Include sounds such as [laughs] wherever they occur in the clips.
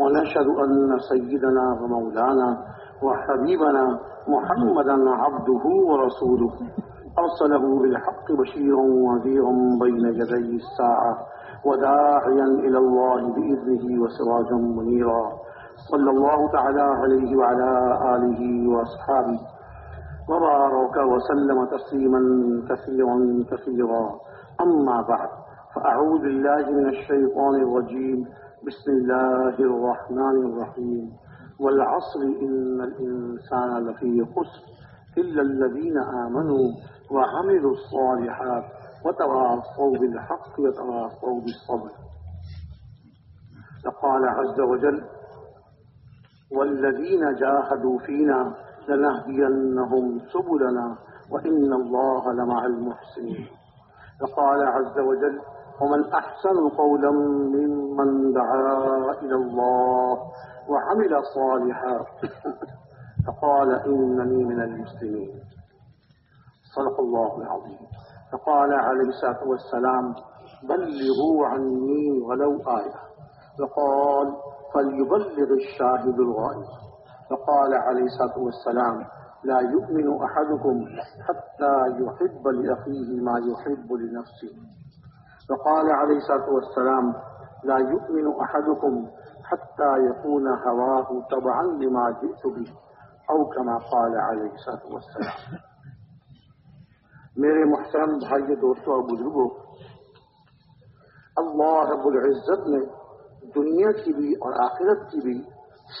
ونشهد أن سيدنا ومولانا وحبيبنا محمدا عبده ورسوله. أرسله بالحق بشيرا وذيرا بين يدي الساعة وداعيا إلى الله بإذنه وسراجا منيرا. صلى الله تعالى عليه وعلى آله وأصحابه. وبارك وسلم تسليما كثيرا كثيرا. أما بعد فأعوذ بالله من الشيطان الرجيم. بسم الله الرحمن الرحيم. والعصر إن الإنسان لفي خسر إلا الذين آمنوا وعملوا الصالحات وتواصوا بالحق وتواصوا بالصبر. فقال عز وجل والذين جاهدوا فينا لنهدينهم سبلنا وإن الله لمع المحسنين. فقال عز وجل ومن أحسن قولا ممن دعا إلى الله وعمل صالحا. فقال إنني من المسلمين. صدق الله العظيم. فقال عليه الصلاة والسلام بلغوا عني ولو آية. فقال فليبلغ الشاهد الغائب. فقال عليه الصلاة والسلام لا يؤمن أحدكم حتى يحب لأخيه ما يحب لنفسه. فقال عليه الصلاة والسلام لا يؤمن أحدكم حتى يكون هواه طبعا لما جئت به أو كما قال عليه الصلاة والسلام. میرے محترم بھائی دوستوں اور بزرگوں اللہ رب العزت نے دنیا کی بھی اور آخرت کی بھی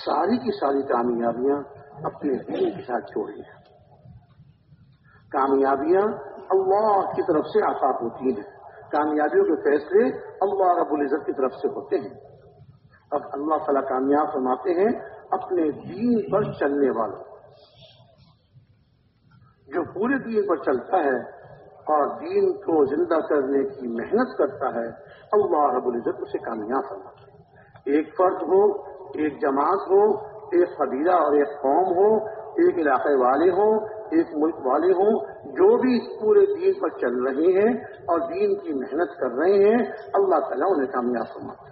ساری کی ساری کامیابیاں اپنے دین کے ساتھ چھوڑی ہیں۔ کامیابیاں اللہ کی طرف سے آسات ہوتی ہیں۔ کامیابیوں کے فیصلے اللہ رب العزت کی طرف سے ہوتے ہیں۔ اب اللہ تعالیٰ کامیاب فرماتے ہیں اپنے دین پر چلنے والوں۔ جو پورے دین پر چلتا ہے اور دین کو زندہ کرنے کی محنت کرتا ہے، اللہ رب العزت اسے کامیاب فرماتا ہے ایک فرد ہو، ایک جماعت ہو، ایک قبیلہ اور ایک قوم ہو، ایک علاقے والے ہوں ایک ملک والے ہوں جو بھی اس پورے دین پر چل رہے ہیں اور دین کی محنت کر رہے ہیں، اللہ تعالیٰ انہیں کامیاب فرماتا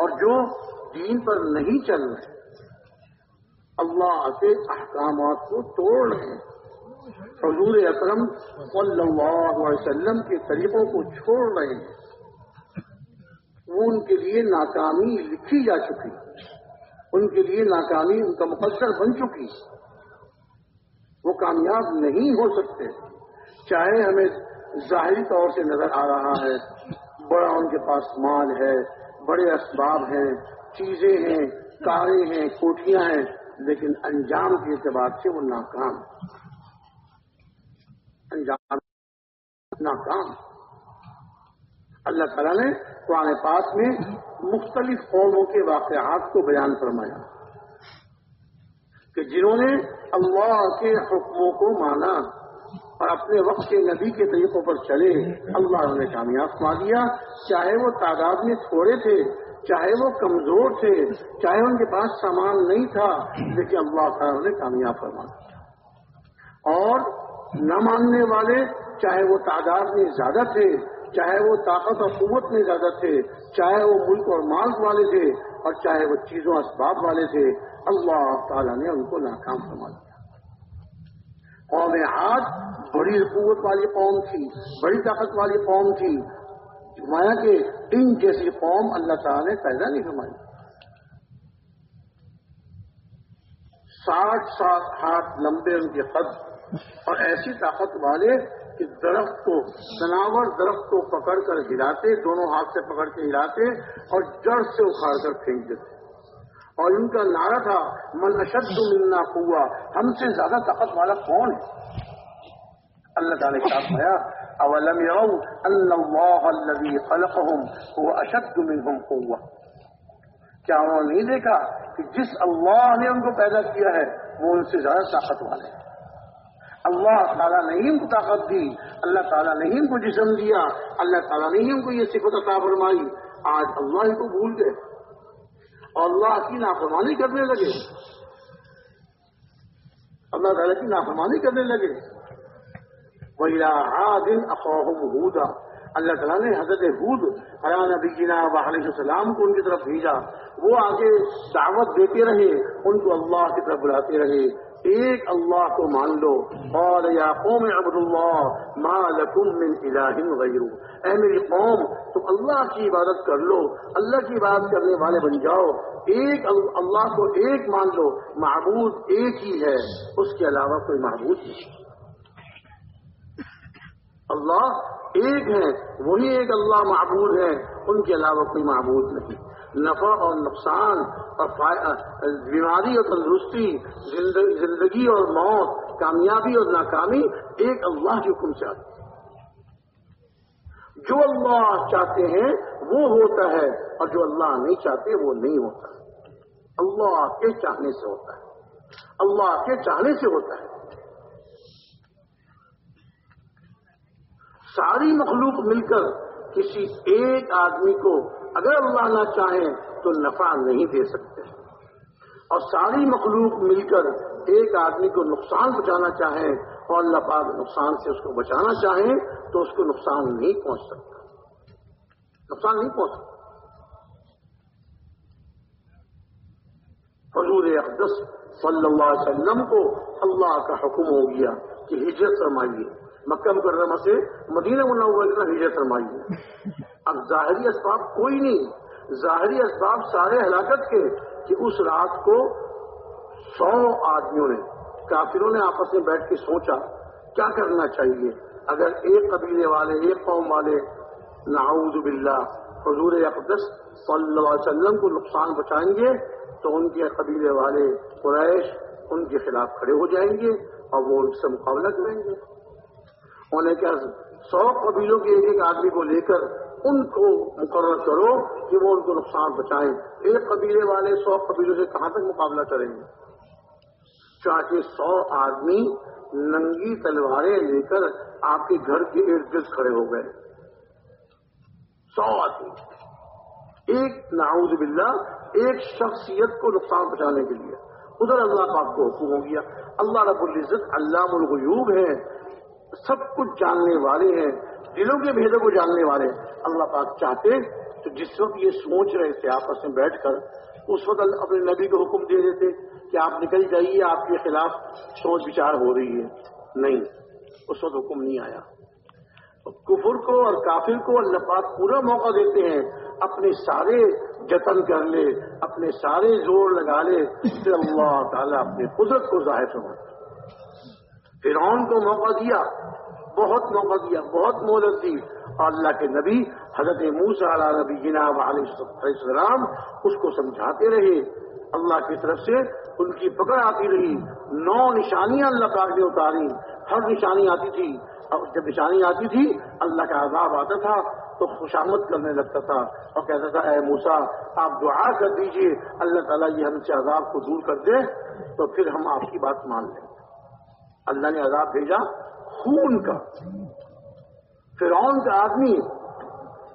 اور جو دین پر نہیں چل رہے، اللہ کے احکامات کو توڑ رہے ہیں۔ حضور اکرم صلی اللہ علیہ وسلم کے طریقوں کو چھوڑ رہے ہیں۔ وہ ان کے لیے ناکامی لکھی جا چکی۔ ان کے لیے ناکامی ان کا مقدر بن چکی۔ وہ کامیاب نہیں ہو سکتے۔ چاہے ہمیں ظاہری طور سے نظر آ رہا ہے، بڑا ان کے پاس مال ہے، بڑے اسباب ہیں، چیزیں ہیں، کاریں ہیں کوٹیاں ہیں، لیکن انجام کے اعتبار سے وہ ناکام۔ انجام ناکام۔ اللہ تعالیٰ نے قرآن پاس میں مختلف قوموں کے واقعات کو بیان فرمایا کہ جنہوں نے اللہ کے حکموں کو مانا اور اپنے وقت کے نبی کے طریقوں پر چلے، اللہ نے کامیاب فرما دیا۔ چاہے وہ تعداد میں تھوڑے تھے، چاہے وہ کمزور تھے، چاہے ان کے پاس سامان نہیں تھا، لیکن اللہ تعالیٰ نے کامیاب فرما دیا۔ اور نہ ماننے والے، چاہے وہ تعداد میں زیادہ تھے چاہے وہ طاقت اور قوت میں زیادہ تھے، چاہے وہ ملک اور مالک والے تھے اور چاہے وہ چیزوں اسباب والے تھے، اللہ تعالیٰ نے ان کو ناکام فرما دیا۔ قوم آج بڑی قوت والی قوم تھی، بڑی طاقت والی قوم تھی۔ فرمایا کہ ان جیسی قوم اللہ تعالیٰ نے پیدا نہیں فرمائی۔ ساٹھ سات ہاتھ لمبے ان کے قد اور ایسی طاقت والے کہ درخت کو سناور درخت کو پکڑ کر ہلاتے، دونوں ہاتھ سے پکڑ کے ہلاتے اور جڑ سے اکھاڑ کر پھینک دیتے۔ اور ان کا نعرہ تھا، من اشد ملنا ہوا ہم سے زیادہ طاقت والا کون ہے؟ اللہ تعالیٰ نے کہا اولم يروا ان الله الذي هو اشد منهم قوه کیا انہوں نے نہیں دیکھا کہ جس اللہ نے ان کو پیدا کیا ہے، وہ ان سے زیادہ طاقت والے ہیں؟ اللہ تعالیٰ نے ان کو طاقت دی، اللہ تعالیٰ نے ان کو جسم دیا، اللہ تعالیٰ نے ان کو یہ صفت عطا فرمائی۔ آج اللہ کو بھول گئے۔ اور اللہ کی نافرمانی کرنے لگے۔ اللہ تعالیٰ کی نافرمانی کرنے لگے۔ وہی دن افواہ اللہ تعالیٰ نے حضرت حود حیا نبی جینا علیہ السلام کو ان کی طرف بھیجا۔ وہ آگے دعوت دیتے رہے، ان کو اللہ کی طرف بلاتے رہے۔ ایک اللہ کو مان لو۔ اور یا قوم عبد اللہ ما لکم من الہ غیرو اے میری قوم، تم اللہ کی عبادت کر لو، اللہ کی عبادت کرنے والے بن جاؤ۔ ایک اللہ کو ایک مان لو، معبود ایک ہی ہے۔ اس کے علاوہ کوئی معبود نہیں۔ اللہ ایک ہے وہی ایک اللہ معبود ہے ان کے علاوہ کوئی معبود نہیں۔ نفع اور نقصان اور بیماری اور تندرستی زندگی اور موت، کامیابی اور ناکامی، ایک اللہ کے حکم سے آتی جو اللہ چاہتے ہیں، وہ ہوتا ہے، اور جو اللہ نہیں چاہتے، وہ نہیں ہوتا۔ اللہ کے چاہنے سے ہوتا ہے۔ اللہ کے چاہنے سے ہوتا ہے۔ ساری مخلوق مل کر کسی ایک آدمی کو اگر اللہ نہ چاہیں تو نفع نہیں دے سکتے۔ اور ساری مخلوق مل کر ایک آدمی کو نقصان پہنچانا چاہیں اور اللہ پاک نقصان سے اس کو بچانا چاہیں تو اس کو نقصان نہیں پہنچ سکتا۔ نقصان نہیں پہنچ سکتا۔ حضور اقدس صلی اللہ علیہ وسلم کو اللہ کا حکم ہو گیا کہ ہجرت فرمائیے۔ مکہ مکرمہ سے مدینہ منور کی ہجرت فرمائی ہے اب ظاہری اسباب کوئی نہیں. ظاہری اسباب سارے ہلاکت کے کہ اس رات کو سو آدمیوں نے، کافروں نے آپس میں بیٹھ کے سوچا، کیا کرنا چاہیے؟ اگر ایک قبیلے والے، ایک قوم والے، نعوذ باللہ، حضور اقدس صلی اللہ علیہ وسلم کو نقصان بچائیں گے، تو ان کے قبیلے والے قریش ان کے خلاف کھڑے ہو جائیں گے اور وہ ان سے مقابلہ کریں گے۔ ہونے کیا سو قبیلوں کے ایک ایک آدمی کو لے کر ان کو مقرر کرو کہ وہ ان کو نقصان بچائیں ایک قبیلے والے سو قبیلوں سے کہاں تک مقابلہ کریں گے؟ چاہے سو آدمی ننگی تلواریں لے کر آپ کے گھر کے ارد گرد کھڑے ہو گئے۔ سو آدمی۔ ایک ناؤز باللہ، ایک شخصیت کو نقصان بچانے کے لیے۔ ادھر اللہ پاک کو حکم ہو گیا۔ اللہ رب العزت اللہ الغیوب ہے۔ سب کچھ جاننے والے ہیں، دلوں کے بھیدوں کو جاننے والے۔ اللہ پاک چاہتے تو جس وقت یہ سوچ رہے تھے آپس میں بیٹھ کر، اس وقت اپنے نبی کو حکم دے دیتے کہ آپ نکل جائیے، آپ کے خلاف سوچ بچار ہو رہی ہے۔ نہیں، اس وقت حکم نہیں آیا۔ کفر کو اور کافر کو اللہ پاک پورا موقع دیتے ہیں، اپنے سارے جتن کر لے، اپنے سارے زور لگا لے، پھر اللہ تعالیٰ اپنے قدرت کو ظاہر سمجھ فرعون کو موقع دیا، بہت موقع دیا، بہت مہلت دی۔ اور اللہ کے نبی حضرت موسا علیہ نبی جناب علیہ السلام اس کو سمجھاتے رہے۔ اللہ کی طرف سے ان کی پکڑ آتی رہی۔ نو نشانیاں اللہ پاک نے اتاری۔ ہر نشانی آتی تھی۔ اور جب نشانی آتی تھی، اللہ کا عذاب آتا تھا تو خوشامد کرنے لگتا تھا اور کہتا تھا، اے موسا آپ دعا کر دیجیے، اللہ تعالیٰ یہ ہم سے عذاب کو دور کر دے تو پھر ہم آپ کی بات مان لیں۔ اللہ نے عذاب بھیجا خون کا۔ فرعون کا آدمی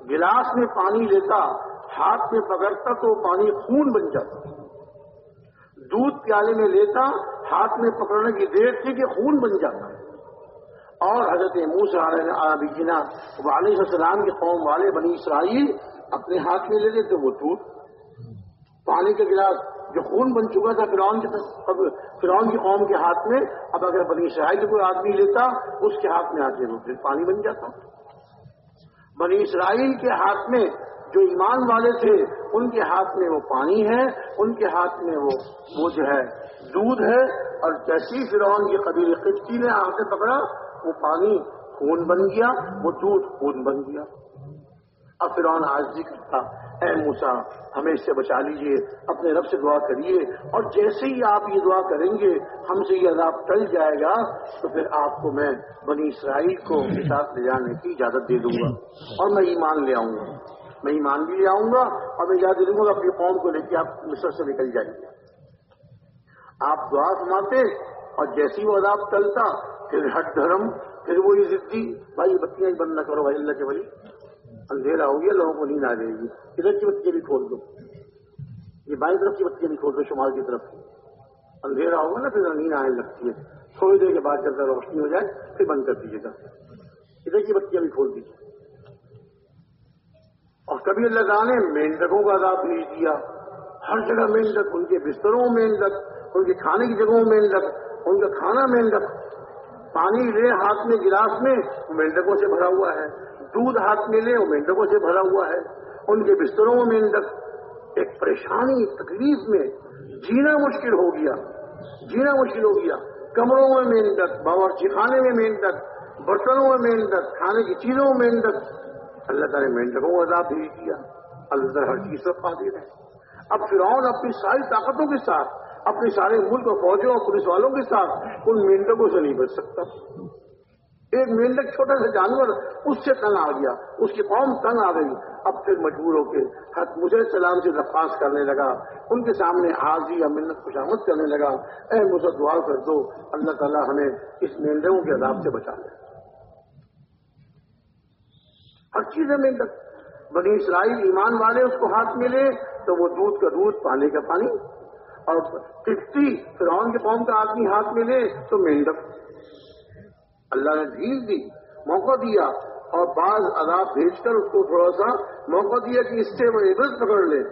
گلاس میں پانی لیتا، ہاتھ میں پکڑتا تو پانی خون بن جاتا۔ دودھ پیالے میں لیتا، ہاتھ میں پکڑنے کی دیر تھی کہ خون بن جاتا۔ اور حضرت منہ سے جنا علیہ السلام کے قوم والے بنی اسرائیل اپنے ہاتھ میں لے لیتے وہ دودھ۔ پانی کا گلاس جو خون بن چکا تھا فرعون کے فرعون کی قوم کے ہاتھ میں، اب اگر بنی اسرائیل کوئی آدمی لیتا، اس کے ہاتھ میں آتے، وہ پھر پانی بن جاتا۔ بنی اسرائیل کے ہاتھ میں جو ایمان والے تھے، ان کے ہاتھ میں وہ پانی ہے، ان کے ہاتھ میں وہ وہ جو ہے، دودھ ہے، اور جیسی فرعون کی قبیل قبطی نے ہاتھ پکڑا، وہ پانی خون بن گیا، وہ دودھ خون بن گیا۔ اب فرعون آج ذکر تھا اے موسا ہمیں اس سے بچا لیجیے، اپنے رب سے دعا کریے، اور جیسے ہی آپ یہ دعا کریں گے، ہم سے یہ عذاب ٹل جائے گا، تو پھر آپ کو میں بنی اسرائیل کو ساتھ لے جانے کی اجازت دے دوں گا، اور میں ایمان لے آؤں گا۔ میں ایمان بھی لے آؤں گا، اور میں یاد دوں گا اپنی قوم کو لے کے آپ مصر سے نکل جائیں گے۔ آپ دعا سماتے اور جیسی وہ عذاب چلتا پھر ہٹ دھرم، پھر وہی ضدی، بھائی بتیاں ہی بند نہ کرو، بھائی اللہ کے بھائی اندھیرا ہو گیا، لوگوں کو نیند آ جائے گی۔ ادھر کی بتیاں بھی کھول دو۔ یہ بائیں طرف کی بتیاں بھی کھول دو، شمال کی طرف۔ اندھیرا ہوگا نا، پھر نیند آنے لگتی ہے۔ تھوڑی دیر کے بعد جب روشنی ہو جائے، پھر بند کر دیجیے گا۔ ادھر کی بتیاں بھی کھول دیجیے اور کبھی اللہ تعالیٰ نے مینڈکوں کا عذاب بھیج دیا۔ ہر جگہ مینڈک، ان کے بستروں میں مینڈک، ان کے کھانے کی جگہوں میں مینڈک، ان کا کھانا مینڈک۔ پانی لے، ہاتھ میں، گلاس میں، وہ مینڈکوں سے بھرا ہوا ہے۔ دودھ ہاتھ میں لے وہ مینڈکوں سے بھرا ہوا ہے۔ ان کے بستروں میں مینڈک ایک پریشانی، تکلیف میں۔ جینا مشکل ہو گیا۔ جینا مشکل ہو گیا۔ کمروں میں مینڈک باورچی خانے میں مینڈک برتنوں میں مینڈک کھانے کی چیزوں میں مینڈک اللہ تعالیٰ نے مینڈکوں کو عذاب بھی کیا اللہ تعالیٰ ہر چیز پر قادر ہے۔ اب فرعون اپنی ساری طاقتوں کے ساتھ، اپنے سارے ملک اور فوجوں اور پولیس والوں کے ساتھ ان مینڈکوں سے نہیں بچ سکتا۔ ایک مینڈک چھوٹا سا جانور اس سے تنگ آ گیا اس کی قوم تنگ آ گئی اب پھر مجبور ہو کے حق مجھے سلام سے درخواست کرنے لگا ان کے سامنے حاضی یا منت خوشامد کرنے لگا اے مجھے دعا کر دو اللہ تعالیٰ ہمیں اس مینڈکوں کے عذاب سے بچا لے ہر چیز ہے مینڈک بنی اسرائیل ایمان والے اس کو ہاتھ ملے تو وہ دودھ کا دودھ پانی کا پانی اور ففٹی فرعون کے قوم کا آدمی ہاتھ میں لے تو مینڈک اللہ نے ڈھیل دی، موقع دیا اور بعض عذاب بھیج کر اس کو تھوڑا سا موقع دیا کہ اس سے وہ عبرت پکڑ لے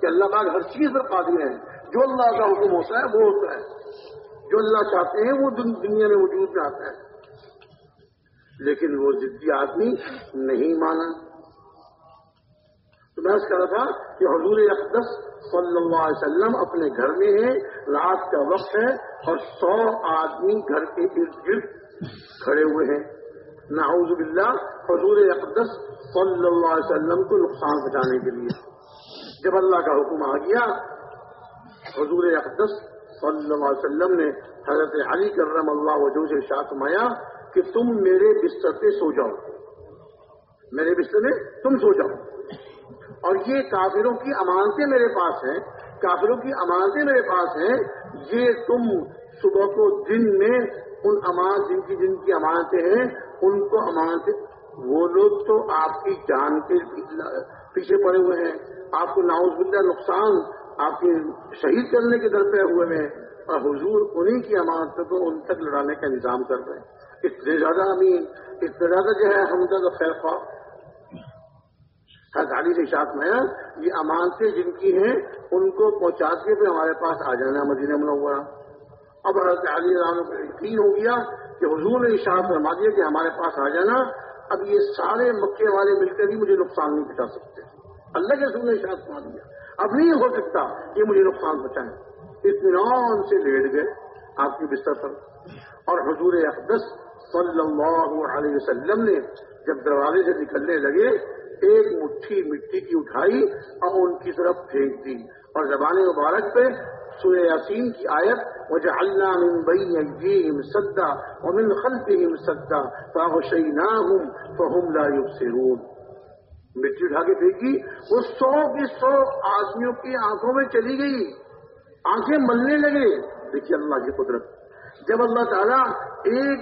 کہ اللہ پاک ہر چیز پر قادر ہیں۔ جو اللہ کا حکم ہوتا ہے وہ ہوتا ہے۔ جو اللہ چاہتے ہیں وہ دنیا میں وجود میں آتا ہے۔ لیکن وہ ضدی آدمی نہیں مانا۔ تو میں اس کہہ رہا تھا کہ حضور اقدس صلی اللہ علیہ وسلم اپنے گھر میں ہیں۔ رات کا وقت ہے اور سو آدمی گھر کے ارد گرد کھڑے ہوئے ہیں۔ نعوذ باللہ، حضور اقدس صلی اللہ علیہ وسلم کو نقصان پہنچانے کے لیے۔ جب اللہ کا حکم آ گیا، حضور اقدس صلی اللہ علیہ وسلم نے حضرت علی کرم اللہ وجوہ سے شاخ مایا کہ تم میرے بستر پہ سو جاؤ۔ میرے بستر میں تم سو جاؤ۔ اور یہ کافروں کی امانتیں میرے پاس ہیں۔ کافروں کی امانتیں میرے پاس ہیں۔ یہ تم صبح کو دن میں ان امانت جن کی جن کی امانتیں ہیں، ان کو امانتیں، وہ لوگ تو آپ کی جان کے پیچھے پڑے ہوئے ہیں۔ آپ کو ناؤز بلّہ نقصان آپ کے شہید کرنے کے در پہ ہوئے ہیں۔ اور حضور انہیں کی امانتوں کو ان تک لڑانے کا انتظام کر رہے ہیں۔ اتنے زیادہ امین اتنے زیادہ جو ہے ہم تک خیر خواہ۔ گاڑی سے شاخ میں یہ امانتیں جن کی ہیں، ان کو پہنچا کے پھر ہمارے پاس آ جانا مدینہ منورہ۔ اب حضرت علی رام کو یقین ہو گیا کہ حضور نے اشاعت فرما دیا کہ ہمارے پاس آ جانا، اب یہ سارے مکے والے مل کر ہی مجھے نقصان نہیں پہنچا سکتے۔ اللہ کے حضور نے اشاعت فرما دیا۔ اب نہیں ہو سکتا کہ مجھے نقصان پہنچائیں۔ اطمینان سے لیٹ گئے آپ کی بستر پر۔ اور حضور اقدس صلی اللہ علیہ وسلم نے جب دروازے سے نکلنے لگے، ایک مٹھی مٹی کی اٹھائی اور ان کی طرف پھینک دی۔ اور زبان مبارک پہ سورہ یاسین کی آیت مجھے اللہ بین سدا ومن خلفهم سدا فاغشیناهم فهم لا يبصرون۔ مٹی اٹھا کے پھینکی، وہ سو کی سو آدمیوں کی آنکھوں میں چلی گئی۔ آنکھیں ملنے لگے۔ دیکھیے اللہ کی قدرت۔ جب اللہ تعالیٰ ایک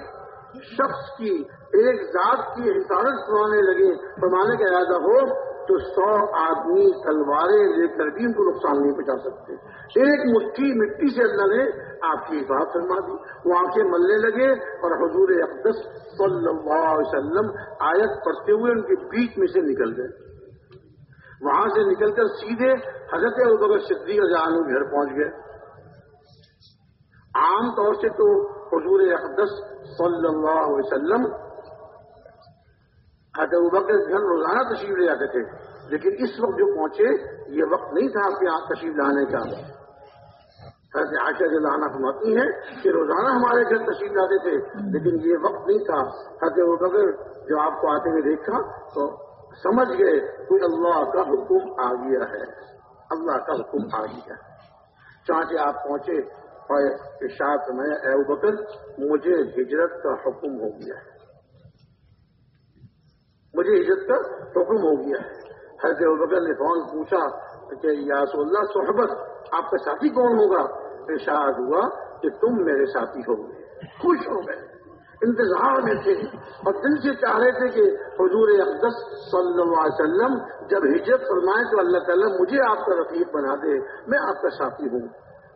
شخص کی، ایک ذات کی حفاظت فرمانے لگے، فرمانے کا ارادہ ہو تو سو آدمی تلواریں لے کر بھی ان کو نقصان نہیں پہنچا سکتے۔ ایک مٹھی مٹی سے اللہ نے آپ کی حفاظت فرما دی۔ وہ آنکھیں ملنے لگے اور حضور اقدس صلی اللہ علیہ وسلم آیت پڑھتے ہوئے ان کے بیچ میں سے نکل گئے۔ وہاں سے نکل کر سیدھے حضرت ادبر صدی اور جہاں گھر پہنچ گئے۔ عام طور سے تو حضور اقدس صلی اللہ علیہ وسلم حضرت بکر گھر روزانہ تشریف لے جاتے تھے۔ لیکن اس وقت جو پہنچے، یہ وقت نہیں تھا کہ آپ تشریف لانے کا۔ حضرت عائشہ جو لانا فرماتی ہیں کہ روزانہ ہمارے گھر تشریف لاتے تھے، لیکن یہ وقت نہیں تھا۔ حضرت بکر جو آپ کو آتے ہوئے دیکھا تو سمجھ گئے کوئی اللہ کا حکم آ گیا ہے۔ اللہ کا حکم آ گیا چانچے آپ پہنچے اور ارشاد میں اے بکر، مجھے ہجرت کا حکم ہو گیا ہے۔ مجھے ہجرت کا حکم ہو گیا ہے۔ حضرت بغیر نے فون پوچھا کہ یاسو اللہ، صحبت، آپ کا ساتھی کون ہوگا؟ ارشاد ہوا کہ تم میرے ساتھی ہو گے خوش ہو گئے۔ انتظار میں تھے اور دل سے چاہ رہے تھے کہ حضور اقدس صلی اللہ علیہ وسلم جب ہجرت فرمائے تو اللہ تعالیٰ مجھے آپ کا رفیق بنا دے، میں آپ کا ساتھی ہوں۔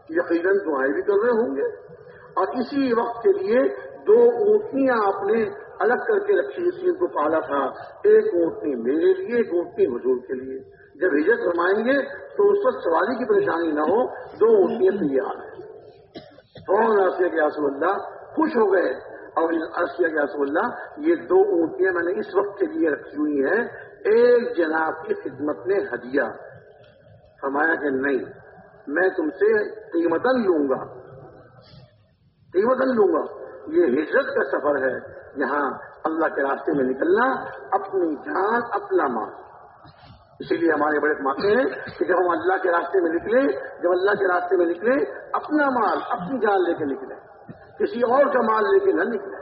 یقیناً دعائیں بھی کر رہے ہوں گے۔ اور اسی وقت کے لیے دو اونٹنیاں آپ نے الگ کر کے رکھی اسی کو پالا تھا، ایک اونٹنی میرے لیے، ایک اونٹنی حضور کے لیے۔ جب ہجرت فرمائیں گے تو اس وقت سواری کی پریشانی نہ ہو، دو اونٹیاں تیار ہیں فون آسیہ کے آسم اللہ؟ خوش ہو گئے۔ اور عرصیہ کے آسم اللہ، یہ دو اونٹیاں میں نے اس وقت کے لیے رکھی ہوئی ہیں۔ ایک جناب کی خدمت میں ہدیہ۔ فرمایا کہ نہیں، میں تم سے قیمتن لوں گا۔ قیمتن لوں گا۔ یہ ہجرت کا سفر ہے۔ یہاں اللہ کے راستے میں نکلنا، اپنی جان، اپنا مال۔ اسی لیے ہمارے بڑے ماتے ہیں کہ جب ہم اللہ کے راستے میں نکلے جب اللہ کے راستے میں نکلے اپنا مال، اپنی جان لے کے نکلے کسی اور کا مال لے کے نہ نکلے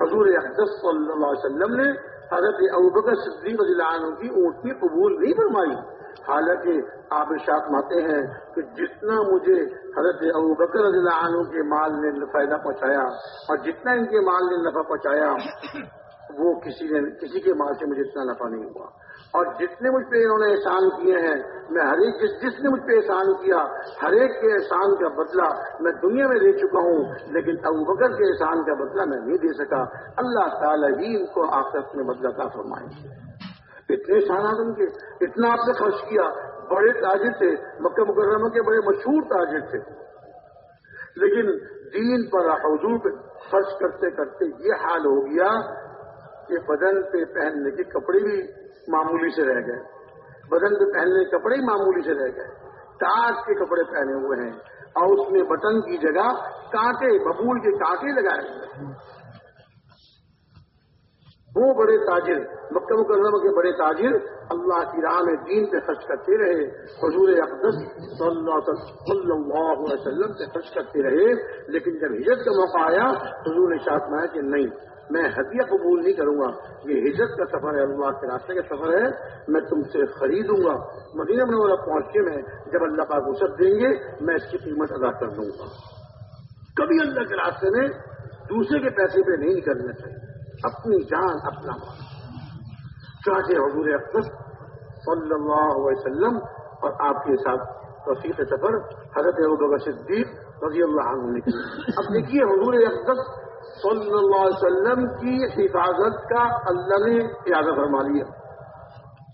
حضور اقدس صلی اللہ علیہ وسلم نے حضرت ابوبکر صدیق رضی اللہ عنہ کی اونٹنی قبول نہیں فرمائی۔ حالانکہ آپ ارشاد ماتے ہیں کہ جتنا مجھے حضرت ابو بکر رضی اللہ عنہ کے مال نے فائدہ پہنچایا اور جتنا ان کے مال نے نفع پہنچایا، وہ کسی نے کسی کے مال سے مجھے اتنا نفع نہیں ہوا۔ اور جتنے مجھ پہ انہوں نے احسان کیے ہیں، میں ہر ایک جس جس نے مجھ پہ احسان کیا، ہر ایک کے احسان کا بدلہ میں دنیا میں دے چکا ہوں، لیکن ابو بکر کے احسان کا بدلہ میں نہیں دے سکا۔ اللہ تعالی ہی ان کو آخرت میں بدلہ کا فرمائیں اتنے احسان آدم کے اتنا آپ نے خرچ کیا۔ بڑے تاجر تھے۔ مکہ مکرمہ کے بڑے مشہور تاجر تھے۔ لیکن دین پر حضور پہ خرچ کرتے کرتے یہ حال ہو گیا کہ بدن پہ پہننے کے کپڑے بھی معمولی سے رہ گئے۔ بدن پہ پہننے کے کپڑے معمولی سے رہ گئے۔ تاج کے کپڑے پہنے ہوئے ہیں۔ اور اس میں بٹن کی جگہ کانٹے ببول کے کانٹے لگائے ہوئے وہ بڑے تاجر، مکہ مکرمہ کے بڑے تاجر اللہ کی راہ میں دین پہ خرچ کرتے رہے، حضور اقدس صلی اللہ علیہ وسلم سے خرچ کرتے رہے، لیکن جب ہجرت کا موقع آیا، حضور نے شاخ مایا کہ نہیں، میں ہدیہ قبول نہیں کروں گا، یہ ہجرت کا سفر ہے، اللہ کے راستے کا سفر ہے، میں تم سے خریدوں گا، مدینہ منورہ پہنچ کے میں، جب اللہ پاک وسط دیں گے، میں اس کی قیمت ادا کر دوں گا۔ کبھی اللہ کے راستے میں دوسرے کے پیسے پہ نہیں نکلنا چاہیے۔ اپنی جان اپنا چاہے حضور اقدس صلی اللہ علیہ وسلم اور آپ کے ساتھ رفیق سفر حضرت ابو صدیق رضی اللہ عنہ نکلے اب دیکھیے حضور اقدس صلی اللہ علیہ وسلم کی حفاظت کا اللہ نے ارادہ فرما لیا۔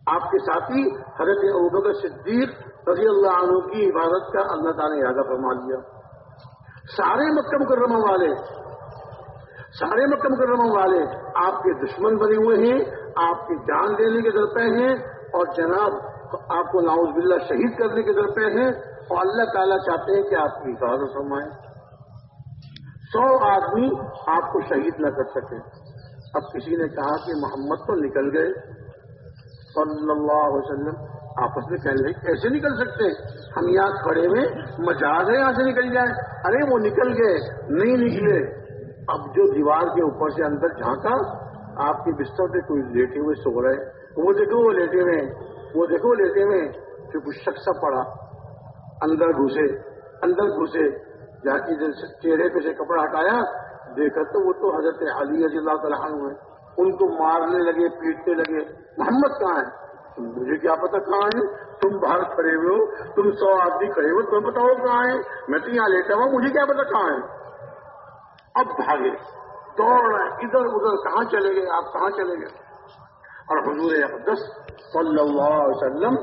آپ کے ساتھی حضرت ابوبکر صدیق رضی اللہ عنہ کی حفاظت کا اللہ تعالیٰ نے ارادہ فرما لیا۔ سارے مکہ مکرمہ والے سارے مکہ مکرمہ والے آپ کے دشمن بنے ہوئے ہیں، آپ کی جان دینے کے در پہ ہیں اور جناب آپ کو ناؤز باللہ شہید کرنے کے در پہ ہیں اور اللہ تعالیٰ چاہتے ہیں کہ آپ کی حفاظت فرمائیں سو آدمی آپ کو شہید نہ کر سکے۔ اب کسی نے کہا کہ محمد تو نکل گئے۔ صلی اللہ علیہ وسلم آپس میں کہنے لگے کیسے نکل سکتے ہم یہاں کھڑے میں مجاز ہے یہاں سے نکل جائے ارے، وہ نکل گئے، نہیں نکلے۔ اب جو دیوار کے اوپر سے اندر جھانکا، آپ کے بستر پہ کوئی لیٹے ہوئے سو رہے وہ دیکھو، وہ لیٹے ہوئے وہ دیکھو لیٹے ہوئے کہ کچھ شخص پڑا۔ اندر گھسے اندر گھسے۔ جا کے چہرے پہ سے کپڑا ہٹایا، دیکھا تو وہ تو حضرت علی رضی اللہ تعالیٰ عنہ ان کو مارنے لگے، پیٹنے لگے۔ محمد کہاں ہے مجھے کیا پتا کہاں ہے تم باہر کھڑے ہوئے ہو، تم سو آدمی کھڑے ہوئے تم بتاؤ کہاں ہے میں تو یہاں لیتا ہوں، مجھے کیا پتا کہاں ہے اب بھاگے دوڑ رہے ادھر ادھر، کہاں چلے گئے؟ آپ کہاں چلے گئے؟ اور حضور اقدس صلی اللہ علیہ وسلم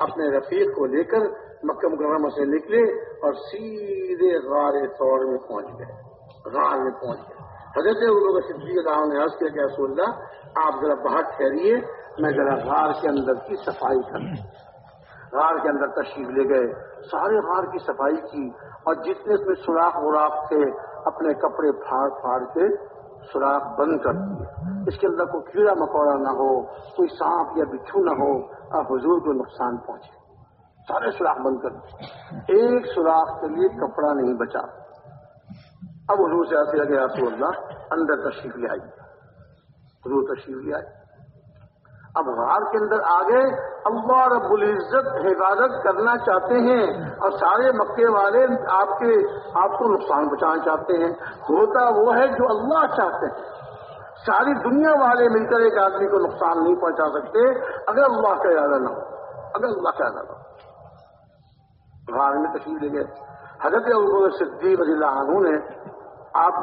اپنے رفیق کو لے کر مکہ مکرمہ سے نکلے اور سیدھے غار طور میں پہنچ گئے۔ غار میں پہنچ گئے۔ حضرت لوگ صدی اللہ نے عرض کیا کہ رسول اللہ، آپ ذرا باہر ٹھہریے، میں ذرا غار کے اندر کی صفائی کر غار کے اندر تشریف لے گئے۔ سارے غار کی صفائی کی اور جتنے اس میں سوراخ وراخ تھے اپنے کپڑے پھاڑ پھاڑ کے سوراخ بند کر دیے۔ اس کے اندر کوئی کیڑا مکوڑا نہ ہو، کوئی سانپ یا بچھو نہ ہو اور حضور کو نقصان پہنچے۔ سارے سوراخ بند کر دیے۔ ایک سوراخ کے لیے کپڑا نہیں بچا۔ اب حضور سے آتے گیا رسول اللہ، اندر تشریف لے آئی حضور تشریف لے آئی اب غار کے اندر آگے اللہ رب العزت حفاظت کرنا چاہتے ہیں اور سارے مکے والے آپ کے آپ کو نقصان پہنچانا چاہتے ہیں۔ ہوتا وہ ہے جو اللہ چاہتے ہیں۔ ساری دنیا والے مل کر ایک آدمی کو نقصان نہیں پہنچا سکتے اگر اللہ کا ارادہ نہ ہو۔ اگر اللہ کا ارادہ ہو۔ غار میں تشریف لے گئے۔ حضرت صدیق رضی اللہ عنہ نے آپ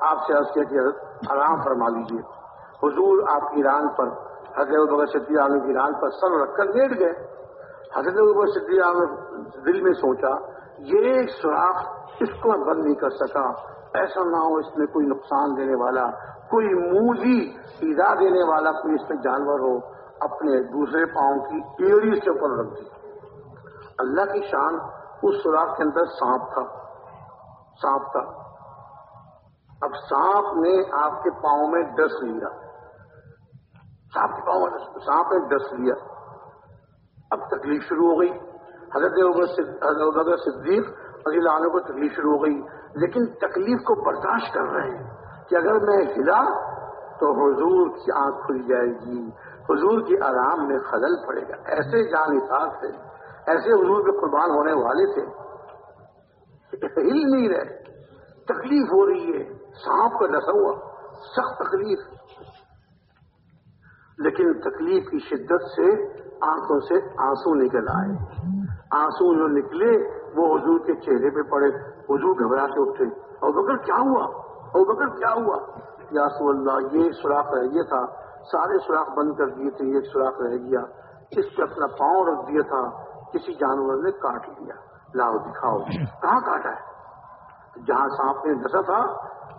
آپ سے عرض کیا کہ آرام فرما لیجیے حضور آپ کی ایران پر حضرت بغیر صدی عالم کی ایران پر سر رکھ کر لیٹ گئے۔ حضرت بغیر صدی عالم دل میں سوچا، یہ سوراخ اس کو بند نہیں کر سکا۔ ایسا نہ ہو اس میں کوئی نقصان دینے والا، کوئی موزی ایزا دینے والا کوئی اس میں جانور ہو، اپنے دوسرے پاؤں کی ایڑی سے اوپر رکھ دی۔ اللہ کی شان اس سوراخ کے اندر سانپ تھا۔ سانپ تھا۔ اب سانپ نے آپ کے پاؤں میں ڈس لیا۔ سانپ کے پاؤں سانپ نے ڈس لیا اب تکلیف شروع ہو گئی۔ حضرت حضرت صدیق عزیز عنہ کو تکلیف شروع ہو گئی۔ لیکن تکلیف کو برداشت کر رہے ہیں کہ اگر میں ہلا تو حضور کی آنکھ کھل جائے گی۔ حضور کی آرام میں خلل پڑے گا۔ ایسے جان حساب تھے۔ ایسے حضور کے قربان ہونے والے تھے۔ ہل نہیں رہے۔ تکلیف ہو رہی ہے۔ سانپ کا ڈسا ہوا۔ سخت تکلیف۔ لیکن تکلیف کی شدت سے آنکھوں سے آنسو نکل آئے۔ آنسو جو نکلے، وہ حضور کے چہرے پہ پڑے۔ حضور گھبرا کے اٹھے۔ اور بکر، کیا ہوا؟ اور بکر، کیا ہوا؟ یا اللہ، یہ سوراخ رہ گیا تھا۔ سارے سوراخ بند کر دیے تھے، یہ سوراخ رہ گیا۔ اس پہ اپنا پاؤں رکھ دیا تھا، کسی جانور نے کاٹ لیا۔ لاؤ، دکھاؤ۔ کہاں کاٹا ہے؟ جہاں سانپ نے ڈسا تھا،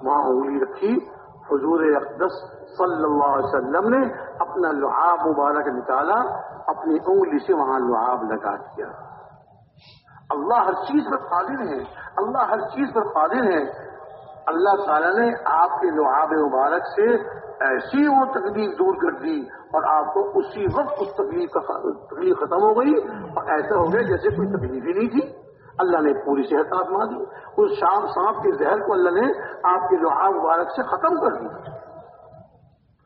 وہاں انگلی رکھی۔ حضور اقدس صلی اللہ علیہ وسلم نے اپنا لعاب مبارک نکالا، اپنی انگلی سے وہاں لعاب لگا دیا۔ اللہ ہر چیز پر قادر ہے، اللہ ہر چیز پر قادر ہے۔ اللہ تعالیٰ نے آپ کے لعاب مبارک سے ایسی وہ تکلیف دور کر دی اور آپ کو اسی وقت اس تکلیف کا تکلیف ختم ہو گئی اور ایسا ہو گیا جیسے کوئی تکلیف ہی نہیں تھی۔ اللہ نے پوری صحت آزما دی، اس شام سانپ کے زہر کو اللہ نے آپ کے لوہا مبارک سے ختم کر دیا۔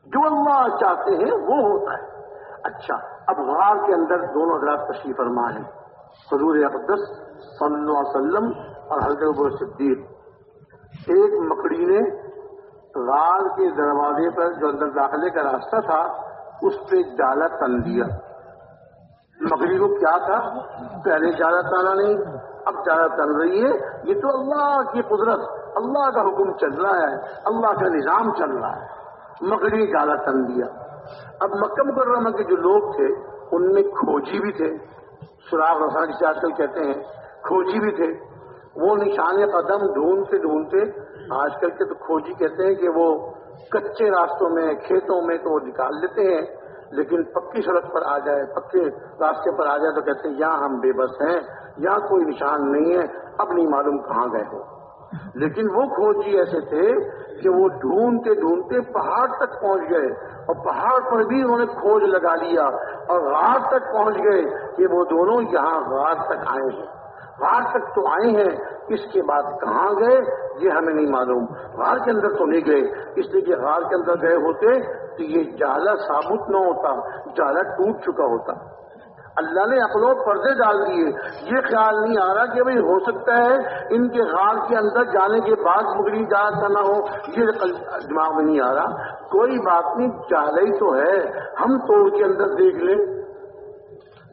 جو اللہ چاہتے ہیں وہ ہوتا ہے۔ اچھا اب غار کے اندر دونوں حضرات تشریف فرما ہے حضور اقدس صلی اللہ علیہ وسلم اور حضرت صدیق۔ ایک مکڑی نے غار کے دروازے پر جو اندر داخلے کا راستہ تھا، اس پہ جالا تن دیا۔ مکڑی کو کیا تھا؟ پہلے جالا تانا نہیں۔ اب زیادہ چل رہی ہے، یہ تو اللہ کی قدرت، اللہ کا حکم چل رہا ہے، اللہ کا نظام چل رہا ہے۔ مکڑی زیادہ تن دیا۔ اب مکہ مکرمہ کے جو لوگ تھے، ان میں کھوجی بھی تھے۔ سراغ رسان جسے آج کل کہتے ہیں، کھوجی بھی تھے۔ وہ نشان قدم ڈھونڈتے ڈھونڈتے، آج کل کے تو کھوجی کہتے ہیں کہ وہ کچے راستوں میں، کھیتوں میں تو وہ نکال لیتے ہیں۔ لیکن پکی سڑک پر آ جائے، پکے راستے پر آ جائے تو کہتے ہیں یہاں ہم بے بس ہیں یہاں کوئی نشان نہیں ہے، اب نہیں معلوم کہاں گئے ہو۔ لیکن وہ کھوجی ایسے تھے کہ وہ ڈھونڈتے ڈھونڈتے پہاڑ تک پہنچ گئے اور پہاڑ پر بھی انہوں نے کھوج لگا لیا اور غار تک پہنچ گئے کہ وہ دونوں یہاں غار تک آئے ہیں۔ غار تک تو آئے ہیں، اس کے بعد کہاں گئے؟ یہ ہمیں نہیں معلوم۔ غار کے اندر تو نہیں گئے، اس لیے کہ غار کے اندر گئے ہوتے تو یہ جالا ثابت نہ ہوتا، جالا ٹوٹ چکا ہوتا۔ اللہ نے اپنوں پردے ڈال دیے۔ یہ خیال نہیں آ رہا کہ بھئی ہو سکتا ہے ان کے غار کے اندر جانے کے بعد مگڑی جاتا نہ ہو۔ یہ دماغ میں نہیں آ رہا۔ کوئی بات نہیں، جالا ہی تو ہے۔ ہم توڑ کے اندر دیکھ لیں۔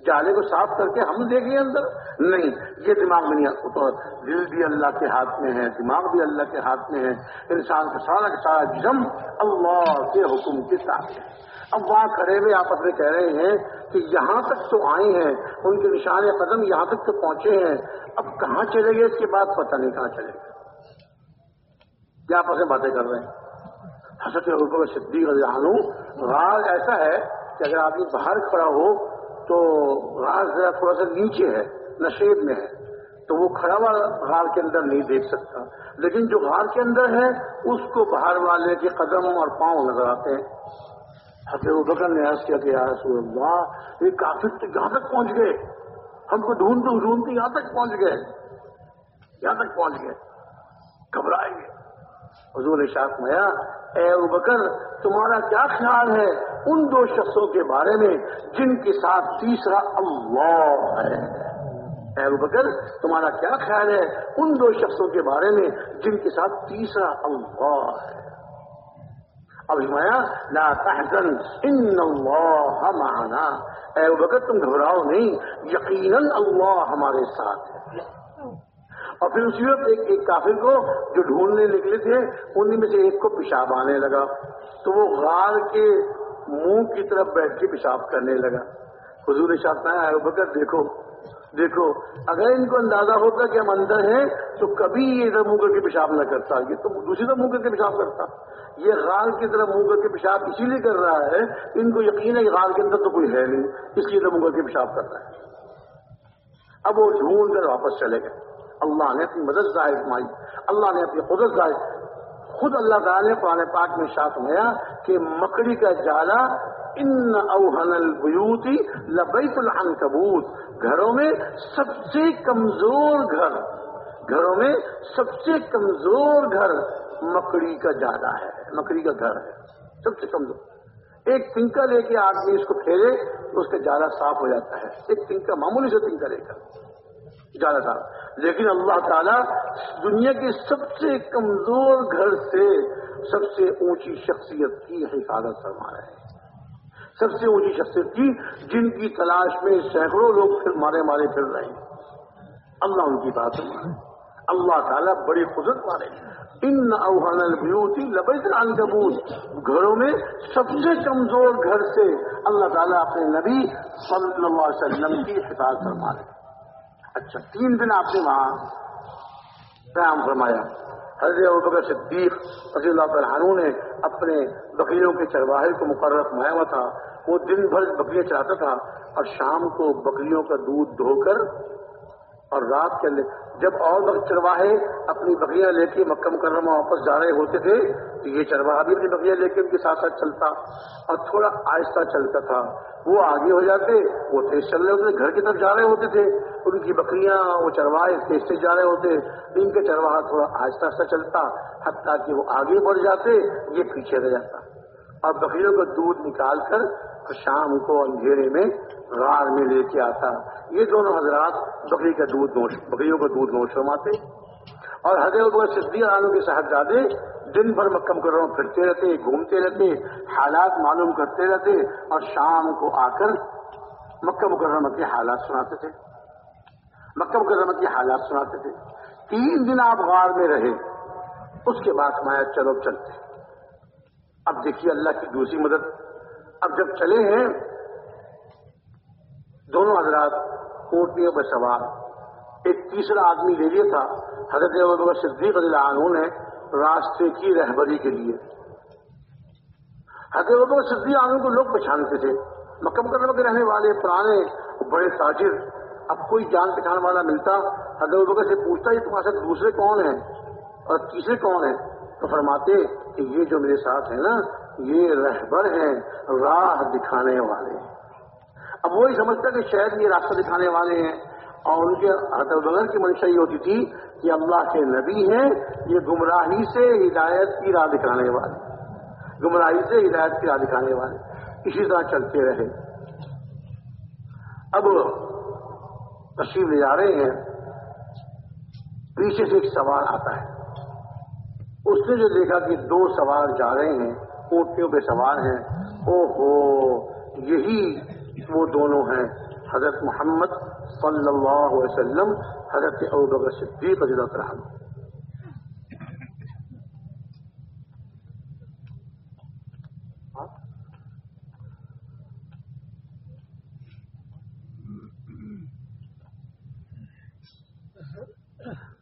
جالے کو صاف کر کے ہم دیکھ لیں اندر؟ نہیں، یہ دماغ میں نہیں تو دل بھی اللہ کے ہاتھ میں ہے، دماغ بھی اللہ کے ہاتھ میں ہے۔ انسان کا سارا کا سارا جسم اللہ کے حکم کے ساتھ ہے۔ اب وہاں کھڑے ہوئے آپس میں کہہ رہے ہیں کہ یہاں تک تو آئے ہیں، ان کے نشان قدم یہاں تک تو پہنچے ہیں۔ اب کہاں چلے گئے؟ اس کے بعد پتہ نہیں کہاں چلے گئے۔ کیا آپس میں باتیں کر رہے ہیں؟ حضرت حکم صدیق عنہ غار ایسا ہے کہ اگر آدمی باہر کھڑا ہو تو غار ذرا تھوڑا سا نیچے ہے، نشیب میں ہے، تو وہ کھڑا ہوا غار کے اندر نہیں دیکھ سکتا۔ لیکن جو غار کے اندر ہے، اس کو باہر والے کے قدم اور پاؤں نظر آتے ہیں۔ حضرت بکر نے کیا کہ رسول اللہ، یہ کافی تو یہاں تک پہنچ گئے۔ ہم کو ڈھونڈتے ڈھونڈتے یہاں تک پہنچ گئے۔ یہاں تک پہنچ گئے۔ گھبرائیں گے۔ حضور شاخ میا اے بکر، تمہارا کیا خیال ہے ان دو شخصوں کے بارے میں جن کے ساتھ تیسرا اللہ ہے؟ اے بکر، تمہارا کیا خیال ہے ان دو شخصوں کے بارے میں جن کے ساتھ تیسرا اللہ ہے؟ اب ہمایا لا تحزن، ان اللہ معنا۔ اے بکر، تم گھبراؤ نہیں، یقیناً اللہ ہمارے ساتھ ہے۔ اور پھر اسی وقت ایک ایک کافر کو جو ڈھونڈنے نکلے تھے انہیں میں سے ایک کو پیشاب آنے لگا۔ تو وہ غار کے منہ کی طرف بیٹھ کے پیشاب کرنے لگا۔ حضور شاہ اے بکر دیکھو دیکھو، اگر ان کو اندازہ ہوتا کہ ہم اندر ہیں، تو کبھی یہ ادھر منہ کر کے پیشاب نہ کرتا۔ یہ تو دوسری طرف منہ کر کے پیشاب کرتا۔ یہ غال کی طرف منہ کر کے پیشاب اسی لیے کر رہا ہے، ان کو یقین ہے کہ غال کے اندر تو کوئی ہے نہیں، اس لیے ادھر منہ کر کے پیشاب کر رہا ہے۔ اب وہ ڈھونڈ کر واپس چلے گئے۔ اللہ نے اپنی مدد ظاہر کمائی اللہ نے اپنی قدرت ظاہر۔ خود اللہ تعالیٰ نے قرآن پاک میں شاط ہوا کہ مکڑی کا جالا، ان اوہن البیوتی لبیت العنکبوت گھروں میں سب سے کمزور گھر، گھروں میں سب سے کمزور گھر مکڑی کا جالا ہے، مکڑی کا گھر ہے، سب سے کمزور۔ ایک تنکا لے کے آدمی اس کو پھیرے تو اس کا جالا صاف ہو جاتا ہے۔ ایک تنکا معمولی سے تنکا لے کر۔ جالا صاف لیکن اللہ تعالیٰ دنیا کے سب سے کمزور گھر سے سب سے اونچی شخصیت کی حفاظت فرما رہے ہیں۔ سب سے اونچی شخصیت کی جن کی تلاش میں سینکڑوں لوگ پھر مارے مارے پھر رہے ہیں۔ اللہ ان کی بات سنا اللہ تعالیٰ بڑی قدرت والے ان اوہن البیوتی لبیت العنکبوت۔ گھروں میں سب سے کمزور گھر سے اللہ تعالیٰ اپنے نبی صلی اللہ علیہ وسلم کی حفاظت فرما رہے ہیں۔ اچھا تین دن آپ نے وہاں قیام فرمایا۔ حضرت بکر صدیق رضی اللہ تعالیٰ نے اپنے بکریوں کے چرواہے کو مقرر فرمایا ہوا تھا۔ وہ دن بھر بکریاں چلاتا تھا اور شام کو بکریوں کا دودھ دھو کر اور رات کے جب اور وقت چرواہے، اپنی بکریاں لے کے مکہ مکرمہ واپس جا رہے ہوتے تھے، تو یہ چرواہا بھی اپنی بکریاں لے کے ان کے ساتھ ساتھ چلتا اور تھوڑا آہستہ چلتا تھا۔ وہ آگے ہو جاتے، وہ تیز چل رہے ہوتے، گھر کی طرف جا رہے ہوتے تھے۔ ان کی بکریاں وہ چرواہے تیز تیز جا رہے ہوتے ان کے چرواہا تھوڑا آہستہ آہستہ چلتا، حتیٰ کہ وہ آگے بڑھ جاتے، یہ پیچھے رہ جاتا۔ اور بکریوں کا دودھ نکال کر شام کو اندھیرے میں غار میں لے کے آتا۔ یہ دونوں حضرات بکری کا دودھ نوش بکریوں کا دودھ نوش فرماتے۔ اور حضرت صدی عالم کے صاحبزادے دن بھر مکم کر پھرتے رہتے، گھومتے رہتے، حالات معلوم کرتے رہتے اور شام کو آ کر مکہ مکرمہ کے حالات سناتے تھے۔ مکہ مکرمہ کے حالات سناتے تھے۔ تین دن آپ غار میں رہے، اس کے بعد مایا چلو چلتے۔ اب دیکھیے اللہ کی دوسری مدد۔ اب جب چلے ہیں دونوں حضرات کوٹیوں پہ سوار ایک تیسرا آدمی لے لیا تھا، حضرت صدیق اللہ عنہ نے راستے کی رہبری کے لیے۔ حضرت صدیق عنہ کو لوگ پہچانتے تھے۔ مکم کرنے کے رہنے والے پرانے بڑے تاجر، اب کوئی جان پہچان والا ملتا، حضرت بکر سے پوچھتا یہ تمہارے ساتھ دوسرے کون ہیں؟ اور تیسرے کون ہیں؟ تو فرماتے کہ یہ جو میرے ساتھ ہیں نا، یہ رہبر ہیں، راہ دکھانے والے۔ ہیں اب وہی سمجھتا کہ شاید یہ راستہ دکھانے والے ہیں۔ اور ان کے حضرت بغیر کی منشا یہ ہوتی تھی کہ اللہ کے نبی ہیں، یہ گمراہی سے ہدایت کی راہ دکھانے والے۔ گمراہی سے ہدایت کی راہ دکھانے والے۔ اسی طرح چلتے رہے۔ اب تشریف لے جا رہے ہیں۔ پیچھے سے ایک سوال آتا ہے۔ اس نے جو دیکھا کہ دو سوار جا رہے ہیں، کوٹیوں پہ سوار ہیں۔ او ہو یہی وہ دونوں ہیں حضرت محمد صلی اللہ علیہ وسلم حضرت ابو صدیق رضی اللہ عنہ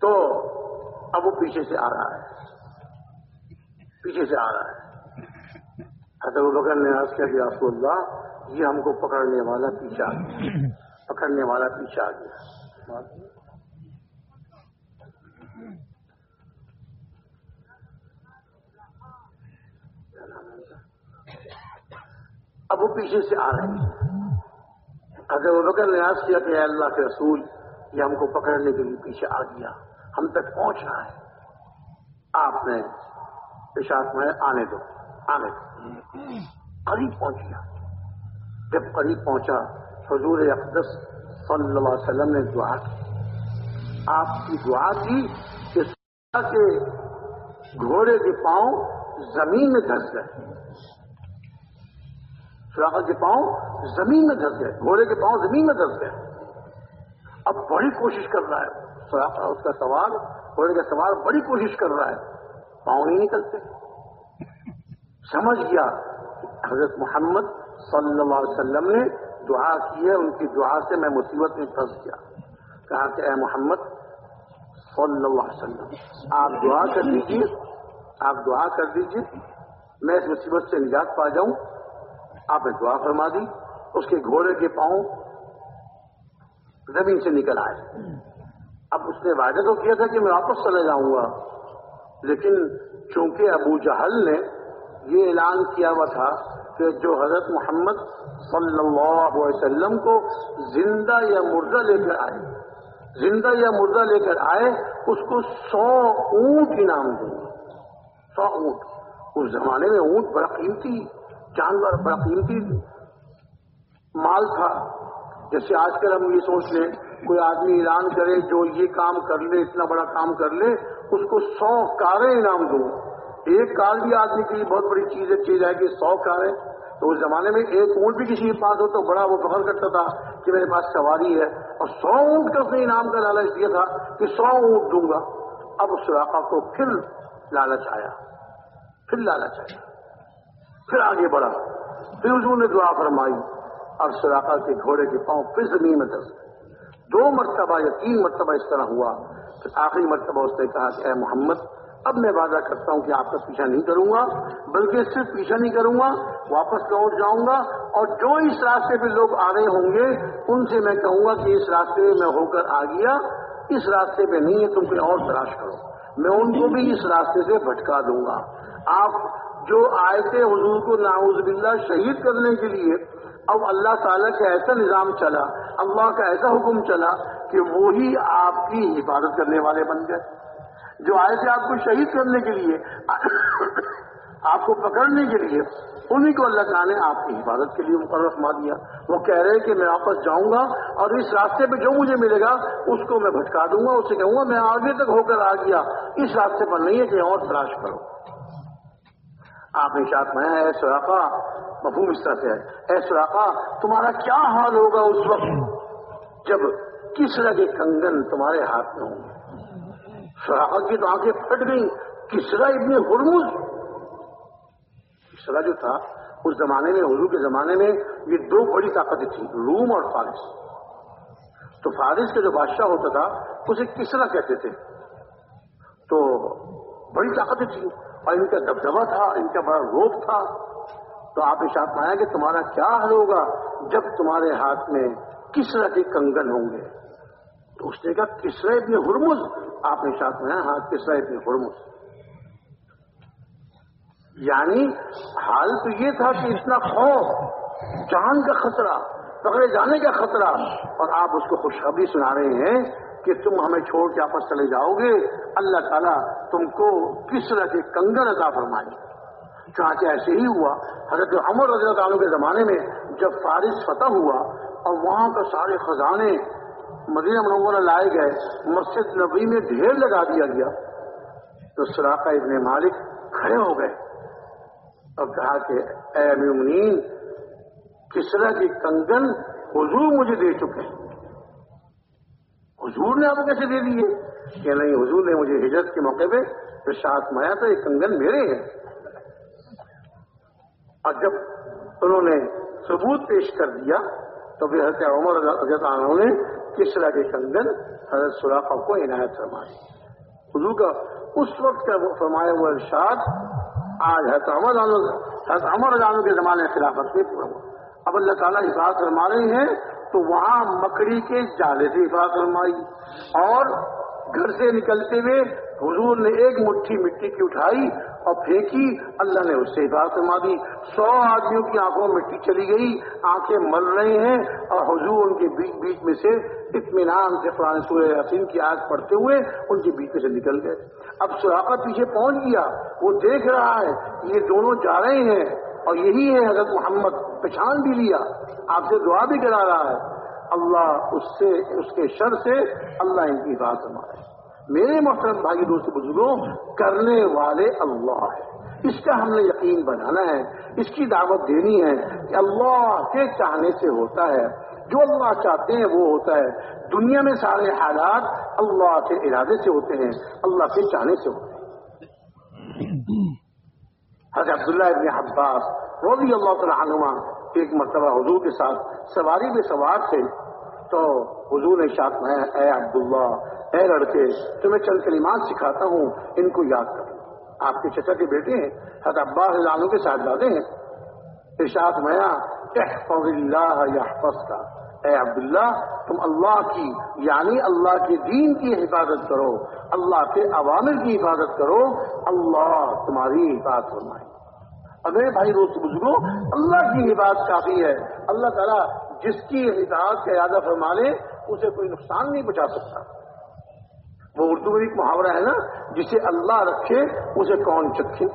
تو اب وہ پیچھے سے آ رہا ہے پیچھے سے آ رہا ہے حضرت بکر نے آج یہ ہم کو پکڑنے والا پیچھے آ گیا۔ پکڑنے والا پیچھے آ گیا۔ اب وہ پیچھے سے آ رہے ہیں۔ اگر وہ بکر نیاز کیا کہ اللہ کے رسول، یہ ہم کو پکڑنے کے لیے پیچھے آ گیا۔ ہم تک پہنچ رہا ہے۔ آپ نے پیشاب میں آنے دو۔ آنے دو۔ قریب پہنچ گیا۔ جب قریب پہنچا، حضور اقدس صلی اللہ علیہ وسلم نے دعا کی۔ آپ کی دعا کی کہ کے گھوڑے کے پاؤں زمین میں دھس گئے سراخت کے پاؤں زمین میں دھس گئے گھوڑے کے پاؤں زمین میں دھس گئے اب بڑی کوشش کر رہا ہے۔ سراخا اس کا سوال، گھوڑے کا سوال، بڑی کوشش کر رہا ہے۔ پاؤں نہیں نکلتے سمجھ گیا حضرت محمد صلی اللہ علیہ وسلم نے دعا کی ہے، ان کی دعا سے میں مصیبت میں پھنس گیا۔ کہا کہ اے محمد، صلی اللہ علیہ وسلم، آپ دعا کر دیجیے آپ دعا کر دیجیے میں اس مصیبت سے نجات پا جاؤں۔ آپ نے دعا فرما دی، اس کے گھوڑے کے پاؤں زمین سے نکل آئے۔ اب اس نے وعدہ تو کیا تھا کہ میں واپس چلے جاؤں گا، لیکن چونکہ ابو جہل نے یہ اعلان کیا ہوا تھا کہ جو حضرت محمد صلی اللہ علیہ وسلم کو زندہ یا مردہ لے کر آئے، زندہ یا مردہ لے کر آئے، اس کو سو اونٹ انعام دوں گا۔ سو اونٹ۔ اس زمانے میں اونٹ بڑا قیمتی، جانور بڑا قیمتی مال تھا۔ جیسے آج کل ہم یہ سوچ لیں، کوئی آدمی اعلان کرے جو یہ کام کر لے، اتنا بڑا کام کر لے، اس کو سو کاریں انعام دوں۔ ایک کار بھی آدمی کے لیے بہت بڑی چیز چیز ہے کہ سو کاریں تو اس زمانے میں ایک اونٹ بھی کسی کے پاس ہو تو بڑا وہ فخر کرتا تھا کہ میرے پاس سواری ہے۔ اور سو اونٹ کا اس نے انعام کا لالچ دیا تھا کہ سو اونٹ دوں گا۔ اب اس علاقہ کو پھر لالچ آیا۔ پھر لالچ آیا۔ پھر آگے بڑھا۔ پھر حضور نے دعا فرمائی۔ اور سراقہ کے گھوڑے کے پاؤں پھر زمین میں دس۔ دو مرتبہ یا تین مرتبہ اس طرح ہوا۔ پھر آخری مرتبہ اس نے کہا کہ اے محمد اب میں وعدہ کرتا ہوں کہ آپ کا پیچھا نہیں کروں گا، بلکہ صرف پیچھا نہیں کروں گا، واپس لوٹ جاؤں گا اور جو اس راستے پہ لوگ آ رہے ہوں گے، ان سے میں کہوں گا کہ اس راستے میں ہو کر آ گیا، اس راستے پہ نہیں ہے، تم کوئی اور تلاش کرو۔ میں ان کو بھی اس راستے سے بھٹکا دوں گا۔ آپ جو آئے تھے حضور کو ناؤز باللہ شہید کرنے کے لیے، اب اللہ تعالیٰ کا ایسا نظام چلا، اللہ کا ایسا حکم چلا کہ وہی آپ کی حفاظت کرنے والے بن گئے۔ جو آئے تھے آپ کو شہید کرنے کے لیے، آپ کو پکڑنے کے لیے انہیں کو اللہ تعالیٰ نے آپ کی حفاظت کے لیے مقرر فرما دیا۔ وہ کہہ رہے کہ میں واپس جاؤں گا اور اس راستے پہ جو مجھے ملے گا، اس کو میں بھٹکا دوں گا، اسے کہوں گا میں آگے تک ہو کر آ گیا۔ اس راستے پر نہیں ہے کہ اور تلاش کرو۔ آپ نے شاپ میں اے سراقا مفہوم اس طرح سے ہے۔ اے سراقا تمہارا کیا حال ہوگا اس وقت جب کس طرح کے کنگن تمہارے ہاتھ میں ہوں گے؟ سراقا کی تو آنکھیں پھٹ گئی کسرا ابن ہرمز۔ کسرا جو تھا، اس زمانے میں، حضور کے زمانے میں یہ دو بڑی طاقتیں تھیں، روم اور فارس۔ تو فارس کا جو بادشاہ ہوتا تھا، اسے کسرا کہتے تھے۔ تو بڑی طاقتیں تھیں، اور ان کا دبدبا تھا، ان کا بڑا روپ تھا۔ تو آپ نے پایا کہ تمہارا کیا حل ہوگا جب تمہارے ہاتھ میں کس طرح کے کنگن ہوں گے۔ تو اس نے کہا کس اتنے ہرمز؟ آپ نے ساتھ پایا ہاں کس طرح اتنے ہرمز؟ یعنی حال تو یہ تھا کہ اتنا خوف، جان کا خطرہ، پکڑے جانے کا خطرہ، اور آپ اس کو خوشخبری سنا رہے ہیں کہ تم ہمیں چھوڑ کے آپس چلے جاؤ گے۔ اللہ تعالیٰ تم کو کس طرح کے کنگن عطا فرمائے۔ چانچہ ایسے ہی ہوا، حضرت عمر رضی اللہ عنہ کے زمانے میں جب فارس فتح ہوا اور وہاں کا سارے خزانے مدینہ منورہ لائے گئے، مسجد نبی میں ڈھیر لگا دیا گیا۔ تو سراقہ ابن مالک کھڑے ہو گئے۔ اور کہا کہ اے امین کس طرح کی کنگن حضور مجھے دے چکے حضور نے آپ کو کیسے دے دیے؟ کہ نہیں، حضور نے مجھے ہجرت کے موقع پہ پرشاد مایا تو یہ کنگن میرے ہیں۔ اور جب انہوں نے ثبوت پیش کر دیا تو پھر حضرت عمر حضرت عنہ نے کس طرح کے کنگن حضرت سراخا کو عنایت فرمائی؟ حضور کا اس وقت کا فرمایا ہوا ارشاد، آج حضرت عمر حضرت عمر عنہ کے زمانے خلافت میں پورا ہوا۔ اب اللہ تعالیٰ حفاظت فرما رہے ہیں، تو وہاں مکڑی کے جالے سے حفاظت فرمائی اور گھر سے نکلتے ہوئے حضور نے ایک مٹھی مٹی کی اٹھائی اور پھینکی، اللہ نے اس سے حفاظت فرما دی۔ سو آدمیوں کی آنکھوں میں مٹی چلی گئی، آنکھیں مل رہی ہیں اور حضور ان کے بیچ بیچ میں سے اطمینان سے قرآن سورہ یاسین کی آگ پڑھتے ہوئے ان کے بیچ میں سے نکل گئے۔ اب سراقہ پیچھے پہنچ گیا، وہ دیکھ رہا ہے، یہ دونوں جا رہے ہیں اور یہی ہے حضرت محمد، پہچان بھی لیا، آپ سے دعا بھی کرا رہا ہے۔ اللہ اس سے، اس کے شر سے اللہ ان کی بات ہمارے میرے محترم بھائی دوست بزرگوں، کرنے والے اللہ ہے اس کا ہم نے یقین بنانا ہے، اس کی دعوت دینی ہے کہ اللہ کے چاہنے سے ہوتا ہے۔ جو اللہ چاہتے ہیں وہ ہوتا ہے۔ دنیا میں سارے حالات اللہ کے ارادے سے ہوتے ہیں، اللہ کے چاہنے سے ہوتے ہیں۔ حضرت عبداللہ ابن عباس رضی اللہ تعالیٰ عنما ایک مرتبہ حضور کے ساتھ سواری میں سوار تھے۔ تو حضور نے شاط میں، اے عبداللہ اے لڑکے، تمہیں چند کلمات سکھاتا ہوں، ان کو یاد کر۔ آپ کے چچا کے بیٹے ہیں، حضرت عباس لانو کے ساتھ جاتے ہیں۔ ارشاد میاں احفظ اللہ یحفظ کا اے عبداللہ، تم اللہ کی یعنی اللہ کے دین کی حفاظت کرو۔ اللہ کے عوامل کی حفاظت کرو۔ اللہ تمہاری حفاظت فرمائے۔ اور میرے بھائی دوست بزرگوں، اللہ کی حفاظت کافی ہے۔ اللہ تعالیٰ جس کی حفاظت کا ارادہ فرما لے، اسے کوئی نقصان نہیں پہنچا سکتا۔ وہ اردو میں ایک محاورہ ہے نا، جسے اللہ رکھے اسے کون چکھے؟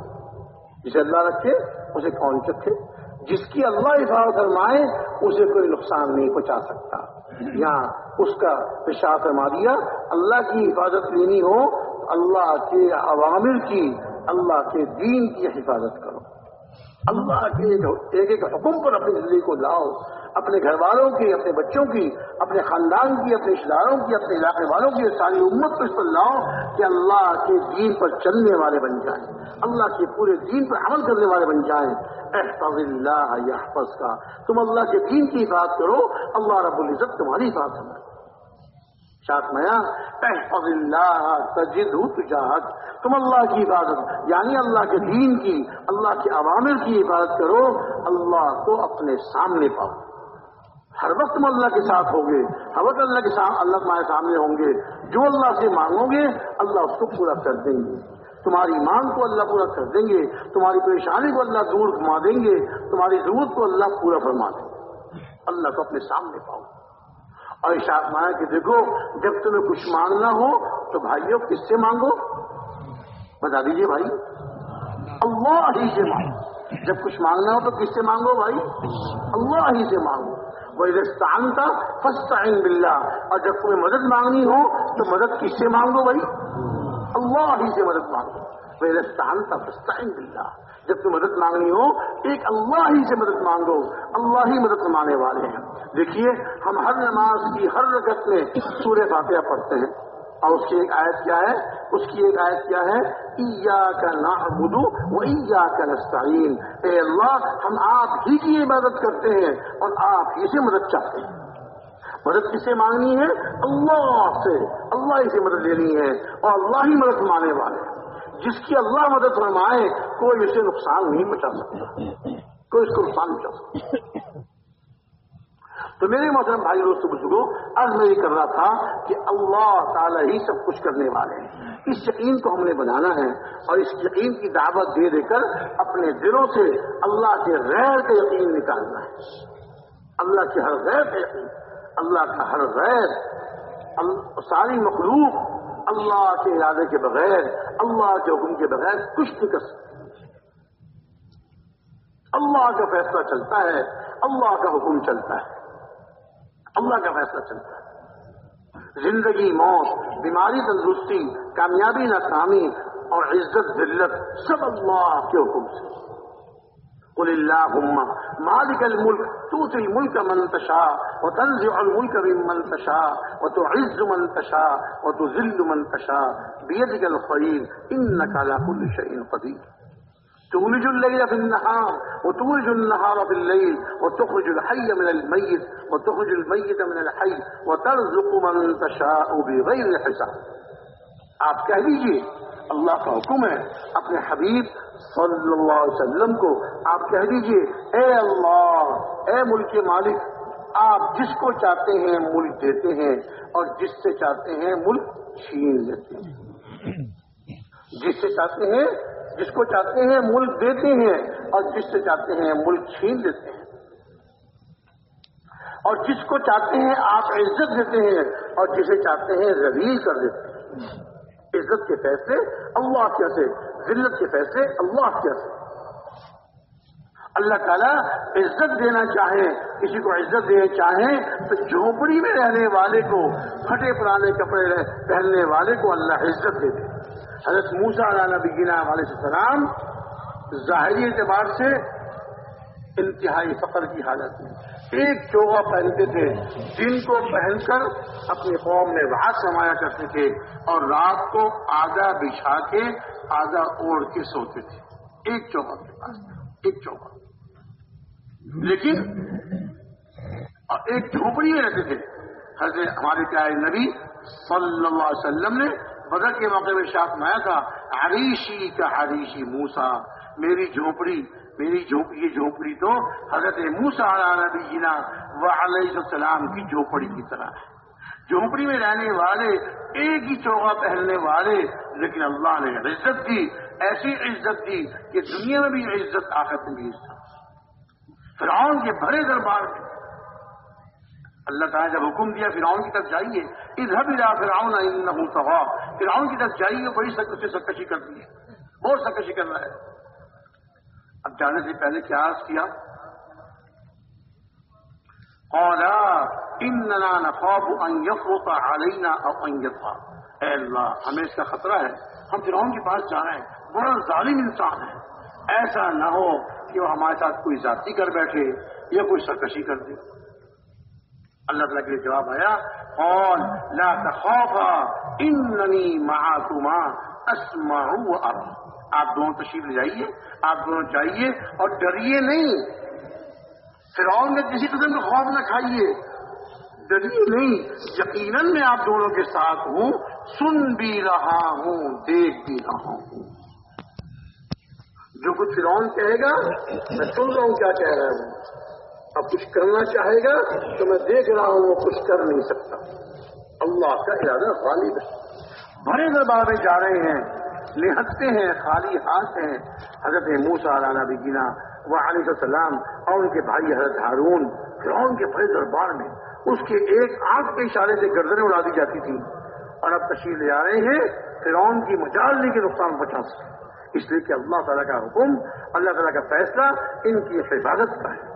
جسے اللہ رکھے اسے کون چکھے؟ جس کی اللہ حفاظت فرمائے اسے کوئی نقصان نہیں پہنچا سکتا۔ یہاں اس کا پیشہ فرما دیا، اللہ کی حفاظت لینی ہو، اللہ کے عوامل کی، اللہ کے دین کی حفاظت کرو۔ اللہ کے ایک ایک حکم پر اپنی زندگی کو لاؤ۔ اپنے گھر والوں کی، اپنے بچوں کی، اپنے خاندان کی، اپنے رشتے داروں کی، اپنے علاقے والوں کی، ساری امت کو اس پر لاؤ کہ اللہ کے دین پر چلنے والے بن جائیں۔ اللہ کے پورے دین پر عمل کرنے والے بن جائیں۔ احفظ اللہ یحفظ کا تم اللہ کے دین کی حفاظت کرو۔ اللہ رب العزت تمہاری حفاظت کرنا شاط میاں احفظ اللہ تجد تجاہد تم اللہ کی حفاظت یعنی اللہ کے دین کی، اللہ کے عوامل کی حفاظت کرو۔ اللہ کو اپنے سامنے پاؤ۔ ہر وقت تم اللہ کے ساتھ ہوگے، ہر وقت اللہ کے ساتھ اللہ تمہارے سامنے ہوں گے۔ جو اللہ سے مانگو گے، اللہ اس کو پورا کر دیں گے۔ تمہاری مانگ کو اللہ پورا کر دیں گے، تمہاری پریشانی کو اللہ دور گھما دیں گے، تمہاری ضرورت کو اللہ پورا فرما دیں گے۔ اللہ کو اپنے سامنے پاؤ۔ اور اشاعت مایا کہ دیکھو، جب تمہیں کچھ مانگنا ہو تو بھائیوں کس سے مانگو؟ بتا دیجیے بھائی۔ اللہ ہی سے مانگو۔ جب کچھ مانگنا ہو تو کس سے مانگو بھائی؟ اللہ ہی سے مانگو۔ وہ رستان تھا فسٹ بلّہ اور جب تمہیں مدد مانگنی ہو تو مدد کس سے مانگو بھائی؟ اللہ ہی سے مدد مانگو۔ وہ رستان تھا فسٹ بلّہ جب تم مدد مانگنی ہو ایک اللہ ہی سے مدد مانگو، اللہ ہی مدد مانگنے والے ہیں۔ دیکھیے، ہم ہر نماز کی ہر رگت میں سورہ فاتحہ پڑھتے ہیں۔ اور اس کی ایک آیت کیا ہے؟ اس کی ایک آیت کیا ہے؟ ایا کا نا بدو وہ ایا کا نستعین اے اللہ ہم آپ ہی کی عبادت کرتے ہیں اور آپ ہی سے مدد چاہتے ہیں۔ مدد کسے مانگنی ہے؟ اللہ سے۔ اللہ ہی سے مدد لینی ہے اور اللہ ہی مدد مانگنے والے جس کی اللہ مدد فرمائے کوئی اسے نقصان نہیں پہنچا سکتا۔ کوئی اس کو نقصان پہنچا سکتا۔ [laughs] تو میرے محترم بھائی دوست بزرگوں آج میں یہ کر رہا تھا کہ اللہ تعالیٰ ہی سب کچھ کرنے والے ہیں۔ اس یقین کو ہم نے بنانا ہے اور اس یقین کی دعوت دے دے کر اپنے دلوں سے اللہ کے غیر کا یقین نکالنا ہے۔ اللہ کے ہر غیر کا یقین، اللہ کا ہر غیر ساری مخلوق اللہ کے ارادے کے بغیر، اللہ کے حکم کے بغیر کچھ نہیں کر سکتی۔ اللہ کا فیصلہ چلتا ہے، اللہ کا حکم چلتا ہے۔ اللہ کا فیصلہ چلتا ہے۔ زندگی، موت، بیماری، تندرستی، کامیابی، ناکامی اور عزت، ذلت، سب اللہ کے حکم سے۔ قل اللهم مالك الملك تؤتي الملك من تشاء وتنزع الملك ممن تشاء وتعز من تشاء وتذل من تشاء۔ بيدك الخير انك على كل شيء قدير تولج الليل في النهار وتولج النهار في الليل وتخرج الحي من الميت وتخرج الميت من الحي وترزق من تشاء بغير حساب. آپ کہہ دیجیے، اللہ کا حکم ہے اپنے حبیب صلی اللہ علیہ وسلم کو آپ کہہ دیجیے، اے اللہ، اے ملک مالک، آپ جس کو چاہتے ہیں ملک دیتے ہیں اور جس سے چاہتے ہیں ملک چھین لیتے ہیں۔ جس سے چاہتے ہیں جس کو چاہتے ہیں ملک دیتے ہیں اور جس سے چاہتے ہیں ملک چھین لیتے ہیں۔ اور جس کو چاہتے ہیں آپ عزت دیتے ہیں اور جسے چاہتے ہیں ذلیل کر دیتے ہیں۔ عزت کے فیصلے اللہ کیسے ذلت کے فیصلے اللہ کیسے اللہ تعالیٰ عزت دینا چاہیں کسی کو عزت دینا چاہیں تو جھونپڑی میں رہنے والے کو، پھٹے پرانے کپڑے پہننے والے کو اللہ عزت دے دے۔ حضرت موسا نبی گینا علیہ السلام ظاہری اعتبار سے انتہائی فقر کی حالت میں ایک چوغا پہنتے تھے جن کو پہن کر اپنی قوم میں رات سمایا کرتے تھے اور رات کو آدھا بچھا کے آدھا اوڑھ کے سوتے تھے۔ ایک چوکا کے پاس ایک چوکا لیکن ایک جھونپڑی میں رہتے تھے۔ حضرت ہمارے پیارے نبی صلی اللہ علیہ وسلم نے بدر کے موقع میں شاپ مایا تھا ہریشی کا ہریشی موسا میری جھونپڑی، میری یہ جھونپڑی تو حضرت موسا نبی جینا و علیہ جی السلام کی جھونپڑی کی طرح ہے۔ جھونپڑی میں رہنے والے، ایک ہی چوغا پہننے والے، لیکن اللہ نے عزت دی، ایسی عزت دی کہ دنیا میں بھی عزت آخر میں بھی عزت۔ فرعون کے بڑے دربار میں اللہ تعالیٰ جب حکم دیا فرعون کی طرف جائیے ادھر بھی فرعون نہ فرعون کی طرف جائیے، بڑی سے سرکشی کرتی ہے۔ بہت سرکشی کر رہا ہے۔ اب جانے سے پہلے کیا عرض کیا؟ اولا ان نفاب یفوتا علینا اور اے اللہ، ہمیں اس کا خطرہ ہے۔ ہم فرعون کے پاس جا رہے ہیں۔ بڑا ظالم انسان ہے۔ ایسا نہ ہو کہ وہ ہمارے ساتھ کوئی ذاتی کر بیٹھے یا کوئی سرکشی کر دے۔ اللہ تعالیٰ کے جواب آیا اور لا تخوفا اننی معاکما اسمع و آپ دونوں تشریف لے جائیے، آپ دونوں جائیے اور ڈریے نہیں۔ فرعون میں کسی قسم کا خوف نہ کھائیے۔ ڈریے نہیں، یقیناً میں آپ دونوں کے ساتھ ہوں۔ سن بھی رہا ہوں، دیکھ بھی رہا ہوں۔ جو کچھ فرعون کہے گا، میں سن رہا ہوں کیا کہہ رہا ہوں۔ اب کچھ کرنا چاہے گا تو میں دیکھ رہا ہوں وہ کچھ کر نہیں سکتا۔ اللہ کا ارادہ غالب ہے۔ بڑے دربار میں جا رہے ہیں لہتے ہیں، خالی ہاتھ ہیں۔ حضرت موسا رانا بگینا وہ علیہ السلام اور ان کے بھائی حضرت ہارون، فرعون کے بڑے دربار میں اس کے ایک آنکھ کے اشارے سے گردنیں اڑا دی جاتی تھی اور اب تشریف لے آ رہے ہیں، فرعون کی مجالنے کے نقصان بچا سکے اس لیے کہ اللہ تعالیٰ کا حکم، اللہ تعالیٰ کا فیصلہ ان کی حفاظت کا ہے۔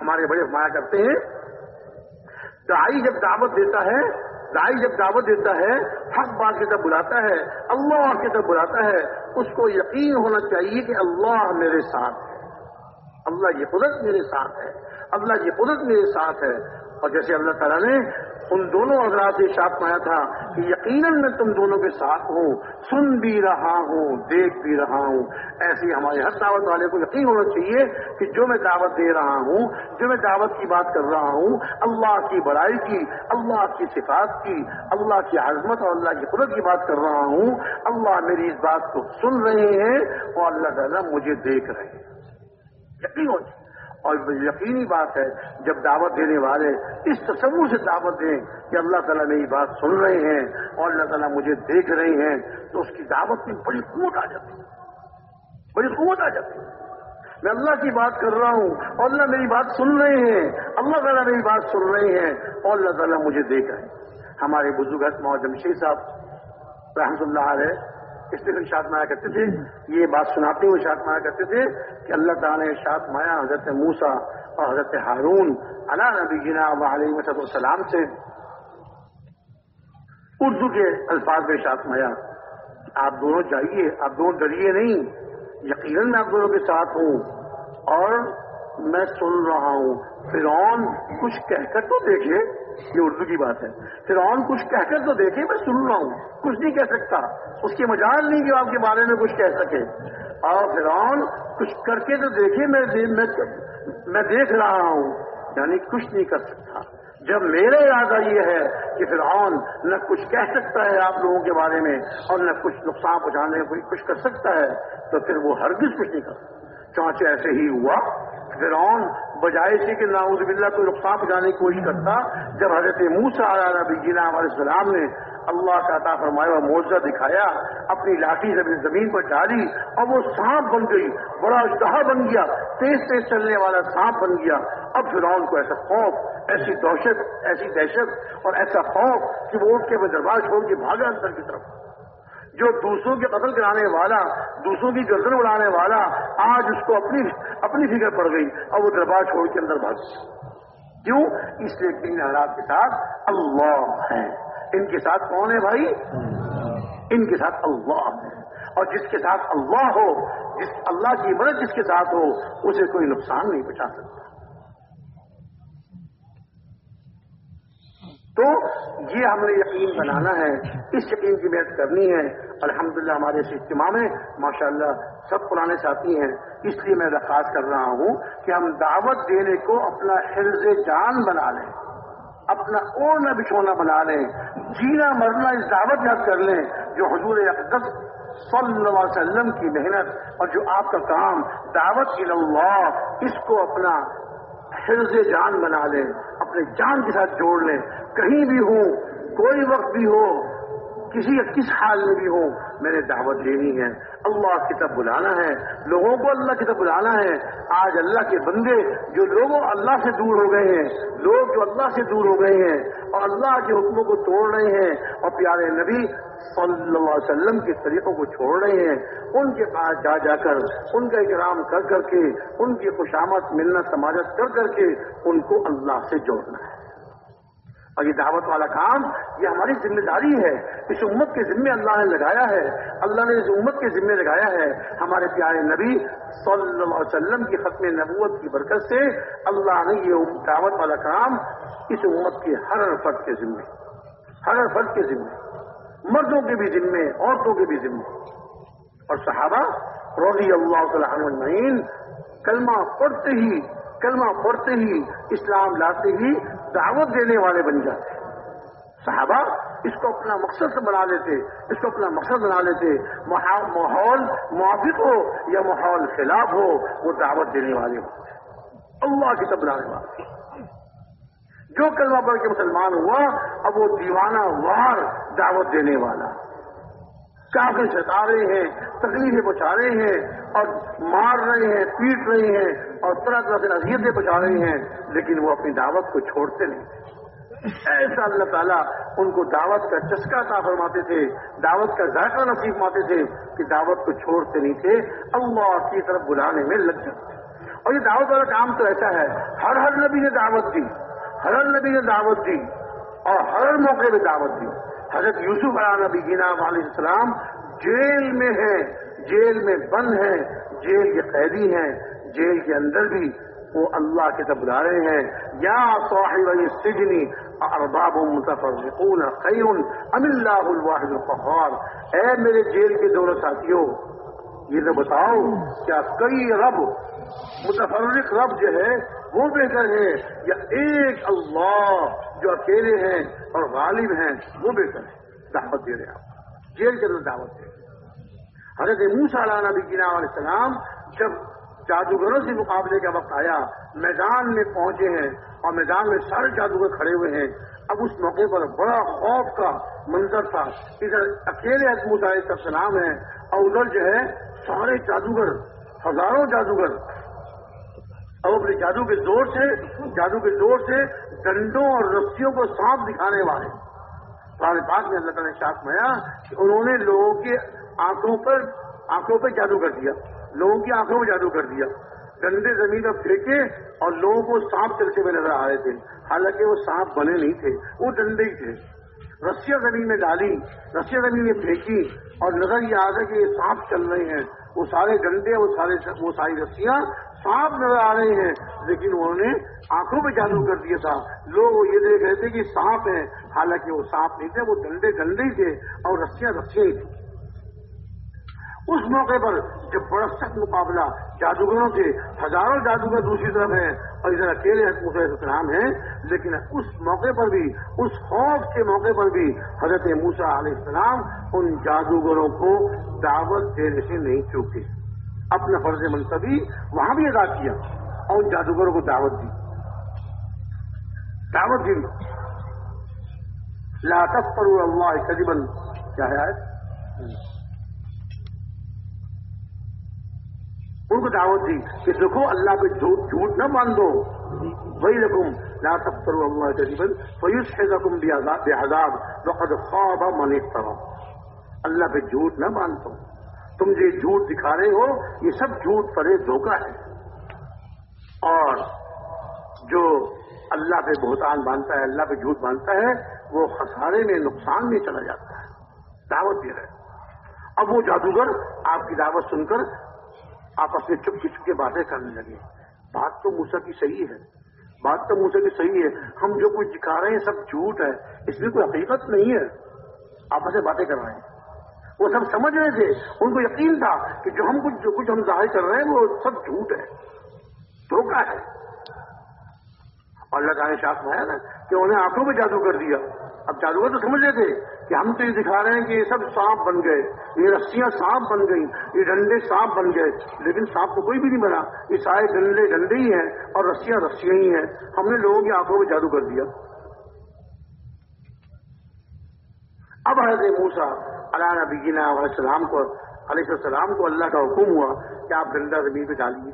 ہمارے بڑے مایا کرتے ہیں دائی جب دعوت دیتا ہے دائی جب دعوت دیتا ہے، حق بات کی طرف بلاتا ہے، اللہ کی طرف بلاتا ہے، اس کو یقین ہونا چاہیے کہ اللہ میرے ساتھ ہے۔ اللہ یہ قدرت میرے ساتھ ہے۔ اللہ یہ قدرت میرے ساتھ ہے۔ اور جیسے اللہ تعالیٰ نے ان دونوں حضرات سے شاپ پایا تھا کہ یقیناً میں تم دونوں کے ساتھ ہوں، سن بھی رہا ہوں، دیکھ بھی رہا ہوں۔ ایسی ہمارے ہر دعوت والے کو یقین ہونا چاہیے کہ جو میں دعوت دے رہا ہوں، جو میں دعوت کی بات کر رہا ہوں، اللہ کی بڑائی کی، اللہ کی صفات کی، اللہ کی عظمت اور اللہ کی قدرت کی بات کر رہا ہوں، اللہ میری اس بات کو سن رہے ہیں اور اللہ تعالیٰ مجھے دیکھ رہے ہیں۔ یقین ہو چاہیے۔ اور یقینی بات ہے، جب دعوت دینے والے اس تصور سے دعوت دیں کہ اللہ تعالیٰ میری بات سن رہے ہیں اور اللہ تعالیٰ مجھے دیکھ رہے ہیں، تو اس کی دعوت میں بڑی قوت آ جاتی ہے۔ بڑی قوت آ جاتی ہے۔ میں اللہ کی بات کر رہا ہوں اور اللہ میری بات سن رہے ہیں، اللہ تعالیٰ میری بات سن رہے ہیں اور اللہ تعالیٰ مجھے دیکھ رہے ہیں۔ ہمارے بزرگ مو جمشید صاحب رحمۃ اللہ علیہ اس لیے شاد مایا کرتے تھے۔ یہ بات سناتے ہوئے شاد مایا کرتے تھے کہ اللہ تعالیٰ نے شاد مایا حضرت موسا اور حضرت ہارون علا نبی جنا علیہ وسط السلام سے۔ اردو کے الفاظ میں شاد مایا۔ آپ دونوں جائیے، آپ دونوں ڈریے نہیں، یقیناً میں آپ دونوں کے ساتھ ہوں۔ اور میں سن رہا ہوں۔ فرعون کچھ کہہ کر تو دیکھے، یہ اردو کی بات ہے۔ فرعون کچھ کہہ کر تو دیکھے، میں سن رہا ہوں۔ کچھ نہیں کہہ سکتا۔ اس کے مجال نہیں کہ آپ کے بارے میں کچھ کہہ سکے۔ اور فرعون کچھ کر کے تو دیکھے، میں میں دیکھ رہا ہوں۔ یعنی کچھ نہیں کر سکتا۔ جب میرا ارادہ یہ ہے کہ فرعون نہ کچھ کہہ سکتا ہے آپ لوگوں کے بارے میں اور نہ کچھ نقصان پہنچانے میں کچھ کر سکتا ہے، تو پھر وہ ہرگز کچھ نہیں کر سکتا۔ چانچے ایسے ہی ہوا۔ فرعون بجائے سے کہ ناؤد باللہ کو نقصان پہنچانے کی کوشش کرتا، جب حضرت موسا نبی جینا علیہ السلام نے اللہ کا عطا فرمایا ہوا معاوضہ دکھایا، اپنی لاٹھی سے زمین پر ڈالی اور وہ سانپ بن گئی، بڑا اشتہا بن گیا، تیز تیز چلنے والا سانپ بن گیا۔ اب فرعون کو ایسا خوف، ایسی دہشت ایسی دہشت اور ایسا خوف کہ وہ اٹھ کے وہ دربار چھوڑ کے بھاگا اندر کی طرف۔ جو دوسروں کے قتل کرانے والا، دوسروں کی گردن اڑانے والا آج اس کو اپنی اپنی فکر پڑ گئی اور وہ دربار چھوڑ کے اندر بھاگ کیوں؟ اس لیے ان حالات کے ساتھ اللہ ہے۔ ان کے ساتھ کون ہے بھائی؟ ان کے ساتھ اللہ ہے۔ اور جس کے ساتھ اللہ ہو، جس اللہ کی مدد جس کے ساتھ ہو، اسے کوئی نقصان نہیں بچا سکتا۔ تو یہ ہم نے یقین بنانا ہے، اس یقین کی محنت کرنی ہے۔ الحمدللہ ہمارے اس اجتماع میں ماشاء اللہ سب پرانے ساتھی ہیں۔ اس لیے میں درخواست کر رہا ہوں کہ ہم دعوت دینے کو اپنا حرض جان بنا لیں، اپنا اوڑنا بچھونا بنا لیں۔ جینا مرنا اس دعوت یاد کر لیں جو حضور اقدس صلی اللہ علیہ وسلم کی محنت اور جو آپ کا کام دعوت اللہ اس کو اپنا حرض جان بنا لیں اپنے جان کے ساتھ جوڑ لیں کہیں بھی ہوں، کوئی وقت بھی ہو کسی کس حال میں بھی ہو، میں نے دعوت دینی ہے۔ اللہ کی طرف بلانا ہے، لوگوں کو اللہ کی طرف بلانا ہے۔ آج اللہ کے بندے جو لوگوں اللہ سے دور ہو گئے ہیں، لوگ جو اللہ سے دور ہو گئے ہیں اور اللہ کے حکموں کو توڑ رہے ہیں اور پیارے نبی صلی اللہ علیہ وسلم کے طریقوں کو چھوڑ رہے ہیں۔ ان کے پاس جا جا کر، ان کا اکرام کر کر کے، ان کی خوشامت ملنا سماجت کر کر کے ان کو اللہ سے جوڑنا ہے۔ اور یہ دعوت والا کام، یہ ہماری ذمہ داری ہے۔ اس امت کے ذمے اللہ نے لگایا ہے۔ اللہ نے اس امت کے ذمے لگایا ہے۔ ہمارے پیارے نبی صلی اللہ علیہ وسلم کی ختم نبوت کی برکت سے اللہ نے یہ دعوت والا کام اس امت کے ہر فرد کے ذمے، ہر فرد کے ذمے، مردوں کے بھی ذمے، عورتوں کے بھی ذمے۔ اور صحابہ رضی اللہ تعالیٰ عنہ کلمہ پڑھتے ہی کلمہ پڑھتے ہی اسلام لاتے ہی دعوت دینے والے بن جاتے صحابہ اس کو اپنا مقصد بنا لیتے، اس کو اپنا مقصد بنا لیتے۔ ماحول موافق ہو یا ماحول خلاف ہو، وہ دعوت دینے والے ہو اللہ کی طب بنانے والے۔ جو کلمہ پڑھ کے مسلمان ہوا، اب وہ دیوانہ وار دعوت دینے والا۔ کافی ستا رہے ہیں، تکلیفیں پہنچا رہے ہیں اور مار رہے ہیں، پیٹ رہے ہیں اور طرح طرح سے نصیحتیں پہنچا رہے ہیں، لیکن وہ اپنی دعوت کو چھوڑتے نہیں۔ ایسا اللہ تعالیٰ ان کو دعوت کا چسکا تا فرماتے تھے، دعوت کا ذائقہ نصیب ماتے تھے کہ دعوت کو چھوڑتے نہیں تھے۔ اللہ کی طرف بلانے میں لگ جاتے اور یہ دعوت والا کام تو ایسا ہے، ہر ہر نبی نے دعوت دی، ہر ہر نبی نے دعوت دی اور ہر موقع پہ دعوت دی۔ حضرت یوسف علیہ نبی گینا جی علیہ السلام جیل میں ہیں، جیل میں بند ہیں، جیل کے قیدی ہیں، جیل کے اندر بھی وہ اللہ کے تب رہے ہیں۔ یا صاحب السجن ارباب متفرقون خیر ام اللہ الواحد القہار۔ اے میرے جیل کے دونوں ساتھیوں، یہ تو بتاؤ کیا کئی رب، متفرق رب جو ہے، وہ بہتر ہے یا ایک اللہ جو اکیلے ہیں؟ اور غالب ہیں، وہ بہتر ہے دعوت دے رہے آپ۔ جیل کے اندر دعوت دے حضرت موسا علیہ نبی گنا علیہ السلام جب جادوگروں سے مقابلے کا وقت آیا، میدان میں پہنچے ہیں اور میدان میں سارے جادوگر کھڑے ہوئے ہیں۔ اب اس موقع پر بڑا خوف کا منظر تھا۔ ادھر اکیلے موسا علیہ السلام ہیں اور ادھر جو ہے سارے جادوگر، ہزاروں جادوگر۔ اب اپنے جادو کے زور سے، جادو کے زور سے ڈنڈوں اور رسیوں کو سانپ دکھانے والے۔ قرآن پاک میں اللہ تعالیٰ نے شاخ میا کہ انہوں نے لوگوں کے آنکھوں پر آنکھوں پہ جادو کر دیا۔ لوگوں کی آنکھوں میں جادو کر دیا۔ ڈنڈے زمین پر پھینکے اور لوگوں کو سانپ چلتے ہوئے نظر آ رہے تھے۔ حالانکہ وہ سانپ بنے نہیں تھے، وہ ڈنڈے ہی تھے۔ رسیاں زمین میں ڈالی، رسیاں زمین میں پھینکی اور نظر یہ آ رہا کہ یہ سانپ چل رہے ہیں۔ وہ سارے ڈنڈے وہ سارے وہ ساری رسیاں سانپ نظر آ رہے ہیں، لیکن انہوں نے آنکھوں پہ جادو کر دیا تھا۔ لوگ وہ یہ دیکھ رہے تھے کہ سانپ ہے حالانکہ وہ سانپ نہیں تھے، وہ ڈنڈے ڈنڈے ہی تھے اور رسیاں رسیاں ہی تھیں۔ اس موقع پر جب بڑا سخت مقابلہ، جادوگروں کے ہزاروں جادوگر دوسری طرف ہیں اور ادھر اکیلے السلام ہیں، لیکن اس موقع پر بھی، اس خوف کے موقع پر بھی حضرت موسا علیہ السلام ان جادوگروں کو دعوت دینے سے نہیں چوکے۔ اپنا فرض منصبی وہاں بھی ادا کیا اور ان جادوگروں کو دعوت دی۔ دعوت دی۔ لا تفتروا اللہ قریباً کیا ہے ان کو دعوت دی کہ دیکھو اللہ پہ جھوٹ جھوٹ نہ مان دو وہی رقم لا تفتروا اللہ قریباً فیوس ہے رقم بے حضاب وقت خواب من طرح اللہ پہ جھوٹ نہ مان دو تم جو جھوٹ دکھا رہے ہو، یہ سب جھوٹ پڑے دھوکہ ہے۔ اور جو اللہ پہ بہتان باندھتا ہے، اللہ پہ جھوٹ باندھتا ہے، وہ خسارے میں، نقصان میں چلا جاتا ہے۔ دعوت دے رہے اب وہ جادوگر آپ کی دعوت سن کر آپ اپنے چپ چپ کے باتیں کرنے لگے۔ بات تو موسا کی صحیح ہے۔ بات تو موسا کی صحیح ہے۔ ہم جو کچھ دکھا رہے ہیں، سب جھوٹ ہے۔ اس میں کوئی حقیقت نہیں ہے۔ آپ ایسے باتیں کر رہے ہیں۔ وہ سب سمجھ رہے تھے۔ ان کو یقین تھا کہ جو ہم کچھ جو کچھ ہم ظاہر کر رہے ہیں وہ سب جھوٹ ہے۔ دھوکہ ہے۔ اور اللہ تعالیٰ نے شاخ بنایا نا کہ انہیں آنکھوں میں جادو کر دیا۔ اب جادوگر تو سمجھ رہے تھے کہ ہم تو یہ دکھا رہے ہیں کہ یہ سب سانپ بن گئے۔ یہ رسیاں سانپ بن گئی یہ ڈنڈے سانپ بن گئے۔ لیکن سانپ تو کوئی بھی نہیں بنا۔ یہ سارے ڈنڈے ڈنڈے ہی ہیں اور رسیاں رسیاں ہی ہیں۔ ہم نے لوگوں کی آنکھوں میں جادو کر دیا۔ اب حضرت موسا اللہ نبی علیہ السلام کو علیہ السلام کو اللہ کا حکم ہوا کہ آپ ڈنڈا زمین پہ ڈالیے۔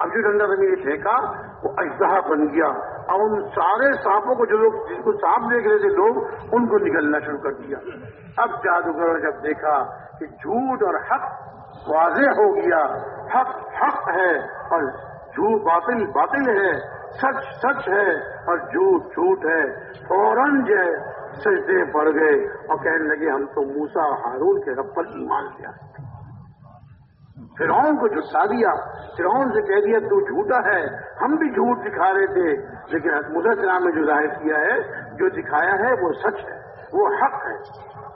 اب جو ڈنڈا زمین پھینکا، وہ اجدہ بن گیا۔ اور ان سارے سانپوں کو جو لوگ جن کو سانپ دیکھ رہے تھے لوگ، ان کو نکلنا شروع کر دیا۔ اب جادوگر نے جب دیکھا کہ جھوٹ اور حق واضح ہو گیا، حق حق ہے اور جھوٹ باطل باطل ہے سچ سچ ہے اور جھوٹ جھوٹ ہے، فوراً جو ہے سجدے پڑ گئے اور کہنے لگے، ہم تو موسا ہارون کے رب پر ایمان لیا۔ فرعون کو جھٹا دیا۔ فرعون سے کہہ دیا، تو جھوٹا ہے، ہم بھی جھوٹ دکھا رہے تھے۔ لیکن السلام نے جو ظاہر کیا ہے، جو دکھایا ہے، وہ سچ ہے، وہ حق ہے۔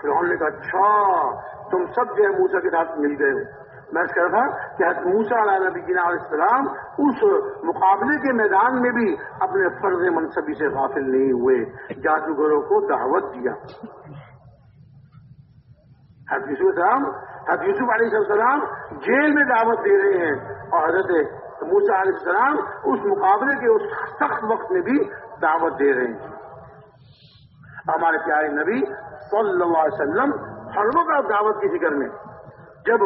فرعون نے کہا اچھا تم سب جو ہے موسا کے ساتھ مل گئے ہو۔ میں کہا تھا کہ حضرت موسا علیہ نبی علیہ السلام اس مقابلے کے میدان میں بھی اپنے فرض منصبی سے غافل نہیں ہوئے، جادوگروں کو دعوت دیا۔ حضرت یوسف السلام، حضرت یوسف علیہ السلام جیل میں دعوت دے رہے ہیں اور حضرت موسا علیہ السلام اس مقابلے کے اس سخت وقت میں بھی دعوت دے رہے ہیں۔ ہمارے پیارے نبی صلی اللہ علیہ وسلم ہر وقت دعوت کی فکر میں، جب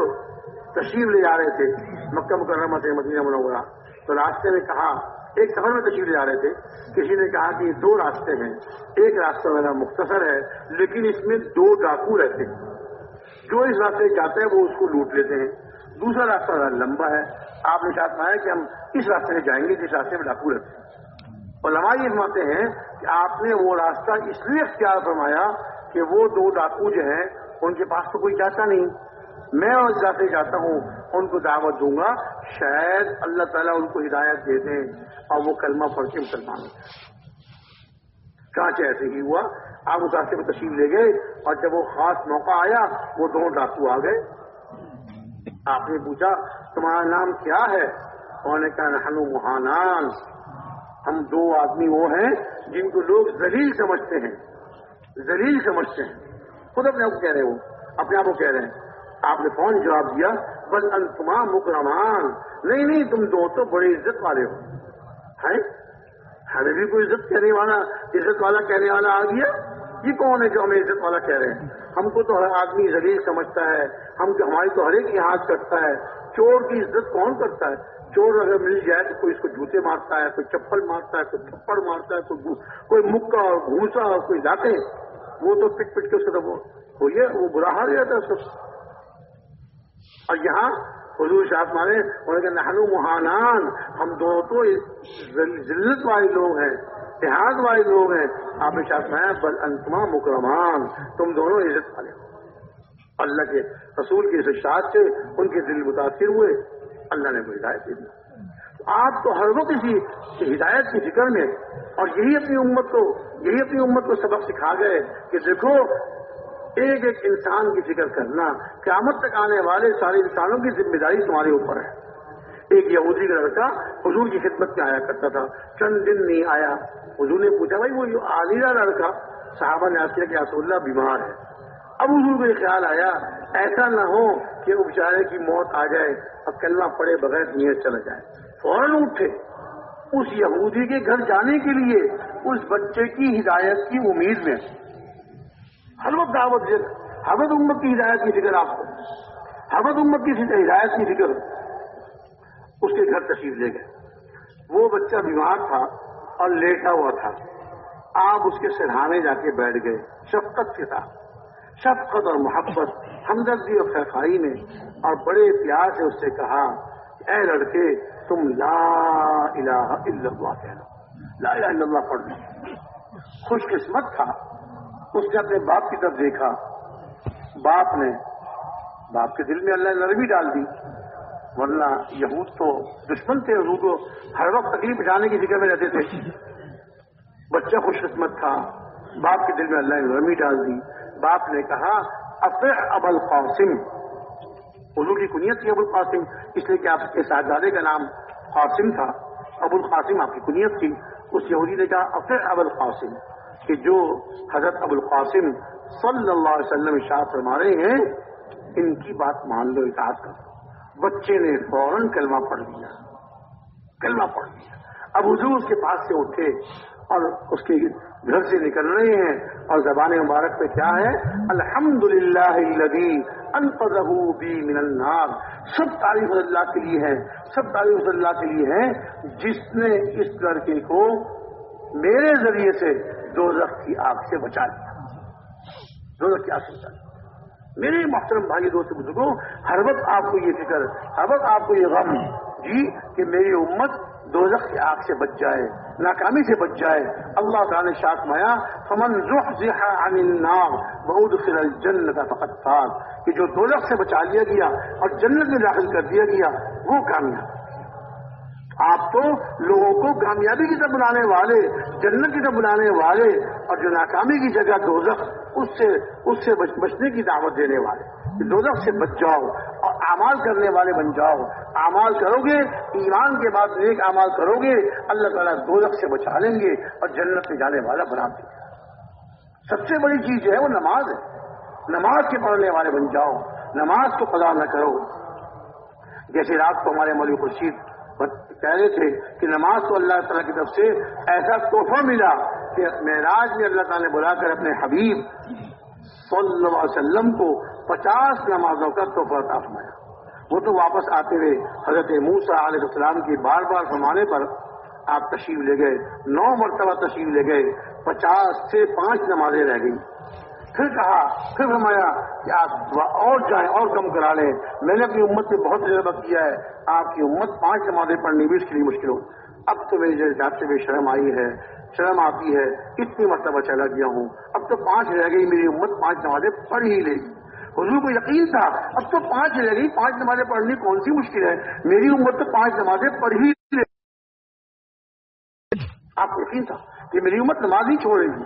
تشریف لے جا رہے تھے۔ مکہ مکرمہ سے مدینہ منورہ۔ تو راستے میں کہا، ایک سفر میں تشریف لے جا رہے تھے۔ کسی نے کہا کہ دو راستے ہیں۔ ایک راستہ میرا مختصر ہے، لیکن اس میں دو ڈاکو رہتے ہیں۔ جو اس راستے جاتے ہیں وہ اس کو لوٹ لیتے ہیں۔ دوسرا راستہ لمبا ہے۔ آپ نے ساتھ پایا کہ ہم اس راستے میں جائیں گے جس راستے میں ڈاکو رہتے ہیں۔ اور لمبا یہ فرماتے ہیں کہ آپ نے وہ راستہ اس لیے اختیار فرمایا کہ وہ دو ڈاکو جو ہیں، ان کے پاس تو کوئی جاتا نہیں۔ میں اس راستے جاتا ہوں، ان کو دعوت دوں گا، شاید اللہ تعالیٰ ان کو ہدایت دے دیں اور وہ کلمہ پڑھ کے مسلمان ہو جائے ایسے ہی ہوا، آپ اس راستے میں تشریف لے گئے اور جب وہ خاص موقع آیا، وہ دونوں ڈاکو آ گئے۔ آپ نے پوچھا، تمہارا نام کیا ہے؟ انہوں نے کہا، نحنو مہانان۔ ہم دو آدمی وہ ہیں جن کو لوگ زلیل سمجھتے ہیں۔ زلیل سمجھتے ہیں۔ خود اپنے آپ کو کہہ رہے ہو، اپنے آپ کو کہہ رہے ہیں۔ آپ نے کون جواب دیا؟ بس انتما مکرمان۔ نہیں نہیں، تم دو تو بڑی عزت والے ہو۔ ہیں؟ ہمیں بھی کوئی عزت کہنے والا، عزت والا کہنے والا آ گیا؟ یہ کون ہے جو ہمیں عزت والا کہہ رہے ہیں؟ ہم کو تو ہر آدمی ذریع سمجھتا ہے۔ ہم ہماری تو ہر ایک یاد کرتا ہے۔ چور کی عزت کون کرتا ہے؟ چور اگر مل جائے تو کوئی اس کو جوتے مارتا ہے، کوئی چپل مارتا ہے، کوئی تھپڑ مارتا ہے، کوئی کوئی مکہ اور گھوسا اور کوئی لاتے وہ تو پٹ پٹ کے اس کا وہ یہ، وہ برا حال جاتا ہے سب۔ اور یہاں حضور شاہ مارے انہوں نے نہنو مہانان، ہم دونوں تو ذلت والے لوگ ہیں، اتحاد والے لوگ ہیں۔ آپ نے شاہ بل انتما مکرمان، تم دونوں عزت والے اللہ کے رسول کے ارشاد سے ان کے دل متاثر ہوئے۔ اللہ نے کوئی ہدایت دے دی آپ تو ہر وقت اسی ہدایت کی فکر میں اور یہی اپنی امت کو، یہی اپنی امت کو سبق سکھا گئے کہ دیکھو ایک ایک انسان کی فکر کرنا قیامت تک آنے والے سارے انسانوں کی ذمہ داری تمہارے اوپر ہے۔ ایک یہودی کا لڑکا حضور کی خدمت میں آیا کرتا تھا۔ چند دن نہیں آیا۔ حضور نے پوچھا، بھائی، وہ عالیہ لڑکا صحابہ نے کیا کہ رسول اللہ بیمار ہے۔ اب حضور کو یہ خیال آیا، ایسا نہ ہو کہ وہ بیچارے کی موت آ جائے اور کلمہ پڑے بغیر نیت چلا جائے۔ فوراً اٹھے۔ اس یہودی کے گھر جانے کے لیے، اس بچے کی ہدایت کی امید میں۔ ہر وقت دعوت دے حمد امت کی ہدایت کی فکر آپ کو۔ حمد امت کی ہدایت کی فکر اس کے گھر تشریف لے گئے۔ وہ بچہ بیمار تھا اور لیٹا ہوا تھا۔ آپ اس کے سرہانے جا کے بیٹھ گئے۔ شفقت کے ساتھ۔ شفقت اور محبت، ہمدردی اور خیفائی نے اور بڑے پیار سے اس سے کہا، اے لڑکے، تم لا الہ الا اللہ کہنا لا الہ الا اللہ پڑھ لو خوش قسمت تھا۔ اس نے اپنے باپ کی طرف دیکھا۔ باپ نے باپ کے دل میں اللہ نے نرمی ڈال دی۔ ورنہ یہود تو دشمن تھے حضور کو ہر وقت تکلیف اٹھانے کی فکر میں رہتے تھے۔ بچہ خوش قسمت تھا۔ باپ کے دل میں اللہ نے نرمی ڈال دی۔ باپ نے کہا افر ابل قاسم اردو کی کنیت تھی ابو القاسم، اس لیے کہ آپ کے صاحبزادے کا نام قاسم تھا۔ ابو القاسم آپ کی کنیت تھی۔ اس یہودی نے کہا افر ابل قاسم کہ جو حضرت ابو القاسم صلی اللہ علیہ وسلم شاہ فرما رہے ہیں، ان کی بات مان لو، اطاعت کر بچے نے فوراً کلمہ پڑھ لیا۔ کلمہ پڑھ لیا۔ اب حضور اس کے پاس سے اٹھے اور اس کے گھر سے نکل رہے ہیں اور زبان مبارک پہ کیا ہے؟ الحمد للہ بی من النار۔ سب تعریف اللہ کے لیے ہے سب تعریف اللہ کے لیے ہے جس نے اس لڑکے کو میرے ذریعے سے دو کی آگ سے بچا لیا۔ دو کی آگ سے بچا لیا۔ میرے محترم بھائی دوست بزرگوں، ہر وقت آپ کو یہ فکر، ہر وقت آپ کو یہ غم جی کہ میری امت دوزخ کی آگ سے بچ جائے، ناکامی سے بچ جائے۔ اللہ تعالی نے شاخ مایا فمن عن النار بہت الجنت فقط فاز۔ کہ جو دوزخ سے بچا لیا گیا اور جنت میں داخل کر دیا گیا، وہ کامیاب۔ آپ تو لوگوں کو کامیابی کی طرف بلانے والے، جنت کی طرف بلانے والے اور جو ناکامی کی جگہ دوزخ، اس سے اس سے بچنے کی دعوت دینے والے۔ دوزخ سے بچ جاؤ اور اعمال کرنے والے بن جاؤ۔ اعمال کرو گے، ایمان کے بعد نیک اعمال کرو گے، اللہ تعالیٰ دوزخ سے بچا لیں گے اور جنت میں جانے والا بنا دیں گے۔ سب سے بڑی چیز جو ہے وہ نماز ہے۔ نماز کے پڑھنے والے بن جاؤ۔ نماز کو پدا نہ کرو۔ جیسے رات کو ہمارے مولوی خورشید کہہ رہے تھے کہ نماز تو اللہ تعالیٰ کی طرف سے ایسا تحفہ ملا کہ معراج میں اللہ تعالیٰ نے بلا کر اپنے حبیب صلی اللہ علیہ وسلم کو پچاس نمازوں کا تحفہ فرمایا۔ وہ تو واپس آتے ہوئے حضرت موسا علیہ السلام کی بار بار فرمانے پر آپ تشریف لے گئے، نو مرتبہ تشریف لے گئے، پچاس سے پانچ نمازیں رہ گئی پھر کہا، پھر فرمایا کہ آپ اور جائیں اور کم کرا لیں۔ میں نے اپنی امت سے بہت تجربہ کیا ہے۔ آپ کی امت پانچ نمازیں پڑھنی بھی اس کے لیے مشکل ہو۔ اب تو میری جات سے بھی شرم آئی ہے، شرم آتی ہے۔ اتنی مرتبہ چلا گیا ہوں۔ اب تو پانچ رہ گئی، میری امت پانچ نمازیں پڑھ ہی لے گی۔ حضور کو یقین تھا، اب تو پانچ رہ گئی، پانچ نمازیں پڑھنی کون سی مشکل ہے؟ میری امت تو پانچ نمازیں پڑھ ہی لے آپ کو یقین تھا کہ میری امت نماز ہی چھوڑ گی؟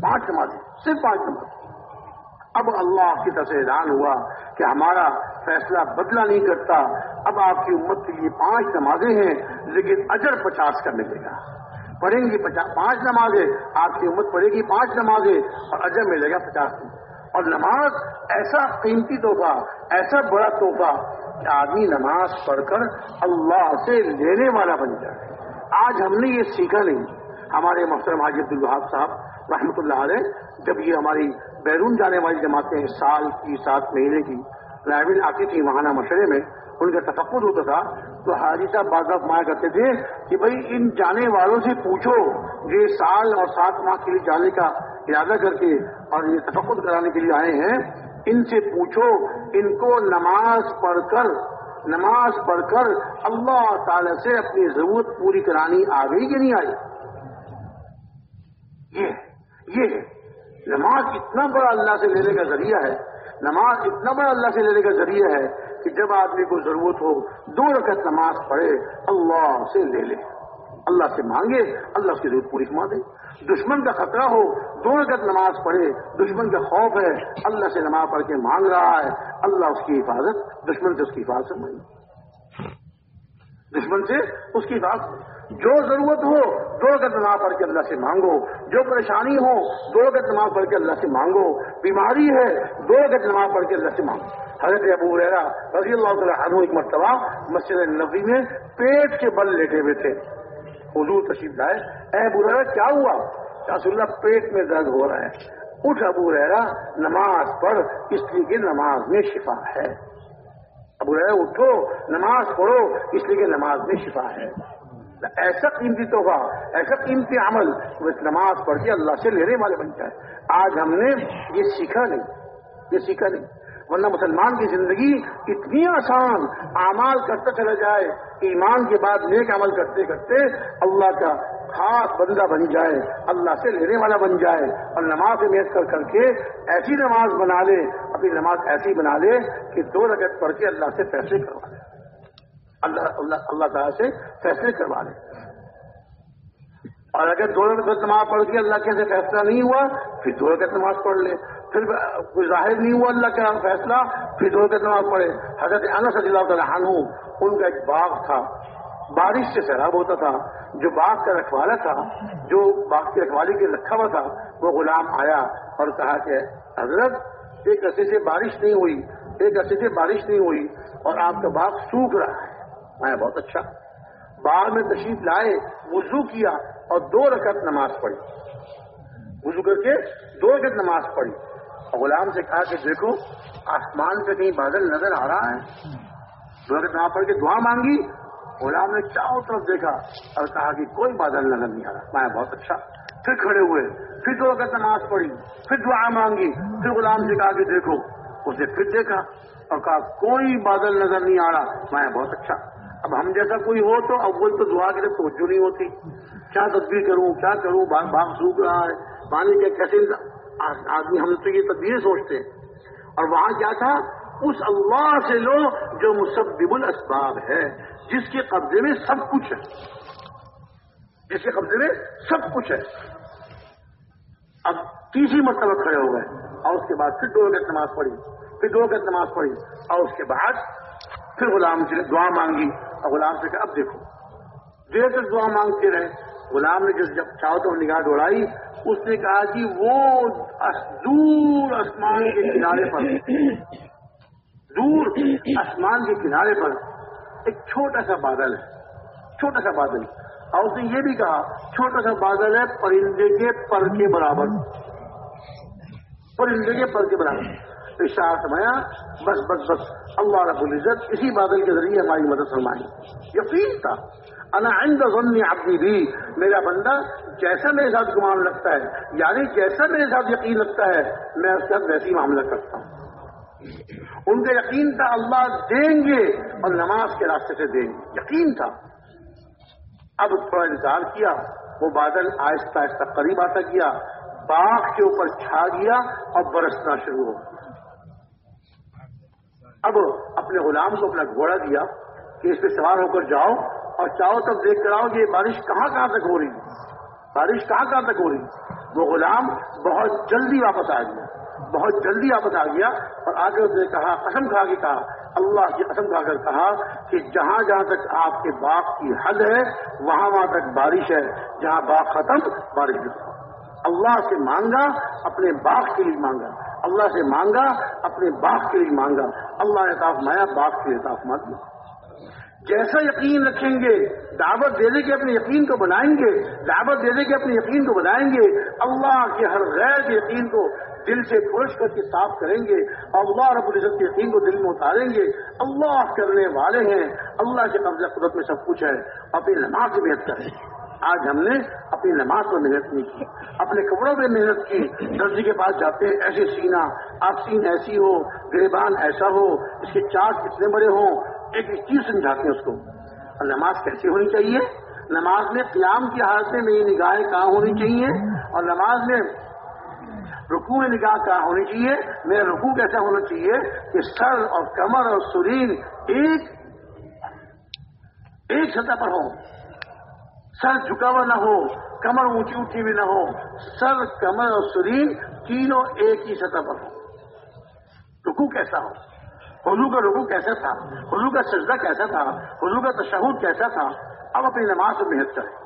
پانچ نمازیں۔ صرف پانچ نماز اب اللہ کی طرف سے اعلان ہوا کہ ہمارا فیصلہ بدلا نہیں کرتا۔ اب آپ کی امت کے لیے پانچ نمازیں ہیں، لیکن اجر پچاس کا ملے گا۔ پڑھیں گی پانچ نمازیں، آپ کی امت پڑھے گی پانچ نمازیں اور اجر ملے گا پچاس اور نماز ایسا قیمتی تحفہ، ایسا بڑا تحفہ کہ آدمی نماز پڑھ کر اللہ سے لینے والا بن جائے۔ آج ہم نے یہ سیکھا نہیں۔ ہمارے محترم حاجی الحاب صاحب رحمۃ اللہ علیہ، جب یہ ہماری بیرون جانے والی جماعتیں سال کی سات مہینے کی لائبریری آتی تھی ماہانہ مشورے میں ان کا تفقد ہوتا تھا، تو حاجی صاحب بعض مایا کرتے تھے کہ بھائی ان جانے والوں سے پوچھو، یہ سال اور سات ماہ کے لیے جانے کا ارادہ کر کے اور یہ تفقد کرانے کے لیے آئے ہیں، ان سے پوچھو، ان کو نماز پڑھ کر، نماز پڑھ کر اللہ تعالی سے اپنی ضرورت پوری کرانی آ گئی کہ نہیں آئی؟ یہ یہ ہے، نماز اتنا بڑا اللہ سے لینے کا ذریعہ ہے، نماز اتنا بڑا اللہ سے لینے کا ذریعہ ہے کہ جب آدمی کو ضرورت ہو، دو رکعت نماز پڑھے، اللہ سے لے لے۔ اللہ سے مانگے، اللہ اس کی ضرورت پوری کما دے۔ دشمن کا خطرہ ہو، دو رکعت نماز پڑھے، دشمن کا خوف ہے، اللہ سے نماز پڑھ کے مانگ رہا ہے، اللہ اس کی حفاظت، دشمن سے اس کی حفاظت مانگے دشمن سے اس کی حفاظت۔ جو ضرورت ہو، دو رکعت نماز پڑھ کے اللہ سے مانگو، جو پریشانی ہو، دو رکعت نماز پڑھ کے اللہ سے مانگو، بیماری ہے، دو رکعت نماز پڑھ کے اللہ سے مانگو۔ حضرت ابو ریرا رضی اللہ تعالیٰ عنہ ایک مرتبہ مسجد نبی میں پیٹ کے بل لیٹے ہوئے تھے۔ حضور تشریف لائے۔ اے ابو ریرا کیا ہوا؟ رسول اللہ، پیٹ میں درد ہو رہا ہے۔ اٹھ ابو ریرا نماز پڑھ، اس لیے کہ نماز میں شفا ہے۔ ابو ریرا اٹھو، نماز پڑھو، اس لیے کہ نماز میں شفا ہے۔ ایسا قیمتی تحفہ، ایسا قیمتی عمل وہ نماز پڑھ کے اللہ سے لینے والے بن جائے۔ آج ہم نے یہ سیکھا نہیں، یہ سیکھا نہیں۔ ورنہ مسلمان کی زندگی اتنی آسان، اعمال کرتا چلا جائے، ایمان کے بعد نیک عمل کرتے کرتے اللہ کا خاص بندہ بن جائے، اللہ سے لینے والا بن جائے اور نماز میز کر کر کے ایسی نماز بنا لے، اپنی نماز ایسی بنا لے کہ دو رگت پڑھ کے اللہ سے فیصلے کروا لے۔ اللہ اللہ اللہ تعالیٰ سے فیصلے کروا لے۔ اور اگر دو رقط نماز پڑھ کے اللہ کے سے فیصلہ نہیں ہوا، پھر دو رقط نماز پڑھ لے۔ پھر کوئی ظاہر نہیں ہوا اللہ کا فیصلہ، پھر دو رقط نماز پڑھے۔ حضرت انس صلی اللہ تعالیٰ عنہ، ان کا ایک باغ تھا۔ بارش سے سیراب ہوتا تھا۔ جو باغ کا رکھوالا تھا، جو باغ کی رکھوالی کے رکھا ہوا تھا، وہ غلام آیا اور کہا کہ، حضرت، ایک عرصے سے بارش نہیں ہوئی، ایک عرصے سے بارش نہیں ہوئی اور آپ کا باغ سوکھ رہا ہے۔ میں بہت اچھا۔ باغ میں تشریف لائے، وضو کیا اور دو رکعت نماز پڑھی۔ وضو کر کے دو رکعت نماز پڑھی۔ اور غلام سے کہا کہ دیکھو، آسمان پہ کہیں بادل نظر آ رہا ہے۔ دو رکعت نماز پڑھ کے دعا مانگی۔ غلام نے چاروں طرف دیکھا اور کہا کہ کوئی بادل نظر نہیں آ رہا۔ میں بہت اچھا۔ پھر کھڑے ہوئے، پھر دو رکعت نماز پڑھی، پھر دعا مانگی۔ پھر غلام سے کہا کہ دیکھو، اسے پھر دیکھا اور کہا، کوئی بادل نظر نہیں آ رہا۔ میں بہت اچھا۔ اب ہم جیسا کوئی ہو تو اول تو دعا کے لیے توجہ نہیں ہوتی۔ کیا تدبیر کروں، کیا کروں؟ باغ سوکھ رہا ہے۔ پانی کے کیسے آدمی ہم تو یہ تدبیر سوچتے ہیں۔ اور وہاں کیا تھا؟ اس اللہ سے لو جو مسبب الاسباب ہے، جس کے قبضے میں سب کچھ ہے۔ جس کے قبضے میں سب کچھ ہے۔ اب تیسری مرتبہ کھڑے ہو گئے۔ اور اس کے بعد پھر دو وقت نماز پڑھی۔ پھر دو وقت نماز پڑھی۔ اور اس کے بعد پھر غلام سے دعا مانگی اور غلام سے کہا، اب دیکھو۔ دیر تک دعا مانگتے رہے۔ غلام نے جب جب چاہو تو نگاہ دوڑائی۔ اس نے کہا کہ وہ دور آسمان کے کنارے پر دور آسمان کے کنارے پر ایک چھوٹا سا بادل ہے۔ چھوٹا سا بادل۔ اور اس نے یہ بھی کہا، چھوٹا سا بادل ہے پرندے کے پر کے برابر۔ پرندے کے پر کے برابر۔ اشار سمایا بس بس بس، اللہ رب العزت اسی بادل کے ذریعے ہماری مدد فرمائی۔ یقین تھا۔ انا عند ظن عبدی بھی۔ میرا بندہ جیسا میرے ساتھ گمان لگتا ہے یعنی جیسا میرے ساتھ یقین لگتا ہے، میں اس کا ویسی معاملہ کرتا ہوں۔ ان کا یقین تھا، اللہ دیں گے اور نماز کے راستے سے دیں گے۔ یقین تھا۔ اب تھوڑا انتظار کیا، وہ بادل آہستہ آہستہ قریب آتا کیا باغ کے اوپر چھا گیا اور برسنا شروع ہو گیا۔ اب اپنے غلام کو اپنا گھوڑا دیا کہ اس پہ سوار ہو کر جاؤ اور چاہو تب دیکھ کر آؤ یہ بارش کہاں کہاں تک ہو رہی بارش کہاں کہاں تک ہو رہی وہ غلام بہت جلدی واپس آ گیا۔ بہت جلدی واپس آ گیا اور آگے اس نے کہا، قسم کھا کے کہا، اللہ کی قسم کھا کر کہا کہ جہاں جہاں تک آپ کے باغ کی حد ہے، وہاں وہاں تک بارش ہے۔ جہاں باغ ختم، بارش نہیں اللہ سے مانگا، اپنے باغ کے لیے مانگا۔ اللہ سے مانگا، اپنے باغ کے لیے مانگا۔ اللہ نے صاف مایا کے لیے صاف جیسا یقین رکھیں گے، دعوت دے دے کے اپنے یقین کو بنائیں گے، دعوت دے دے کے اپنے یقین کو بنائیں گے، اللہ کے ہر غیر کے یقین کو دل سے پھرش کر کے صاف کریں گے، اللہ رب العزت کے یقین کو دل میں اتاریں گے۔ اللہ کرنے والے ہیں، اللہ کے قبضہ قدرت میں سب کچھ ہے۔ اپنی نماز سے محنت کریں۔ آج ہم نے اپنی نماز پر محنت نہیں کی، اپنے کپڑوں پہ محنت کی۔ درجی کے پاس جاتے ہیں، ایسے سینا، آپ سین ایسی ہو، گریبان ایسا ہو، اس کے چارج کتنے بڑے ہوں، ایک ایک چیز سمجھاتے ہیں اس کو۔ اور نماز کیسی ہونی چاہیے؟ نماز میں قیام کی حالت میں میری نگاہیں کہاں ہونی چاہیے؟ اور نماز میں رکوع میں نگاہ کہاں ہونی چاہیے؟ میرا رکوع کیسا ہونا چاہیے کہ سر اور کمر اور سرین ایک ایک سطح پر ہوں۔ سر جھکا ہوا نہ ہو، کمر اونچی اونچی بھی نہ ہو۔ سر، کمر اور شریر تینوں ایک ہی سطح پر ہو رکو کیسا ہو؟ حضور کا رکو کیسا تھا؟ حضور کا سجدہ کیسا تھا؟ حضور کا تشہد کیسا تھا؟ اب اپنی نماز میں محنت کریں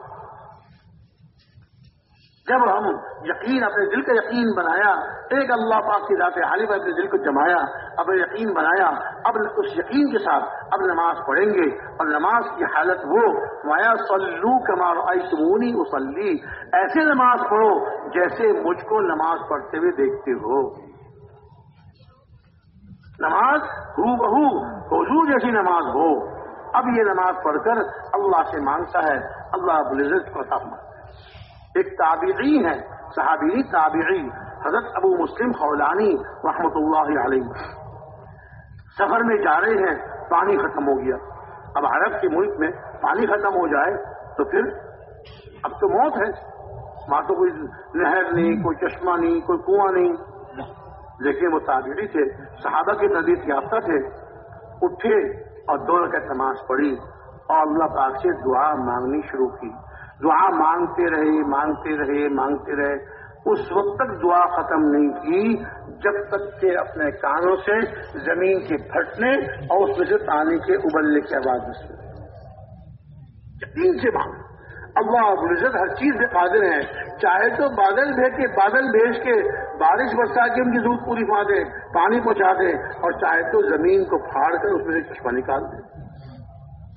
جب ہم یقین اپنے دل کا یقین بنایا، ایک اللہ پاک کی ذات عالم اپنے دل کو جمایا، اب یقین بنایا، اب اس یقین کے ساتھ اب نماز پڑھیں گے اور نماز کی حالت وہ مایا سلو کمار تمونی اسلی ایسے نماز پڑھو جیسے مجھ کو نماز پڑھتے ہوئے دیکھتے ہو۔ نماز ہو بہو حضور جیسی نماز ہو۔ اب یہ نماز پڑھ کر اللہ سے مانگتا ہے، اللہ بلزت کو تب ایک تابعی ہے صحابی تابعی حضرت ابو مسلم خولانی رحمت اللہ علیہ۔ سفر میں جا رہے ہیں، پانی ختم ہو گیا۔ اب عرب کے ملک میں پانی ختم ہو جائے تو پھر اب تو موت ہے۔ وہاں تو کوئی نہر نہیں، کوئی چشمہ نہیں، کوئی کنواں نہیں۔ لیکن وہ تابعی تھے، صحابہ کی تربیت یافتہ تھے۔ اٹھے اور دوڑ کر نماز پڑھی اور اللہ پاک سے دعا مانگنی شروع کی۔ دعا مانگتے رہے مانگتے رہے مانگتے رہے۔ اس وقت تک دعا ختم نہیں کی، جب تک کہ اپنے کانوں سے زمین کے پھٹنے اور اس میں سے پانی کے ابلنے کی آواز یقین سے مانگ اللہ العزت ہر چیز سے قادر ہیں۔ چاہے تو بادل بھیج کے بادل بھیج کے بارش برسا کے ان کی ضرورت پوری پا دے، پانی پہنچا دے، اور چاہے تو زمین کو پھاڑ کر اس میں سے چشمہ نکال دے۔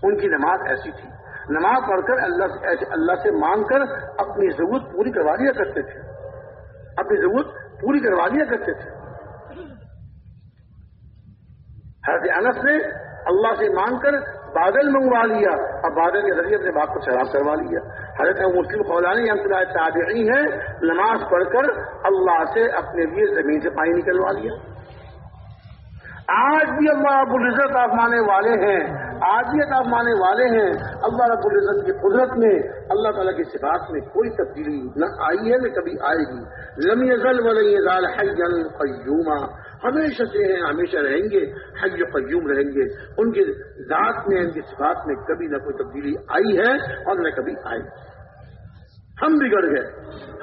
ان کی نماز ایسی تھی۔ نماز پڑھ کر اللہ سے اللہ سے مانگ کر اپنی ضرورت پوری کروا لیا کرتے تھے۔ اپنی ضرورت پوری کروا لیا کرتے تھے۔ حضرت انس نے اللہ سے مانگ کر بادل منگوا لیا، اور بادل کے ذریعے اپنے باپ کو شراب کروا لیا۔ حضرت مسلم قولانی اللہ تابعی ہیں، نماز پڑھ کر اللہ سے اپنے لیے زمین سے پانی نکلوا لیا۔ آج بھی اللہ ابو العزت آسمانے والے ہیں۔ آجیت آپ مانے والے ہیں۔ اللہ رب العزت کی قدرت میں، اللہ تعالیٰ کی صفات میں کوئی تبدیلی نہ آئی ہے، نہ کبھی آئے گی۔ لمی ضل ولزال حجن قیوما ہمیشہ سے ہیں، ہمیشہ رہیں گے حج قیوم رہیں گے۔ ان کی ذات میں، ان کی صفات میں کبھی نہ کوئی تبدیلی آئی ہے اور نہ کبھی آئی ہم بگڑ گئے۔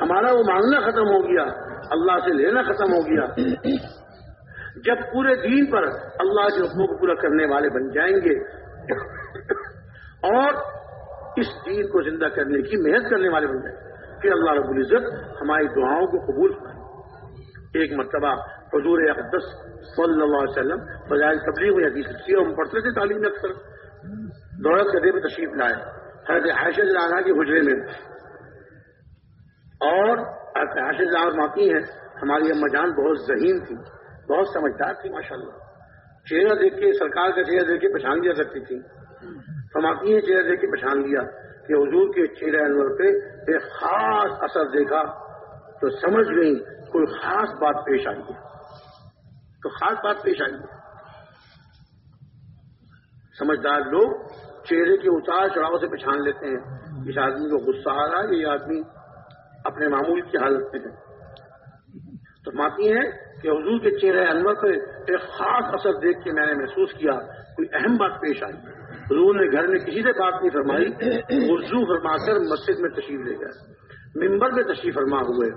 ہمارا وہ مانگنا ختم ہو گیا۔ اللہ سے لینا ختم ہو گیا۔ جب پورے دین پر اللہ کے حکموں کو پورا کرنے والے بن جائیں گے اور اس دین کو زندہ کرنے کی محنت کرنے والے بن جائیں اللہ رب العزت ہماری دعاؤں کو قبول کریں ایک مرتبہ حضور اقدس صلی اللہ علیہ وسلم بجائے تبلیغ میں حدیث سی ہم پڑھتے تھے تعلیم اکثر دولت کے میں تشریف لائے۔ حضرت حیشت لانا کے حجرے میں۔ اور حضرت حیشت لانا ہیں۔ ہماری اما جان بہت ذہین تھی بہت سمجھدار تھی ماشاء اللہ چہرہ دیکھ کے سرکار کا چہرہ دیکھ کے پہچان لیا کرتی تھی۔ فرماتی ہیں چہرہ دیکھ کے پہچان لیا کہ حضور کے چہرے انور پہ ایک خاص اثر دیکھا تو سمجھ گئی کوئی خاص بات پیش آئی ہے۔ تو خاص بات پیش آئی ہے۔ سمجھدار لوگ چہرے کے اتار چڑھاؤ سے پہچان لیتے ہیں۔ اس آدمی کو غصہ آ رہا ہے، یہ آدمی اپنے معمول کی حالت میں ہے۔ تو ماتی ہیں کہ حضور کے چہرے انور پہ ایک خاص اثر دیکھ کے میں نے محسوس کیا، کوئی اہم بات پیش آئی۔ حضور نے گھر میں کسی سے بات نہیں فرمائی وضو فرما کر مسجد میں تشریف لے گئے۔ ممبر میں تشریف فرما ہوئے۔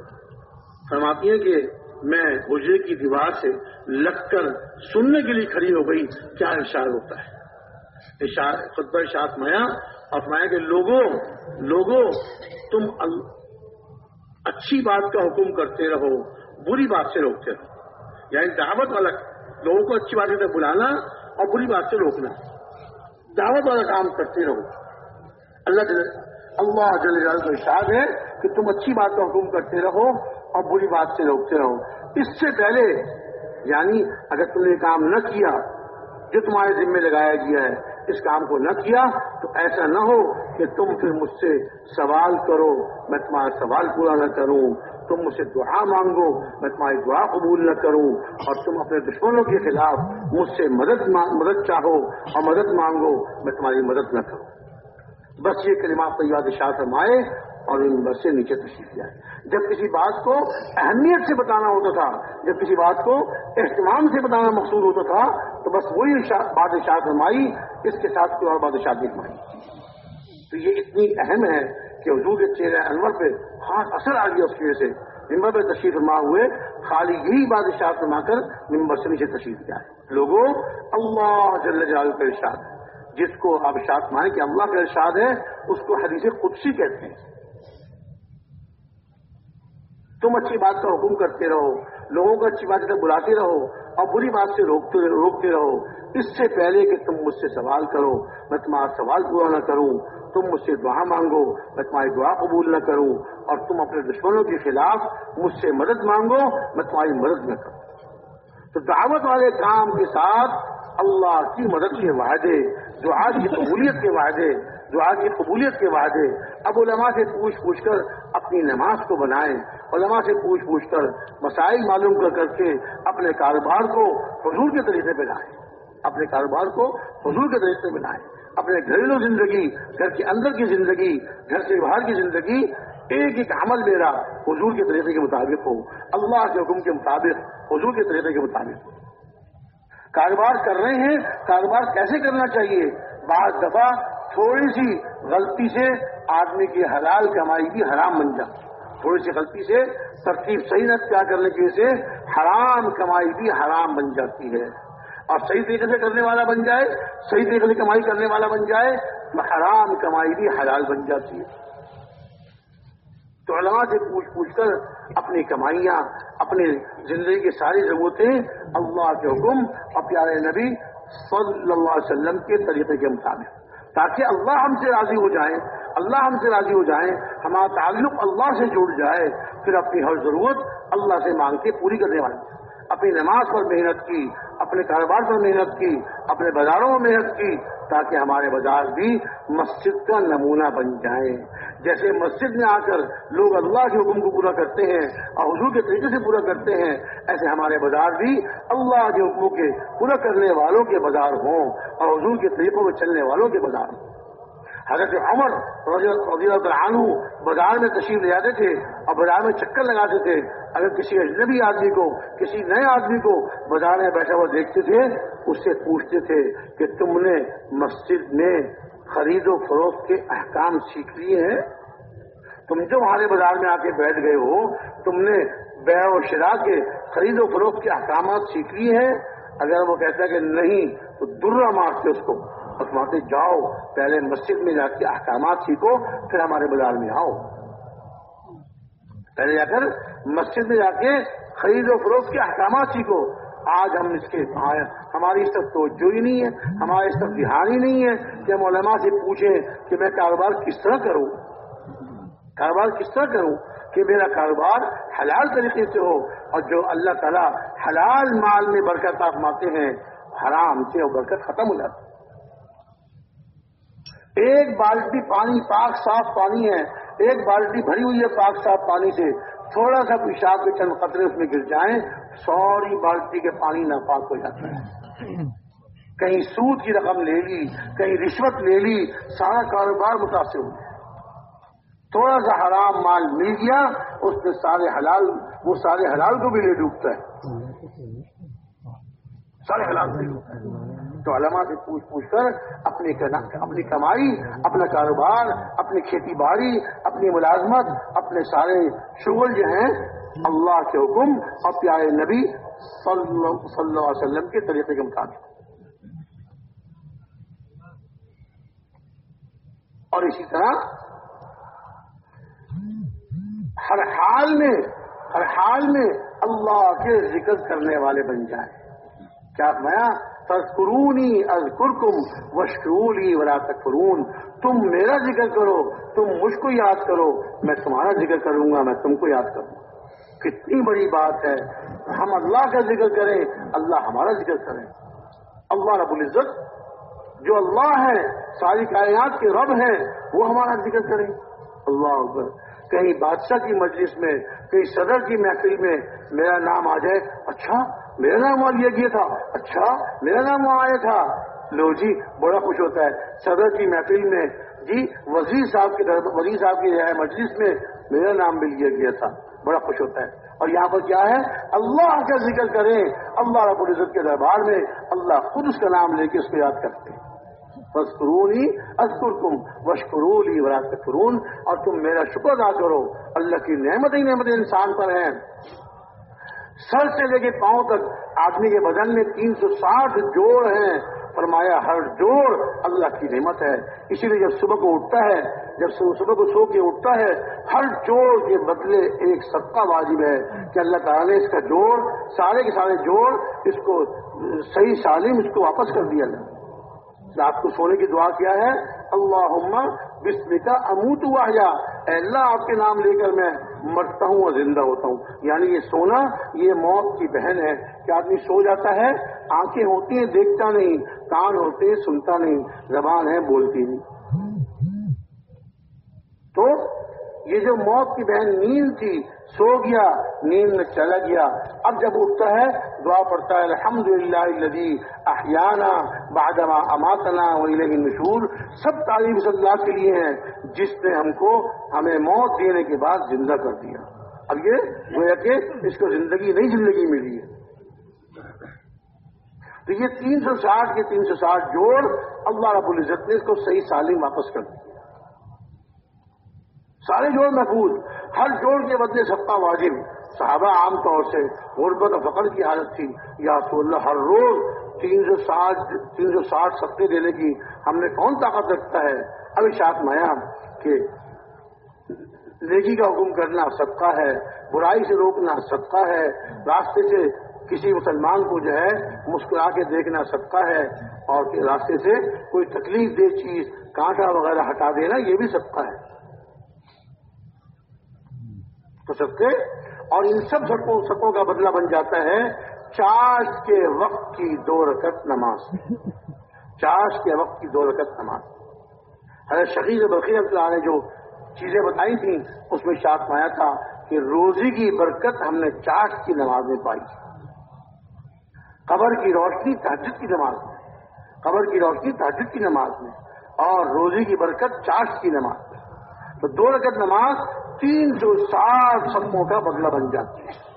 فرماتی ہیں کہ میں حجرے کی دیوار سے لگ کر سننے کے لیے کھڑی ہو گئی، کیا اشار ہوتا ہے؟ خطبہ اشاعت مایا اور فرمایا کہ لوگوں لوگوں تم اچھی بات کا حکم کرتے رہو، بری بات سے روکتے رہو۔ یعنی دعوت والا لوگوں کو اچھی باتیں سے بلانا اور بری بات سے روکنا۔ دعوت والا کام کرتے رہو۔ اللہ جل اللہ جل جلال کو ارشاد ہے کہ تم اچھی بات کا حکم کرتے رہو اور بری بات سے روکتے رہو۔ اس سے پہلے یعنی اگر تم نے کام نہ کیا، جو تمہارے ذمے لگایا گیا ہے اس کام کو نہ کیا تو ایسا نہ ہو کہ تم پھر مجھ سے سوال کرو، میں تمہارا سوال پورا نہ کروں۔ تم مجھ سے دعا مانگو، میں تمہاری دعا قبول نہ کروں۔ اور تم اپنے دشمنوں کے خلاف مجھ سے مدد مدد چاہو اور مدد مانگو، میں تمہاری مدد نہ کروں۔ بس یہ کلمات کو یاد شاہ فرمائے اور ان بس سے نیچے تشریف جائے جب کسی بات کو اہمیت سے بتانا ہوتا تھا، جب کسی بات کو اہتمام سے بتانا مقصود ہوتا تھا، تو بس وہی بادشاہ فرمائی، اس کے ساتھ کوئی اور بادشاہ نہیں فرمائی۔ تو یہ اتنی اہم ہے کہ حضور کے چہرے انور پہ خاص اثر آ گیا اس کی وجہ سے۔ ممبر پہ تشریف فرما ہوئے، خالی یہی بادشاہ فرما کر ممبر سے نیچے تشریف جائے لوگوں اللہ جل جلال کا ارشاد۔ جس کو آپ ارشاد مانے کہ اللہ کا ارشاد ہے، اس کو حدیث قدسی کہتے ہیں۔ تم اچھی بات کا حکم کرتے رہو، لوگوں کو اچھی بات بلاتے رہو، اور بری بات سے روکتے روکتے رہو۔ اس سے پہلے کہ تم مجھ سے سوال کرو، میں تمہارا سوال پورا نہ کروں۔ تم مجھ سے دعا مانگو، میں تمہاری دعا قبول نہ کروں۔ اور تم اپنے دشمنوں کے خلاف مجھ سے مدد مانگو، میں تمہاری مدد نہ کروں۔ تو دعوت والے کام کے ساتھ اللہ کی مدد کے وعدے دعا کی قبولیت کے وعدے دعا کی قبولیت کے وعدے، اب علماء سے پوچھ پوچھ کر اپنی نماز کو بنائیں۔ علماء سے پوچھ پوچھ کر مسائل معلوم کر کر کے اپنے کاروبار کو حضور کے طریقے پہ لائیں۔ اپنے کاروبار کو حضور کے طریقے پہ لائیں۔ اپنے گھریلو زندگی، گھر کے اندر کی زندگی، گھر سے باہر کی زندگی، ایک ایک عمل میرا حضور کے طریقے کے مطابق ہو۔ اللہ کے حکم کے مطابق، حضور کے طریقے کے مطابق ہو۔ کاروبار کر رہے ہیں، کاروبار کیسے کرنا چاہیے؟ بعض دفعہ تھوڑی سی غلطی سے آدمی کی حلال کمائی بھی حرام بن جاتی تھوڑی سی غلطی سے ترتیب صحیح نہ کیا کرنے کی وجہ سے حرام کمائی بھی حرام بن جاتی ہے۔ اور صحیح طریقے سے کرنے والا بن جائے، صحیح طریقے سے کمائی کرنے والا بن جائے حرام کمائی بھی حلال بن جاتی ہے۔ تو علماء سے پوچھ پوچھ کر اپنی کمائیاں، اپنی زندگی کی ساری ضرورتیں اللہ کے حکم اور پیارے نبی صلی اللہ علیہ وسلم کے طریقے کے مطابق۔ تاکہ اللہ ہم سے راضی ہو جائیں اللہ ہم سے راضی ہو جائیں ہمارا تعلق اللہ سے جڑ جائے، پھر اپنی ہر ضرورت اللہ سے مانگ کے پوری کرنے والے اپنی نماز پر محنت کی، اپنے کاروبار پر محنت کی، اپنے بازاروں میں محنت کی، تاکہ ہمارے بازار بھی مسجد کا نمونہ بن جائیں جیسے مسجد میں آ کر لوگ اللہ کے حکم کو پورا کرتے ہیں اور حضور کے طریقے سے پورا کرتے ہیں، ایسے ہمارے بازار بھی اللہ کے حکموں کے پورا کرنے والوں کے بازار ہوں اور حضور کے طریقوں میں چلنے والوں کے بازار ہوں۔ حضرت عمر رضی اللہ عنہ بازار میں تشریف لے جاتے تھے اور بازار میں چکر لگاتے تھے۔ اگر کسی اجنبی آدمی کو، کسی نئے آدمی کو بازار میں بیٹھا ہوا دیکھتے تھے، اس سے پوچھتے تھے کہ تم نے مسجد میں خرید و فروخت کے احکام سیکھ لیے ہیں؟ تم جو ہمارے بازار میں آ کے بیٹھ گئے ہو، تم نے بے و شرا کے خرید و فروخت کے احکامات سیکھ لیے ہیں؟ اگر وہ کہتا ہے کہ نہیں، تو درا مارتے اس کو۔ فرماتے جاؤ، پہلے مسجد میں جا کے احکامات سیکھو، پھر ہمارے بازار میں آؤ۔ پہلے جا کر مسجد میں جا کے خرید و فروخت کے احکامات سیکھو۔ آج ہم اس کے ہماری اس طرف توجہ ہی نہیں ہے ہمارے اس طرف دھیان ہی نہیں ہے کہ ہم علماء سے پوچھیں کہ میں کاروبار کس طرح کروں۔ کاروبار کس طرح کروں کہ میرا کاروبار حلال طریقے سے ہو اور جو اللہ تعالیٰ حلال مال میں برکت آپ ہیں، حرام سے وہ برکت ختم ہو جاتی ایک بالٹی پانی پاک صاف پانی ہے، ایک بالٹی بھری ہوئی ہے پاک صاف پانی سے۔ تھوڑا سا پیشاب کے چند قطرے اس میں گر جائیں، سوری بالٹی کے پانی ناپاک ہو جاتا ہے کہیں سود کی رقم لے لی، کہیں رشوت لے لی، سارا کاروبار متاثر ہو گیا۔ تھوڑا سا حرام مال مل گیا، اس میں سارے حلال، وہ سارے حلال کو بھی لے ڈوبتا ہے۔ سارے حلال کو تو علماء سے پوچھ پوچھ کر اپنی اپنی کمائی، اپنا کاروبار، اپنی کھیتی باڑی، اپنی ملازمت، اپنے سارے شغل جو ہیں، اللہ کے حکم اور پیارے نبی صلی اللہ علیہ وسلم کے طریقے کے مطابق۔ اور اسی طرح ہر حال میں ہر حال میں اللہ کے ذکر کرنے والے بن جائیں۔ کیا میں تذکرونی اذکرکم وشکرولی ولا تکفرون۔ تم میرا ذکر کرو، تم مجھ کو یاد کرو، میں تمہارا ذکر کروں گا، میں تم کو یاد کروں گا۔ کتنی بڑی بات ہے۔ ہم اللہ کا ذکر کریں، اللہ ہمارا ذکر کریں۔ اللہ رب العزت، جو اللہ ہے، ساری کائنات کے رب ہیں، وہ ہمارا ذکر کریں۔ اللہ اکبر۔ کہیں بادشاہ کی مجلس میں، کہیں صدر کی محفل میں میرا نام آ جائے۔ اچھا میرا نام آ گیا تھا۔ اچھا میرا نام وہاں آیا تھا۔ لو جی بڑا خوش ہوتا ہے۔ صدر کی محفل میں۔ جی وزیر صاحب کے وزیر صاحب کی مجلس میں۔ میرا نام بھی لیا گیا تھا۔ بڑا خوش ہوتا ہے۔ اور یہاں پر کیا ہے؟ اللہ کا ذکر کریں۔ اللہ رب العزت کے دربار میں اللہ خود اس کا نام لے کے اس کو یاد کرتے ہیں۔ بس قرونی تم وشکرولی وراثت اور تم میرا شکر ادا کرو، اللہ کی نعمت ہی نعمت انسان پر ہیں سر سے لے کے پاؤں تک، آدمی کے بدن میں تین سو ساٹھ جوڑ ہیں۔ فرمایا، ہر جوڑ اللہ کی نعمت ہے۔ اسی لیے جب صبح کو اٹھتا ہے، جب صبح کو سو کے اٹھتا ہے، ہر جوڑ کے بدلے ایک صدقہ واجب ہے کہ اللہ تعالیٰ نے اس کا جوڑ، سارے کے سارے جوڑ، اس کو صحیح سالم اس کو واپس کر دیا۔ جائے رات کو سونے کی دعا کیا ہے؟ اللہ بسم کا اموت ہوا یا اللہ، آپ کے نام لے کر میں مرتا ہوں اور زندہ ہوتا ہوں۔ یعنی یہ سونا، یہ موت کی بہن ہے۔ کہ آدمی سو جاتا ہے، آنکھیں ہوتی ہیں، دیکھتا نہیں، کان ہوتے ہیں، سنتا نہیں، زبان ہے، بولتی نہیں۔ تو یہ جو موت کی بہن نیند تھی، سو گیا، نیند میں چلا گیا۔ اب جب اٹھتا ہے، دعا پڑتا ہے الحمد للہ لدی احیانہ بادما اماتنا ولی مشہور سب تعلیم صلی اللہ کے لیے ہیں، جس نے ہم کو ہمیں موت دینے کے بعد زندہ کر دیا۔ اب یہ گویا کہ اس کو زندگی، نئی زندگی ملی ہے۔ تو یہ تین سو ساٹھ کے تین سو ساٹھ جوڑ اللہ رب العزت نے اس کو صحیح سالم واپس کر دیا۔ سارے جوڑ محفوظ، ہر جوڑ کے بدلے سب واجب۔ صحابہ عام طور سے غربت فقر کی حالت تھی۔ یا رسول اللہ، ہر روز تین سو ساٹھ، تین سو ساٹھ سطح دینے کی ہم نے کون طاقت رکھتا ہے؟ ابھی شاط مایا کہ نیکی کا حکم کرنا صدقہ ہے، برائی سے روکنا صدقہ ہے، راستے سے کسی مسلمان کو جو ہے مسکرا کے دیکھنا صدقہ ہے اور راستے سے کوئی تکلیف دہ چیز، کانٹا وغیرہ ہٹا دینا، یہ بھی صدقہ ہے۔ تو سکتے اور ان سب سڑکوں سڑکوں کا بدلہ بن جاتا ہے چاش کے وقت کی دو رکت نماز چاش کے وقت کی دو رکت نماز حضرت شکیل بقیر اللہ نے جو چیزیں بتائی تھیں، اس میں شاخ پایا تھا کہ روزی کی برکت ہم نے چاش کی نماز میں پائی۔ قبر کی روشنی تحجد کی نماز میں۔ قبر کی روشنی تحجد کی نماز میں۔ اور روزی کی برکت چاش کی نماز میں۔ تو دو رکت نماز تین سو ساٹھ سموں کا بدلہ بن جاتی ہے۔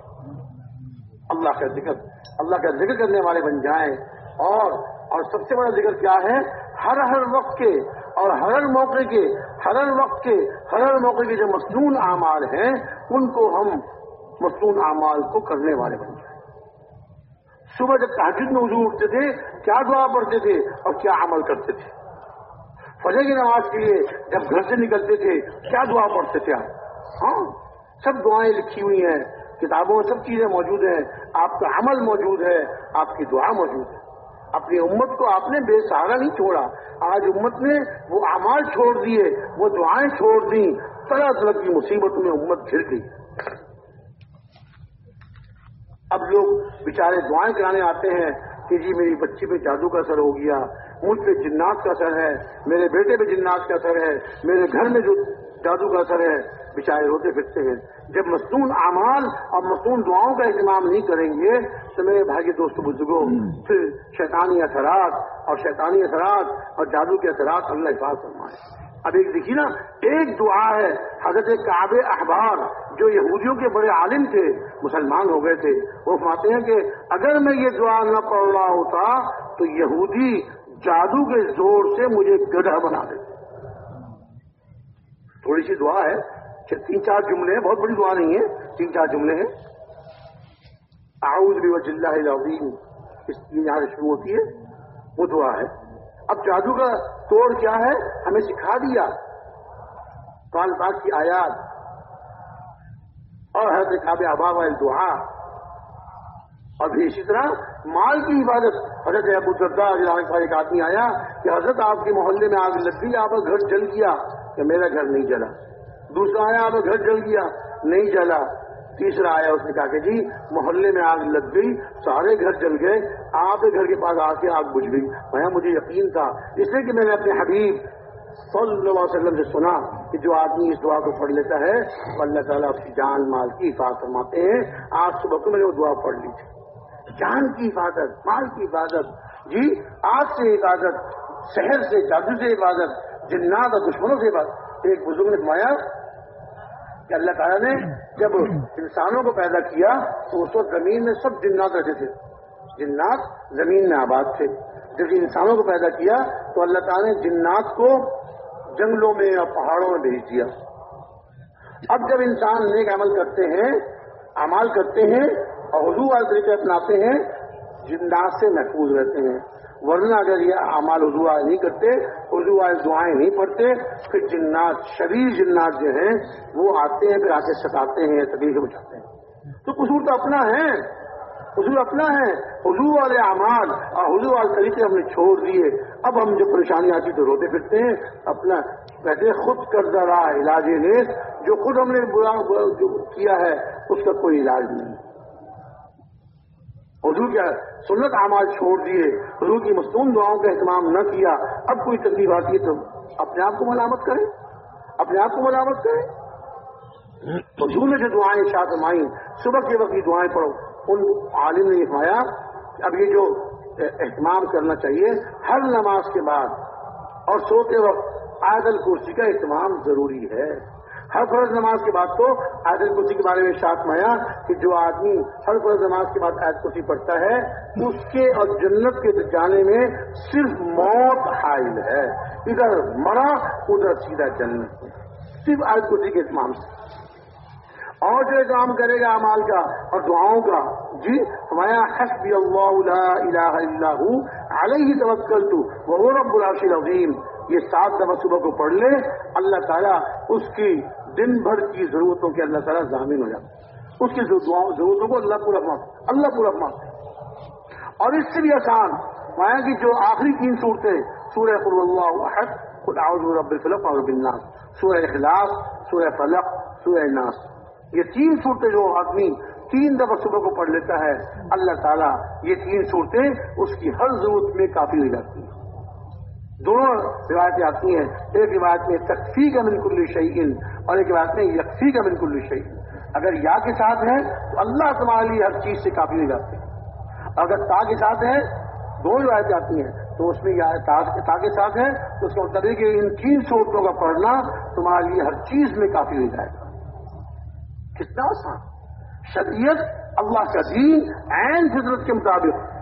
اللہ کا ذکر، اللہ کا ذکر کرنے والے بن جائیں۔ اور اور سب سے بڑا ذکر کیا ہے؟ ہر ہر وقت کے، اور ہر ہر موقع کے، ہر ہر وقت کے، ہر ہر موقع کے جو مصنون اعمال ہیں، ان کو ہم مصنون اعمال کو کرنے والے بن جائیں۔ صبح جب تحجد میں حضور اٹھتے تھے، کیا دعا پڑھتے تھے اور کیا عمل کرتے تھے؟ فجر کی نماز کے لیے جب گھر سے نکلتے تھے، کیا دعا پڑھتے تھے آپ؟ ہاں سب دعائیں لکھی ہوئی ہیں، کتابوں میں سب چیزیں موجود ہیں، آپ کا عمل موجود ہے، آپ کی دعا موجود ہے۔ اپنی امت کو آپ نے بے سہارا نہیں چھوڑا۔ آج امت نے وہ اعمال چھوڑ دیے، وہ دعائیں چھوڑ دی طرح طرح کی مصیبتوں میں امت گھر گئی۔ اب لوگ بیچارے دعائیں کرانے آتے ہیں کہ جی میری بچی پہ جادو کا اثر ہو گیا، مجھ پہ جنات کا اثر ہے، میرے بیٹے پہ جنات کا اثر ہے، میرے گھر میں جو جادو کا اثر ہے بچائے روتے پھرتے ہیں۔ جب مصنون اعمال اور مصنون دعاؤں کا اہتمام نہیں کریں گے، تو میرے بھائی دوست بزرگوں، پھر شیطانی اثرات اور شیطانی اثرات اور جادو کے اثرات اللہ حفاظ فرمائے۔ اب ایک دیکھیے نا، ایک دعا ہے حضرت کعب احبار، جو یہودیوں کے بڑے عالم تھے، مسلمان ہو گئے تھے۔ وہ فرماتے ہیں کہ اگر میں یہ دعا نہ پڑھ رہا ہوتا، تو یہودی جادو کے زور سے مجھے گدھا بنا دیتے۔ تھوڑی سی دعا ہے تین چار جملے ہیں، بہت بڑی دعا نہیں ہے، تین چار جملے ہیں۔ بھی وجہ العظیم، اس کی یہاں شروع ہوتی ہے، وہ دعا ہے۔ اب جادو کا توڑ کیا ہے؟ ہمیں سکھا دیا۔ کال باغ کی آیات۔ اور حضرت کاب آبا دعا اور پھر اسی طرح مال کی عبادت۔ حضرت ابو دردا کا ایک آدمی آیا کہ حضرت آپ کے محلے میں آگ لگ گئی، آپ کا گھر جل گیا کہ میرا گھر نہیں جلا۔ دوسرا آیا آپ گھر جل گیا، نہیں جلا۔ تیسرا آیا، اس نے کہا کہ جی محلے میں آگ لگ گئی، سارے گھر جل گئے، آپ کے گھر کے پاس آ کے آگ بجھ گئی۔ میں مجھے یقین تھا۔ اس لیے کہ میں نے اپنے حبیب صلی اللہ علیہ وسلم سے سنا کہ جو آدمی اس دعا کو پڑھ لیتا ہے وہ اللہ تعالیٰ اس کی جان مال کی حفاظت فرماتے ہیں۔ آج صبح کو میں نے وہ دعا پڑھ لی تھی۔ جان کی حفاظت، مال کی حفاظت۔ جی آگ سے حفاظت، شہر سے جادو سے حفاظت، جنات اور دشمنوں سے حفاظت۔ ایک بزرگ نے فرمایا کہ اللہ تعالیٰ نے جب انسانوں کو پیدا کیا تو اس وقت زمین میں سب جنات رہتے تھے۔ جنات زمین میں آباد تھے۔ جب انسانوں کو پیدا کیا تو اللہ تعالیٰ نے جنات کو جنگلوں میں اور پہاڑوں میں بھیج دیا۔ اب جب انسان نیک عمل کرتے ہیں امال کرتے ہیں اور حضو والے طریقے اپناتے ہیں، جنات سے محفوظ رہتے ہیں۔ ورنہ اگر یہ اعمال وضو آئے نہیں کرتے وضو آئے دعائیں نہیں پڑھتے، پھر جنات شریر جنات جو ہیں، وہ آتے ہیں، پھر آ کے ستاتے ہیں تکلیف بچاتے ہیں۔ تو قصور تو اپنا ہے۔ حضور اپنا ہے۔ حضور والے اعمال اور حضور والے طریقے ہم نے چھوڑ دیے۔ اب ہم جو پریشانی آتی تو روتے پھرتے ہیں۔ اپنا کہتے خود کردہ رہا علاج نیس جو خود ہم نے برا جو کیا ہے، اس کا کوئی علاج نہیں۔ حضور کیا سنت اعمال چھوڑ دیے، حضور کی مصنون دعاؤں کا اہتمام نہ کیا، اب کوئی تکلیف آتی ہے تو اپنے آپ کو ملامت کریں، اپنے آپ کو ملامت کریں۔ حضور نے جو دعائیں شاہ فرمائی صبح کے وقت کی دعائیں پڑھو۔ ان عالم نے فرمایا اب یہ جو اہتمام کرنا چاہیے، ہر نماز کے بعد اور سوتے وقت عادل کرسی کا اہتمام ضروری ہے۔ ہر فرض نماز کے بعد تو عادل کرسی کے بارے میں شاخ مایا کہ جو آدمی ہر فرض نماز کے بعد عید کرسی پڑھتا ہے، اس کے اور جنت کے جانے میں صرف موت حائل ہے۔ ادھر مرا، ادھر سیدھا جنت صرف عید کرسی کے اہتمام سے۔ اور جو کام کرے گا امال کا اور دعاؤں کا جی ہمارا حسبی اللہ لا الہ الا ہو، علیہ توکل تو وہ رب العرش العظیم۔ یہ سات دفعہ صبح کو پڑھ لے، اللہ تعالیٰ اس کی دن بھر کی ضرورتوں کے اللہ تعالیٰ ضامین ہو جاتا اس کی ضرورتوں کو اللہ پورا مانتے اللہ پورا مانتے اور اس سے بھی آسان مایا کی جو آخری تین صورتیں سورہ قرب اللہ احد خود رب الفلق اور رب الناس سورہ اخلاص، سورہ فلق، سورہ ناس۔ یہ تین صورتیں جو آدمی تین دفعہ صبح کو پڑھ لیتا ہے، اللہ تعالیٰ یہ تین صورتیں اس کی ہر ضرورت میں کافی ہو جاتی ہیں۔ دونوں روایتیں آتی ہیں۔ ایک روایت میں تقفی کا بالکل شعین اور ایک روایت میں یکفی کا بالکل شعین اگر یا کے ساتھ ہے تو اللہ تمہارے لیے ہر چیز سے کافی ہو جاتی ہے اگر تا کے ساتھ ہے دو روایتیں آتی ہیں۔ تو اس میں تا کے ساتھ ہے تو اس کا مطلب ہے کہ ان تین صورتوں کا پڑھنا تمہارے لیے ہر چیز میں کافی ہو جائے گا۔ کتنا آسان۔ شریعت اللہ کا دین عین فطرت کے مطابق۔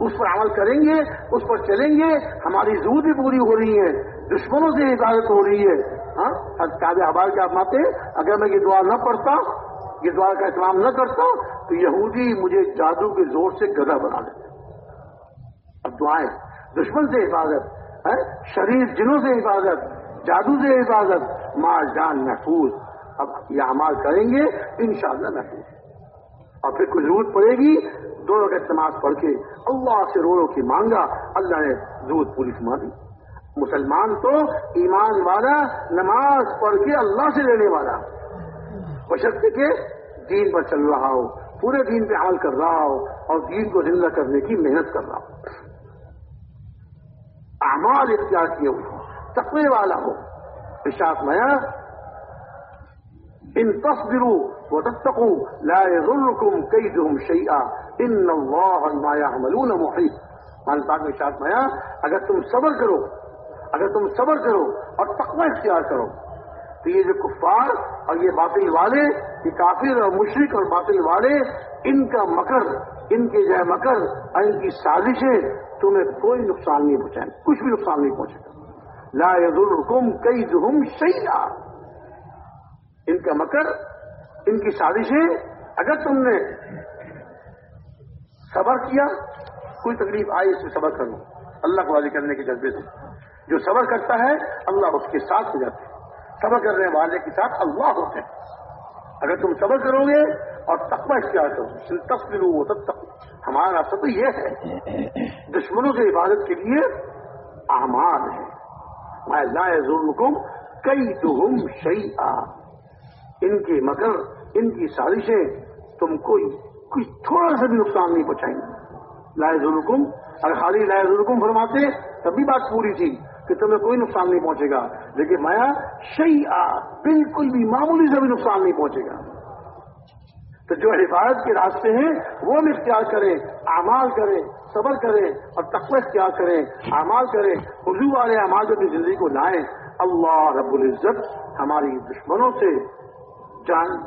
اس پر عمل کریں گے، اس پر چلیں گے، ہماری ضرورت بھی پوری ہو رہی ہے، دشمنوں سے حفاظت ہو رہی ہے۔ ہاں تازہ حوال کے آپ ماتے اگر میں یہ دعا نہ پڑھتا، یہ دعا کا اہتمام نہ کرتا، تو یہودی مجھے جادو کے زور سے گدا بنا دیتے اب دعائیں، دشمن سے حفاظت ہاں، شریر جنوں سے حفاظت، جادو سے حفاظت، مال، جان، محفوظ۔ اب یہ امال کریں گے، انشاءاللہ شاء اللہ اور پھر کوئی ضرورت پڑے گی دونوں کا استعمال پڑھ کے اللہ سے رو رو کے مانگا، اللہ نے ضرورت پوری سما دی۔ مسلمان تو ایمان والا، نماز پڑھ کے اللہ سے لینے والا۔ بشرط کے دین پر چل رہا ہو، پورے دین پہ حال کر رہا ہو اور دین کو زندہ کرنے کی محنت کر رہا ہو۔ اعمال اختیار کیے ہوئے تقوی والا ہو۔ اشاق میا، ان تصبروا وتتقوا، لا يضركم كيدهم شيئا۔ ان الله ما يعملون محيط مان پاک میں شاعت مایا اگر تم صبر کرو، اگر تم صبر کرو اور تقوی اختیار کرو، تو یہ جو کفار اور یہ باطل والے، یہ کافر اور مشرق اور باطل والے، ان کا مکر، ان کے جائے مکر اور ان کی سازشیں تمہیں کوئی نقصان نہیں پہنچائیں کچھ بھی نقصان نہیں پہنچے گا لا يضركم كيدهم شيئا ان کا مکر، ان کی سازشیں، اگر تم نے صبر کیا، کوئی تکلیف آئی اس میں صبر کرو۔ اللہ کو واضح کرنے کے جذبے سے۔ جو صبر کرتا ہے، اللہ اس کے ساتھ ہو جاتے ہیں صبر کرنے والے کے ساتھ اللہ ہوتے ہیں اگر تم صبر کرو گے اور تقوی اختیار کرو تصویر وہ تب تک ہمارا راستہ تو یہ ہے، دشمنوں سے عبادت کے لیے احمد ہے میں لائے ظلم کئی تو شہی ان کے مگر، ان کی سازشیں تم کوئی کچھ تھوڑا سا بھی نقصان نہیں پہنچائیں گے لائے ظلم اگر خالی لائے ظلم فرماتے، تب بھی بات پوری تھی کہ تمہیں کوئی نقصان نہیں پہنچے گا۔ لیکن مایا شہی آ بالکل بھی معمولی سے بھی نقصان نہیں پہنچے گا۔ تو جو حفاظت کے راستے ہیں، وہ ہم اختیار کریں، اعمال کریں، صبر کریں اور تقوی اختیار کریں، اعمال کریں۔ اردو والے اعمال اپنی زندگی کو لائیں، اللہ رب العزت ہماری دشمنوں سے، جان،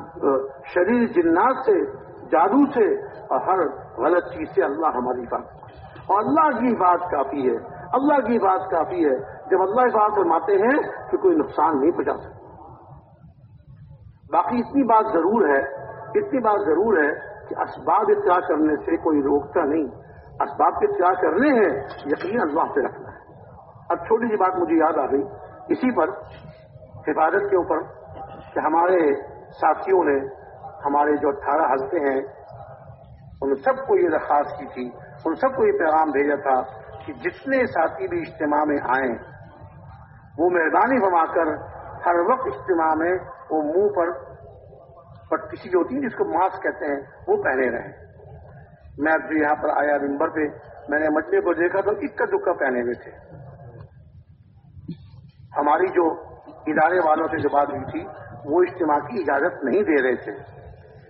شریر جنات سے جادو سے اور ہر غلط چیز سے اللہ ہماری بات اور اللہ کی بات کافی ہے۔ اللہ کی بات کافی ہے۔ جب اللہ بات فرماتے ہیں کہ کوئی نقصان نہیں پہنچا سکتا۔ باقی اتنی بات ضرور ہے، اتنی بات ضرور ہے کہ اسباب اطلاع کرنے سے کوئی روکتا نہیں۔ اسباب کے اختیار کرنے ہیں یقین اللہ پہ رکھنا ہے۔ اب چھوٹی سی بات مجھے یاد آ گئی۔ اسی پر حفاظت کے اوپر کہ ہمارے ساتھیوں نے ہمارے جو اٹھارہ ہنستے ہیں، ان سب کو یہ درخواست کی تھی، ان سب کو یہ پیغام بھیجا تھا کہ جتنے ساتھی بھی اجتماع میں آئیں وہ مہربانی فرما کر ہر وقت اجتماع میں وہ منہ پر کسی جو ہوتی ہے جس کو ماسک کہتے ہیں، وہ پہنے رہے۔ میں اب جو یہاں پر آیا نمبر پہ، میں نے مچھلی کو دیکھا تو اکا دکا پہنے ہوئے تھے۔ ہماری جو ادارے والوں سے جو بات ہوئی تھی، وہ اجتماع کی اجازت نہیں دے رہے تھے۔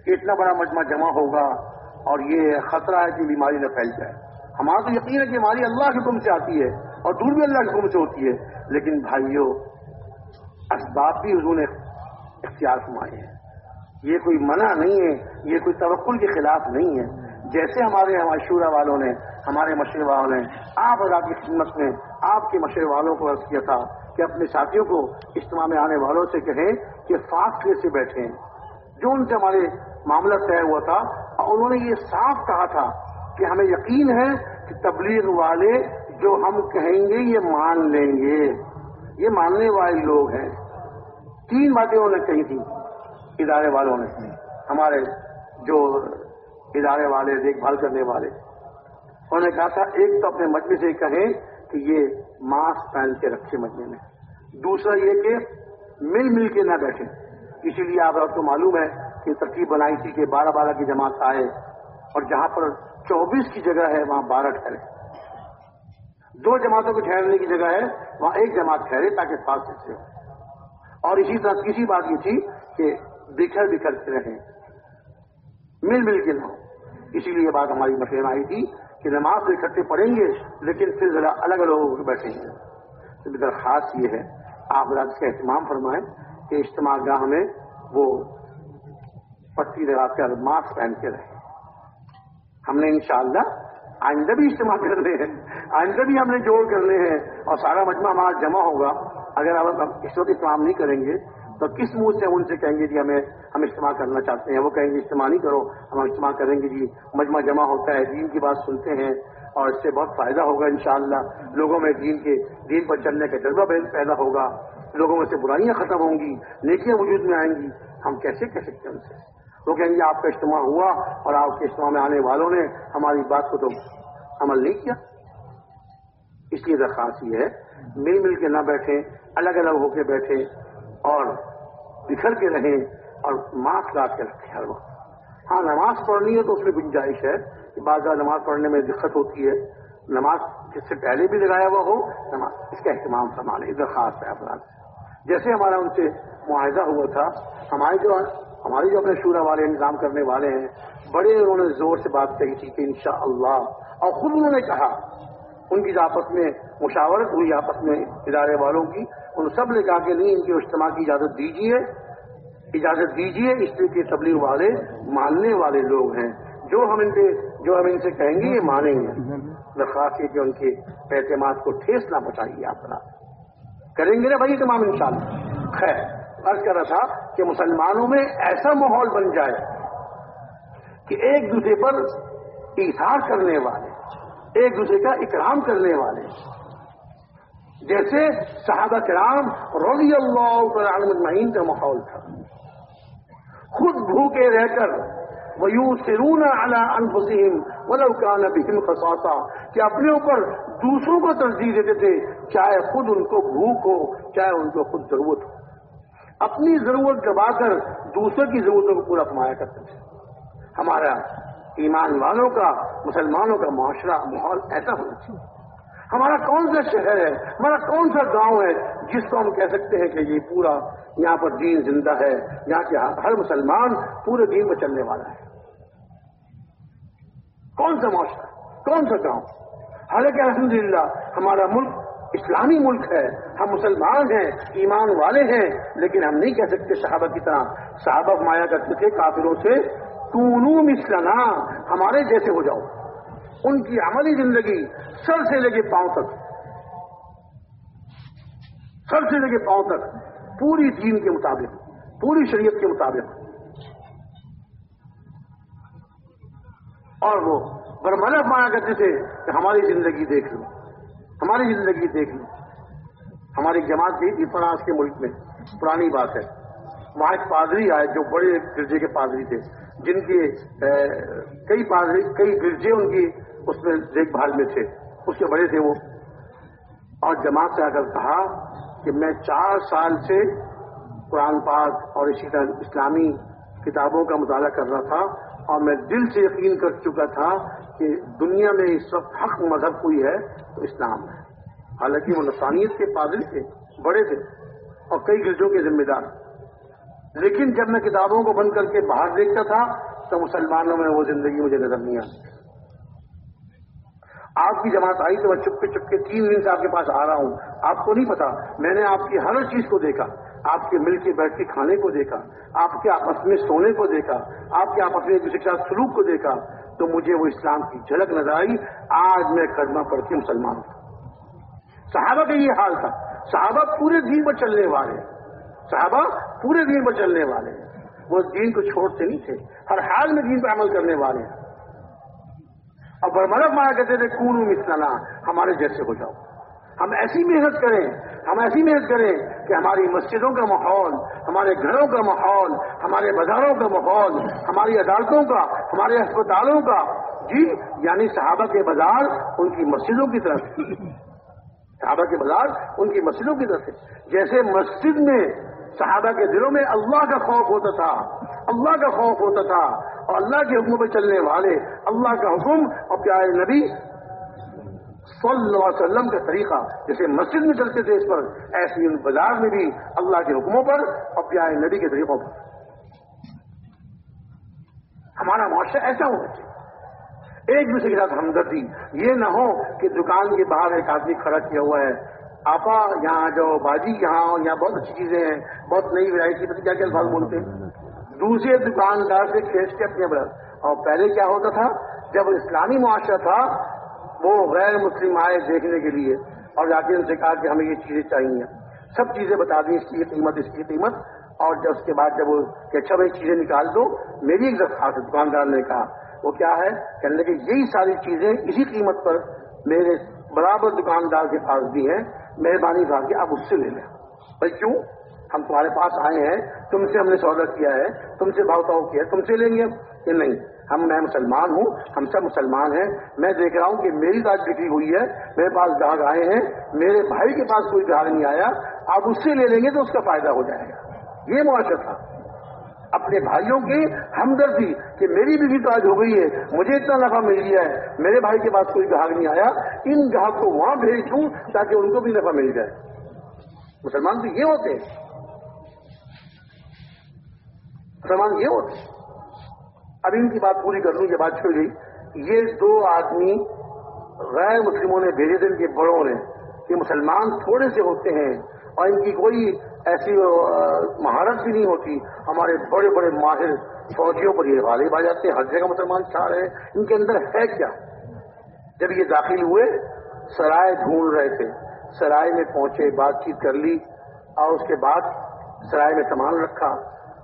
کہ اتنا بڑا مجمع جمع ہوگا اور یہ خطرہ ہے کہ بیماری نہ پھیل جائے۔ ہمارا تو یقین ہے کہ بیماری اللہ کے حکم سے آتی ہے اور دور بھی اللہ کے حکم سے ہوتی ہے، لیکن بھائیوں اسباب بھی حضور نے اختیار فرمائے ہیں یہ کوئی منع نہیں ہے، یہ کوئی توقل کے خلاف نہیں ہے۔ جیسے ہمارے ہمارے شورا والوں نے، ہمارے مشورے والوں نے، آپ اور آپ کی خدمت میں آپ کے مشورے والوں کو عرض کیا تھا کہ اپنے ساتھیوں کو اجتماع میں آنے والوں سے کہیں کہ فاصلے سے بیٹھیں۔ جو ان سے ہمارے معاملہ طے ہوا تھا اور انہوں نے یہ صاف کہا تھا کہ ہمیں یقین ہے کہ تبلیغ والے جو ہم کہیں گے یہ مان لیں گے۔ یہ ماننے والے لوگ ہیں۔ تین باتیں انہوں نے کہی تھی ادارے والوں نے۔ ہمارے جو ادارے والے، دیکھ بھال کرنے والے۔ انہوں نے کہا تھا، ایک تو اپنے مجمے سے کہیں کہ یہ ماسک پہن کے رکھے مجمے میں۔ دوسرا یہ کہ مل مل کے نہ بیٹھے اسی لیے آپ کو معلوم ہے کہ ترکیب بنائی تھی کہ بارہ بارہ کی جماعت آئے اور جہاں پر چوبیس کی جگہ ہے، وہاں بارہ ٹھہرے۔ دو جماعتوں کو ٹھہرنے کی جگہ ہے، وہاں ایک جماعت ٹھہرے تاکہ فاصلے سے اور اسی طرح تیسری بات یہ تھی کہ بکھر بکھر کے رہیں۔ مل مل کے نہ ہو اسی لیے یہ بات ہماری مشورہ آئی تھی کہ نماز تو اکٹھے پڑھیں گے، لیکن پھر ذرا الگ الگ ہو کے بیٹھیں گے۔ درخواست یہ ہے، آپ رات کا اہتمام فرمائیں کہ اجتماع گاہ میں وہ پٹی لگا کر ماسک پہن کے رہے۔ ہم نے انشاءاللہ آئندہ بھی اجتماع کرنے ہیں۔ آئندہ بھی ہم نے جوڑ کرنے ہیں اور سارا مجمع ہمارا جمع ہوگا۔ اگر آپ اس وقت استعمال نہیں کریں گے تو کس منہ سے ان سے کہیں گے جی ہمیں ہم اجتماع کرنا چاہتے ہیں؟ وہ کہیں گے اجتماع نہیں کرو، ہم اجتماع کریں گے جی۔ مجمع جمع ہوتا ہے، دین کی بات سنتے ہیں اور اس سے بہت فائدہ ہوگا انشاءاللہ۔ لوگوں میں دین کے، دین پر چلنے کا جذبہ پیدا ہوگا۔ لوگوں میں سے برائیاں ختم ہوں گی، نیکیاں وجود میں آئیں گی۔ ہم کیسے کہہ سکتے ہیں ان سے؟ وہ کہیں گے آپ کا اجتماع ہوا اور آپ کے اجتماع میں آنے والوں نے ہماری بات کو تو عمل نہیں کیا۔ اس لیے درخواست یہ ہے، مل مل کے نہ بیٹھے الگ الگ ہو کے بیٹھے اور بکھر کے رہیں اور ماسک لا کے رکھیں ہر وقت۔ ہاں نماز پڑھنی ہے تو اس میں گنجائش ہے کہ بعض نماز پڑھنے میں دقت ہوتی ہے۔ نماز جس سے پہلے بھی لگایا ہوا ہو، نماز اس کا اہتمام سنبھالے درخواست ہے۔ افراد جیسے ہمارا ان سے معاہدہ ہوا تھا، ہمارے جو ہماری جو اپنے شورا والے انتظام کرنے والے ہیں، بڑے انہوں نے زور سے بات کہی تھی کہ انشاءاللہ، اور خود انہوں نے کہا، ان کی آپس میں مشاورت ہوئی آپس میں ادارے والوں کی، ان سب نے کہا کہ نہیں، ان کے اجتماع کی اجازت دیجیے اجازت دیجیے اس لیے کہ تبلیغ والے، ماننے والے لوگ ہیں۔ جو ہم ان سے جو ہم ان سے کہیں گے، یہ مانیں گے۔ درخواست ہے کہ ان کے اعتماد کو ٹھیس نہ بچائیے آپ کریں گے نا بھائی تمام ان شاء اللہ خیر۔ عرض کر رہا تھا کہ مسلمانوں میں ایسا ماحول بن جائے کہ ایک دوسرے پر اظہار کرنے والے، ایک دوسرے کا اکرام کرنے والے۔ جیسے صحابہ کرام رضی اللہ مجمعین کا ماحول تھا۔ خود بھوکے رہ کر ویو سرون اعلیٰ انفسیم ولوکان بہم فساسا کہ اپنے اوپر دوسروں کو ترجیح دیتے تھے، چاہے خود ان کو بھوک ہو، چاہے ان کو خود ضرورت ہو۔ اپنی ضرورت دبا کر دوسروں کی ضرورتوں کو پورا کمایا کرتے تھے۔ ہمارا ایمان والوں کا، مسلمانوں کا معاشرہ، ماحول ایسا ہونا چاہیے۔ ہمارا کون سا شہر ہے؟ ہمارا کون سا گاؤں ہے؟ جس کو ہم کہہ سکتے ہیں کہ یہ پورا یہاں پر دین زندہ ہے، یہاں کے ہر مسلمان پورے دین میں چلنے والا ہے۔ کون سا معاشرہ؟ کون سا گاؤں؟ حالانکہ الحمدللہ ہمارا ملک اسلامی ملک ہے۔ ہم مسلمان ہیں، ایمان والے ہیں، لیکن ہم نہیں کہہ سکتے صحابہ کی طرح۔ صحابہ مایا کرتے تھے کافروں سے، کونو مسلنا ہمارے جیسے ہو جاؤ۔ ان کی عملی زندگی سر سے لے کے پاؤں تک۔ سر سے لے کے پاؤں تک۔ پوری دین کے مطابق، پوری شریعت کے مطابق۔ اور وہ برملک مانا کرتے تھے کہ ہماری زندگی دیکھ لو، ہماری زندگی دیکھ لو۔ ہماری جماعت کی فراز کے ملک میں، پرانی بات ہے۔ وہاں ایک پادری آئے جو بڑے گرجے کے پادری تھے، جن کے کئی پادری، کئی گرجے ان کی اس میں دیکھ بھال میں تھے۔ اس کے بڑے تھے وہ۔ اور جماعت سے آ کر کہا کہ میں چار سال سے قرآن پاک اور اسی طرح اسلامی کتابوں کا مطالعہ کر رہا تھا اور میں دل سے یقین کر چکا تھا کہ دنیا میں اس وقت حق مذہب کوئی ہے تو اسلام ہے۔ حالانکہ وہ نسانیت کے پادری تھے، بڑے تھے اور کئی گرجوں کے ذمہ دار۔ لیکن جب میں کتابوں کو بند کر کے باہر دیکھتا تھا، تو مسلمانوں میں وہ زندگی مجھے نظر نہیں آتی۔ آپ کی جماعت آئی تو میں چپکے چپکے تین دن سے آپ کے پاس آ رہا ہوں۔ آپ کو نہیں پتا، میں نے آپ کی ہر چیز کو دیکھا۔ آپ کے مل کے بیٹھ کے کھانے کو دیکھا، آپ کے آپس میں سونے کو دیکھا، آپ کے آپس میں ایک دوسرے کے ساتھ سلوک کو دیکھا۔ تو مجھے وہ اسلام کی جھلک نظر آئی۔ آج میں قدمہ پڑھ کے مسلمان تھا صحابہ کا یہ حال تھا۔ صحابہ پورے دین پر چلنے والے صحابہ پورے دین پر چلنے والے ہیں۔ وہ دین کو چھوڑتے نہیں تھے۔ ہر حال میں دین پر عمل کرنے والے ہیں۔ اور برمرف مارا کہتے تھے کون مسلنا ہمارے جیسے ہو جاؤ۔ ہم ایسی محنت کریں، ہم ایسی محنت کریں کہ ہماری مسجدوں کا ماحول، ہمارے گھروں کا ماحول، ہمارے بازاروں کا ماحول، ہماری عدالتوں کا، ہمارے اسپتالوں کا۔ جی یعنی صحابہ کے بازار، ان کی مسجدوں کی طرف۔ صحابہ کے بازار ان کی مسجدوں کی طرف سے۔ جیسے مسجد میں صحابہ کے دلوں میں اللہ کا خوف ہوتا تھا، اللہ کا خوف ہوتا تھا، اور اللہ کے حکم پہ چلنے والے اللہ کا حکم اور پیارے نبی صلی اللہ علیہ وسلم کا طریقہ۔ جیسے مسجد میں چلتے تھے اس پر ایسے ان بازار میں بھی اللہ کے حکموں پر اور پیارے نبی کے طریقوں پر۔ ہمارا معاشرہ ایسا ہونا چاہیے ایک دوسرے کے ساتھ ہمدردی۔ یہ نہ ہو کہ دکان کے باہر ایک آدمی کھڑا کیا ہوا ہے۔ آپا یہاں جو باجی یہاں یہاں بہت اچھی چیزیں ہیں، بہت نئی ورائٹی پتہ کیا کیا الفاظ بولتے ہیں؟ دوسرے دکاندار سے کھینچ کے اپنے برس اور پہلے کیا ہوتا تھا؟ جب اسلامی معاشرہ تھا، وہ غیر مسلم آئے دیکھنے کے لیے اور جا کے ان سے کہا کہ ہمیں یہ چیزیں چاہیے۔ سب چیزیں بتا دیں اس کی قیمت، اس کی قیمت۔ اور جب اس کے بعد جب وہ کہ اچھا بھائی چیزیں نکال دو۔ میری ایک درخواست دکاندار نے کہا وہ کیا ہے؟ کہنے لگے، یہی ساری چیزیں اسی قیمت پر میرے برابر دکاندار کے پاس بھی ہیں، مہربانی کر کے آپ اس سے لے لیں۔ بھائی، کیوں؟ ہم تمہارے پاس آئے ہیں، تم سے ہم نے سودا کیا ہے، تم سے بھاؤ تاؤ کیا تم سے لیں گے کہ نہیں، ہم، میں مسلمان ہوں، ہم سب مسلمان ہیں۔ میں دیکھ رہا ہوں کہ میری بات بکری ہوئی ہے، میرے پاس گاہک آئے ہیں، میرے بھائی کے پاس کوئی گاہک نہیں آیا، آپ اس سے لے لیں گے تو اس کا فائدہ ہو جائے گا۔ یہ معاشرہ تھا۔ اپنے بھائیوں کی ہمدردی کہ میری بھی تو آج ہو گئی ہے، مجھے اتنا نفع مل گیا ہے، میرے بھائی کے پاس کوئی گاہک نہیں آیا، ان گاہک کو وہاں بھیج دوں تاکہ ان کو بھی نفع مل جائے۔ مسلمان تو یہ ہوتے ہیں۔ مسلمان یہ ہوتے اب ان کی بات پوری کر لوں یہ بات چھوڑ گئی یہ دو آدمی غیر مسلموں نے بھیجے تھے ان کے بڑوں نے کہ مسلمان تھوڑے سے ہوتے ہیں اور ان کی کوئی ایسی مہارت بھی نہیں ہوتی۔ ہمارے بڑے بڑے ماہر فوجیوں پر یہ غالب آ جاتے ہیں۔ ہر جگہ مسلمان چاہ رہے ہیں۔ ان کے اندر ہے کیا؟ جب یہ داخل ہوئے، سرائے ڈھونڈ رہے تھے۔ سرائے میں پہنچے، بات چیت کر لی۔ اور اس کے بعد سرائے میں سامان رکھا۔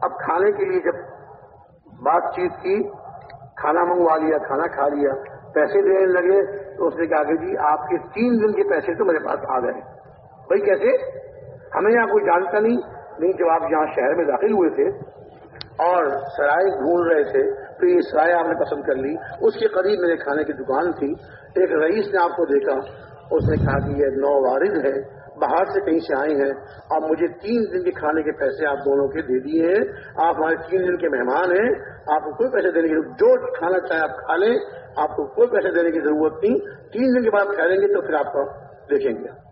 اب کھانے کے لیے جب بات چیت کی، کھانا منگوا لیا، کھانا کھا لیا، پیسے دینے لگے تو اس نے کہا کہ جی آپ کے تین دن کے پیسے تو میرے پاس آ گئے۔ بھائی کیسے؟ ہمیں یہاں کوئی جانتا نہیں نہیں جب آپ یہاں شہر میں داخل ہوئے تھے اور سرائے ڈھونڈ رہے تھے، تو یہ سرائے آپ نے پسند کر لی۔ اس کے قریب میرے کھانے کی دکان تھی۔ ایک رئیس نے آپ کو دیکھا۔ اس نے کہا کہ یہ نو وارد ہے، باہر سے کہیں سے آئے ہیں۔ اور مجھے تین دن کے کھانے کے پیسے آپ دونوں کے دے دیے۔ ہیں آپ ہمارے تین دن کے مہمان ہیں۔ آپ کو کوئی پیسے دینے کی جو کھانا چاہے آپ کھا لیں۔ آپ کو کوئی پیسے دینے کی ضرورت نہیں۔ تین دن کے بعد کھا لیں گے تو پھر آپ کو دیکھیں گے۔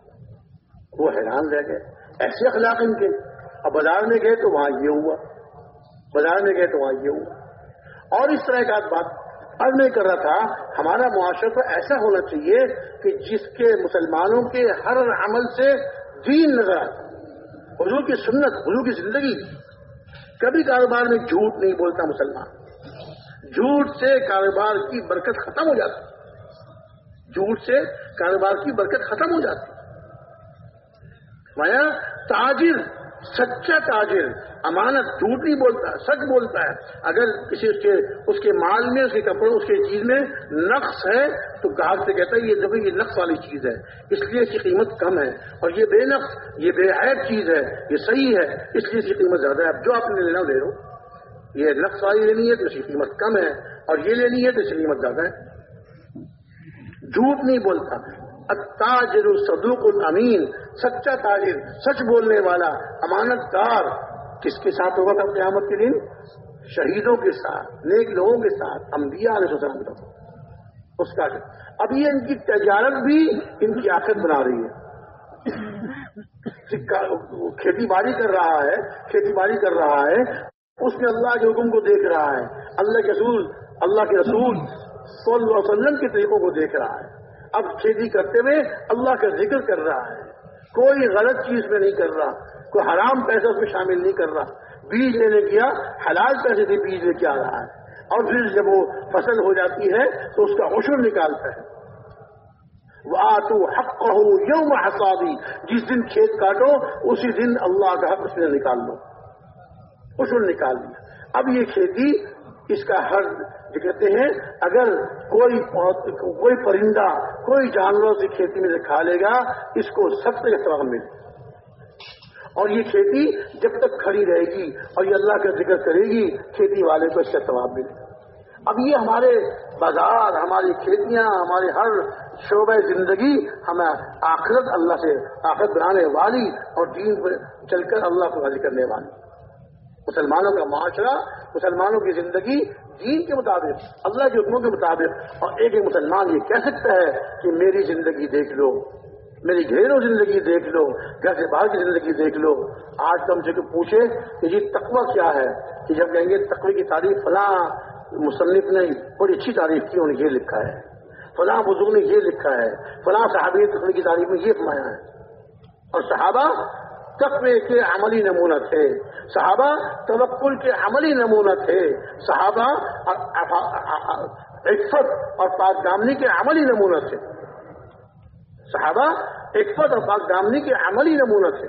وہ حیران رہ گئے۔ ایسے اخلاق ان کے۔ اب بازار میں گئے تو وہاں یہ ہوا۔ بازار میں گئے تو وہاں یہ ہوا۔ اور اس طرح کا بات اب میں کر رہا تھا، ہمارا معاشرہ تو ایسا ہونا چاہیے کہ جس کے مسلمانوں کے ہر عمل سے دین نظر آتا حضور کی سنت، حضور کی زندگی۔ کبھی کاروبار میں جھوٹ نہیں بولتا مسلمان۔ جھوٹ سے کاروبار کی برکت ختم ہو جاتی۔ جھوٹ سے کاروبار کی برکت ختم ہو جاتی۔ تاجر، سچا تاجر، امانت جھوٹ نہیں بولتا، سچ بولتا ہے۔ اگر کسی اس کے اس کے مال میں، اس کے کپڑوں، اس کے چیز میں نقص ہے، تو گاہک سے کہتا ہے، یہ دیکھو، یہ نقص والی چیز ہے۔ اس لیے اس کی قیمت کم ہے۔ اور یہ بے نقص، یہ بے عیب چیز ہے، یہ صحیح ہے۔ اس لیے اس کی قیمت زیادہ ہے۔ اب جو آپ نے لینا لے لو۔ یہ نقص والی لینی ہے، تو اس کی قیمت کم ہے۔ اور یہ لینی ہے، تو اس کی قیمت زیادہ ہے۔ جھوٹ نہیں بولتا۔ التاجر صدوق الامین، سچا تاجر، سچ بولنے والا امانت دار کس کے ساتھ ہوگا تھا قیامت کے دن؟ شہیدوں کے ساتھ، نیک لوگوں کے ساتھ، انبیاء علیہ السلام کا اس کا اب یہ ان کی تجارت بھی ان کی آخر بنا رہی ہے۔ کھیتی باڑی کر رہا ہے، کھیتی باڑی کر رہا ہے، اس میں اللہ کے حکم کو دیکھ رہا ہے۔ اللہ کے رسول، اللہ کے رسول صلی اللہ علیہ وسلم کے طریقوں کو دیکھ رہا ہے۔ اب کھیتی کرتے ہوئے اللہ کا ذکر کر رہا ہے۔ کوئی غلط چیز میں نہیں کر رہا، کوئی حرام پیسہ اس میں شامل نہیں کر رہا۔ بیج لینے گیا حلال پیسے سے بیج لے کے آ رہا ہے۔ اور پھر جب وہ فصل ہو جاتی ہے تو اس کا عشر نکالتا ہے۔ وہ آتو حق کہو یوم حسابی جس دن کھیت کاٹو، اسی دن اللہ کا حق اس میں نکال لو عشر نکال دیا۔ اب یہ کھیتی اس کا ہر کہتے ہیں، اگر کوئی کوئی پرندہ، کوئی جانوروں سے کھیتی میں سے کھا لے گا، اس کو سب سے ملے اور یہ کھیتی جب تک کھڑی رہے گی اور یہ اللہ کا ذکر کرے گی، کھیتی والے کو اس کا ثواب ملے اب یہ ہمارے بازار، ہماری کھیتیاں، ہمارے ہر شعبہ زندگی ہمیں آخرت اللہ سے، آخرت بنانے والی اور دین پر چل کر اللہ کو حاضر کرنے والی۔ مسلمانوں کا معاشرہ، مسلمانوں کی زندگی دین کے مطابق، اللہ کے حکموں کے مطابق، اور ایک ایک مسلمان یہ کہہ سکتا ہے کہ میری زندگی دیکھ لو، میری گھریلو زندگی دیکھ لو، گھر سے باہر کی زندگی دیکھ لو۔ آج تو ہم سے پوچھے کہ یہ تقوی کیا ہے؟ کہ جب کہیں گے تقوی کی تعریف، فلاں مصنف نے بڑی اچھی تعریف کی، انہوں نے یہ لکھا ہے۔ فلاں بزرگ نے یہ لکھا ہے۔ فلاں صحابی تقوی کی تعریف میں یہ فرمایا ہے۔ اور صحابہ تقوی کے عملی نمونہ تھے۔ صحابہ توکل کے عملی نمونہ تھے۔ صحابہ عفت اور پاک دامنی کے عملی نمونہ تھے۔ صحابہ عفت اور پاک دامنی کے عملی نمونہ تھے۔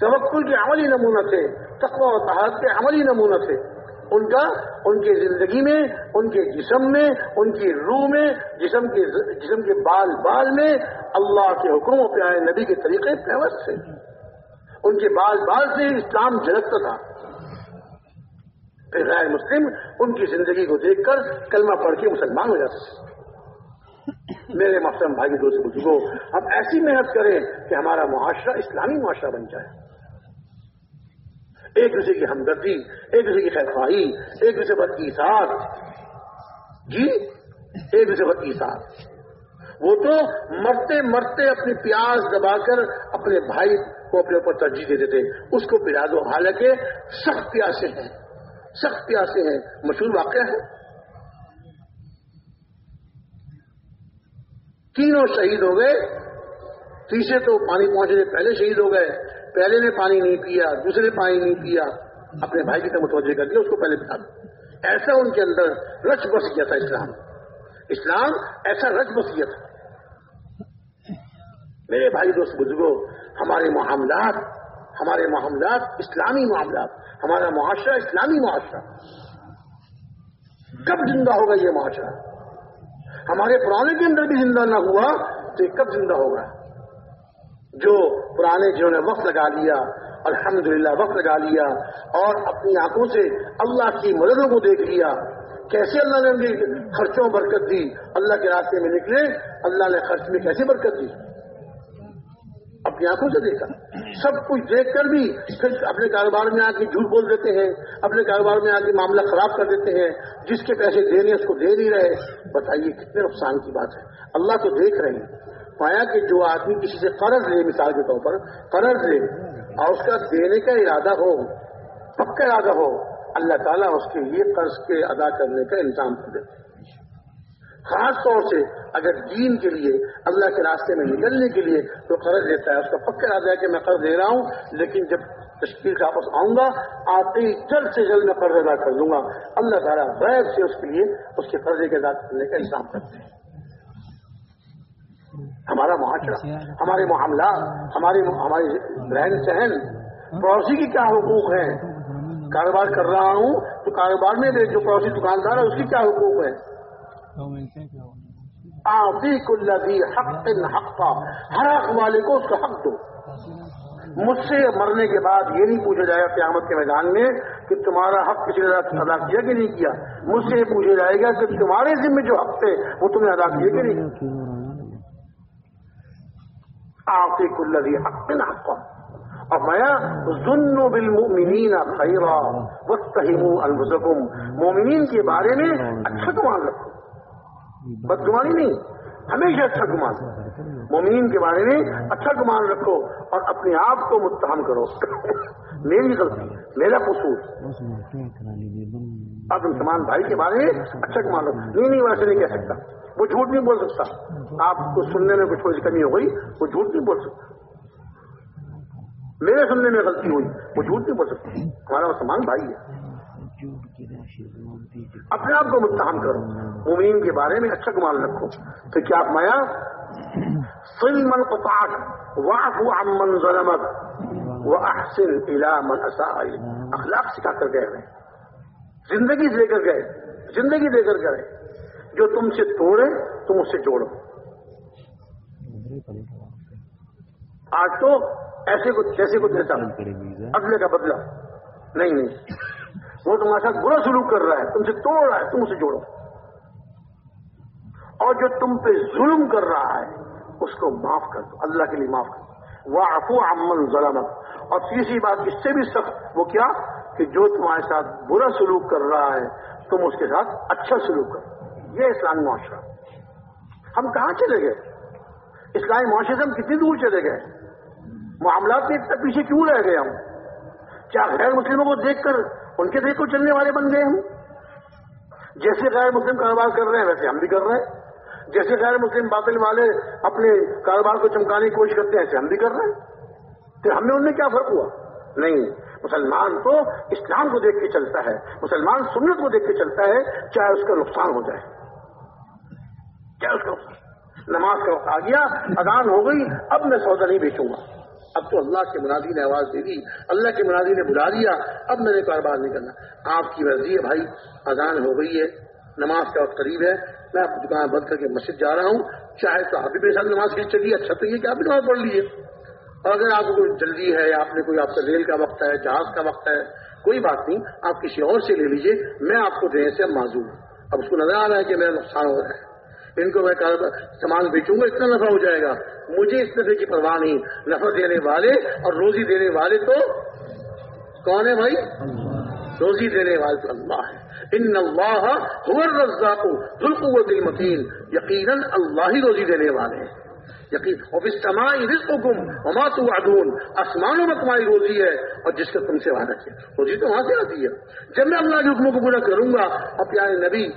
توکل کے عملی نمونہ تھے۔ تقوی و تحاد کے عملی نمونہ تھے۔ ان کا ان کی زندگی میں، ان کے جسم میں، ان کی روح میں، جسم کے جسم کے بال بال میں اللہ کے حکموں پہ آئے، نبی کے طریقے پیوست تھے ان کے بال بال سے اسلام جھلکتا تھا۔ پھر غیر مسلم، ان کی زندگی کو دیکھ کر کلمہ پڑھ کے مسلمان ہو جاتے میرے محترم بھائی دوست بزرگوں، ہم ایسی محنت کریں کہ ہمارا معاشرہ اسلامی معاشرہ بن جائے۔ ایک دوسرے کی ہمدردی، ایک دوسرے کی خیرخواہی، ایک دوسرے پر ایسار جی ایک دوسرے پر ایسار وہ تو مرتے مرتے اپنی پیاز دبا کر اپنے بھائی کو اپنے اوپر ترجیح دے دیتے، اس کو پلا دو حالانکہ سخت پیاسے ہیں۔ سخت پیاسے ہیں۔ مشہور واقعہ ہے۔ تینوں شہید ہو گئے۔ تیسرے تو پانی پہنچنے پہلے شہید ہو گئے۔ پہلے نے پانی نہیں پیا، دوسرے نے پانی نہیں پیا، اپنے بھائی کی طرف متوجہ کر دیا، اس کو پہلے بتا دو۔ ایسا ان کے اندر رچ بس گیا تھا اسلام۔ اسلام ایسا رچ بس گیا تھا۔ میرے بھائی دوست بزرگوں ہمارے معاملات ہمارے معاملات اسلامی معاملات، ہمارا معاشرہ اسلامی معاشرہ۔ کب زندہ ہوگا یہ معاشرہ؟ ہمارے پرانے کے اندر بھی زندہ نہ ہوا تو یہ کب زندہ ہوگا؟ جو پرانے جنہوں نے وقت لگا لیا، الحمدللہ وقت لگا لیا، اور اپنی آنکھوں سے اللہ کی مددوں کو دیکھ لیا۔ کیسے اللہ نے ان خرچوں برکت دی؟ اللہ کے راستے میں نکلے، اللہ نے خرچ میں کیسے برکت دی؟ اپنی آنکھوں سے دیکھا۔ سب کچھ دیکھ کر بھی پھر اپنے کاروبار میں آ کے جھوٹ بول دیتے ہیں، اپنے کاروبار میں آ کے معاملہ خراب کر دیتے ہیں۔ جس کے پیسے دینے اس کو دے نہیں رہے۔ بتائیے، کتنے نقصان کی بات ہے؟ اللہ تو دیکھ رہے ہیں۔ پایا کہ جو آدمی کسی سے قرض لے، مثال کے طور پر قرض لے اور اس کا دینے کا ارادہ ہو پکا ارادہ ہو، اللہ تعالیٰ اس کے لیے قرض کے ادا کرنے کا انتظام کر دیتے خاص طور سے اگر دین کے لیے، اللہ کے راستے میں نکلنے کے لیے تو قرض دیتا ہے، اس کا پکا ارادہ ہے کہ میں قرض دے رہا ہوں، لیکن جب تشکیل کا واپس آؤں گا، آتے ہی جلد سے جلد میں قرض ادا کر دوں گا۔ اللہ تعالیٰ غیر سے اس کے لیے اس کے قرضے کے ادا کرنے کا انتظام کرتے ہیں ہمارا معاشرہ ہمارے معاملات ہمارے ہمارے رہن سہن پڑوسی کی کیا حقوق ہے کاروبار کر رہا ہوں تو کاروبار میں جو پڑوسی دکاندار ہے اس کی کیا حقوق ہے آتی کلبی حق حق ہر حق والے کو اس کا حق دو۔ مجھ سے مرنے کے بعد یہ نہیں پوچھا جائے گا قیامت کے میدان میں کہ تمہارا حق کسی نے ادا کیا کہ نہیں کیا۔ مجھ سے یہ پوچھا جائے گا کہ تمہارے ذمہ جو حق تھے وہ تمہیں ادا کیے کہ نہیں؟ آتے کلری حق حق اور میں ظن بالمؤمنین خیرا وستحموا انفسکم مومنین کے بارے میں اچھا گمان رکھو بدگمانی نہیں ہمیشہ اچھا گمان۔ مومین کے بارے میں اچھا گمان رکھو اور اپنے آپ کو متحم کرو۔ میری غلطی، میرا قصور۔ اب مسلمان بھائی کے بارے میں اچھا گمان رکھو۔ نہیں نہیں، ویسے نہیں کہہ سکتا۔ وہ جھوٹ نہیں بول سکتا۔ آپ کو سننے میں کچھ کوئی کمی ہو گئی، وہ جھوٹ نہیں بول سکتا۔ میرے سننے میں غلطی ہوئی، وہ جھوٹ نہیں بول سکتا۔ ہمارا مسلمان بھائی ہے۔ اپنے آپ کو متحم کرو۔ ممین کے بارے میں اچھا گمان رکھو۔ تو کیا مایا؟ فلم القطاع واعف عمن ظلمك واحسن الى من اخلاق سکھا کر گئے ہیں۔ زندگی دے کر گئے۔ زندگی دے کر گئے۔ جو تم سے توڑے تم اس سے جوڑو۔ آج تو ایسے کو جیسے کو دیتا۔ اگلے کا بدلہ۔ نہیں نہیں۔ وہ تمہارے ساتھ برا سلوک کر رہا ہے، تم سے توڑ رہا ہے، تم اسے جوڑو۔ اور جو تم پہ ظلم کر رہا ہے، اس کو معاف کر دو، اللہ کے لیے معاف کر دو۔ وہ افو امن ظلمت اور تیسری بات اس سے بھی سخت، وہ کیا؟ کہ جو تمہارے ساتھ برا سلوک کر رہا ہے، تم اس کے ساتھ اچھا سلوک کرو۔ یہ اسلامی معاشرہ۔ ہم کہاں چلے گئے؟ اسلامی معاشرے سے ہم کتنی دور چلے گئے؟ معاملات کے اتنا پیچھے کیوں رہ گئے ہم؟ کیا غیر مسلموں کو دیکھ کر ان کے دیکھ کو چلنے والے بن گئے ہم؟ جیسے غیر مسلم کاروبار کر رہے ہیں، ویسے ہم بھی کر رہے ہیں۔ جیسے غیر مسلم باطل والے اپنے کاروبار کو چمکانے کی کوشش کرتے ہیں ایسے ہم بھی کر رہے ہیں۔ تو ہم نے ان میں کیا فرق ہوا؟ نہیں۔ مسلمان تو اسلام کو دیکھ کے چلتا ہے، مسلمان سنت کو دیکھ کے چلتا ہے، چاہے اس کا نقصان ہو جائے۔ چاہے اس کا نقصان۔ نماز کا وقت آ گیا، اذان ہو گئی، اب میں سودا نہیں بیچوں گا۔ اب تو اللہ کے منادی نے آواز دے دی، اللہ کے منادی نے بلا دیا، اب میں نے کاروبار نہیں کرنا۔ آپ کی مرضی ہے بھائی، اذان ہو گئی ہے، نماز کا وقت قریب ہے، میں آپ دکان بند کر کے مسجد جا رہا ہوں۔ چاہے تو آپ بھی میرے ساتھ نماز کھینچ چلیے اچھا تو یہ کہ آپ بھی نماز پڑھ لیجیے اور اگر آپ کو کوئی جلدی ہے، یا آپ نے کوئی آپ کا ریل کا وقت ہے، جہاز کا وقت ہے، کوئی بات نہیں، آپ کسی اور سے لے لیجیے میں آپ کو دینے سے معذور ہوں۔ اب اس کو نظر آ رہا ہے کہ میرا نقصان ہو رہا ہے۔ ان کو میں سامان بیچوں گا، اتنا نفع ہو جائے گا. مجھے اس نفے کی پرواہ نہیں. نفع دینے والے اور روزی دینے والے تو کون ہے بھائی؟ روزی دینے والے تو اللہ ہے ان اللہ هو الرزاق ذو القوت المتین. یقینا اللہ ہی روزی دینے والے ہیں. یقین. اور اس سماعی وما توعدون. آسمانوں میں تمہاری روزی ہے اور جس کا تم سے وعدہ کیا. روزی تو وہاں سے آتی ہے. جب میں اللہ کے حکموں کو پورا کروں گا اور پیارے نبی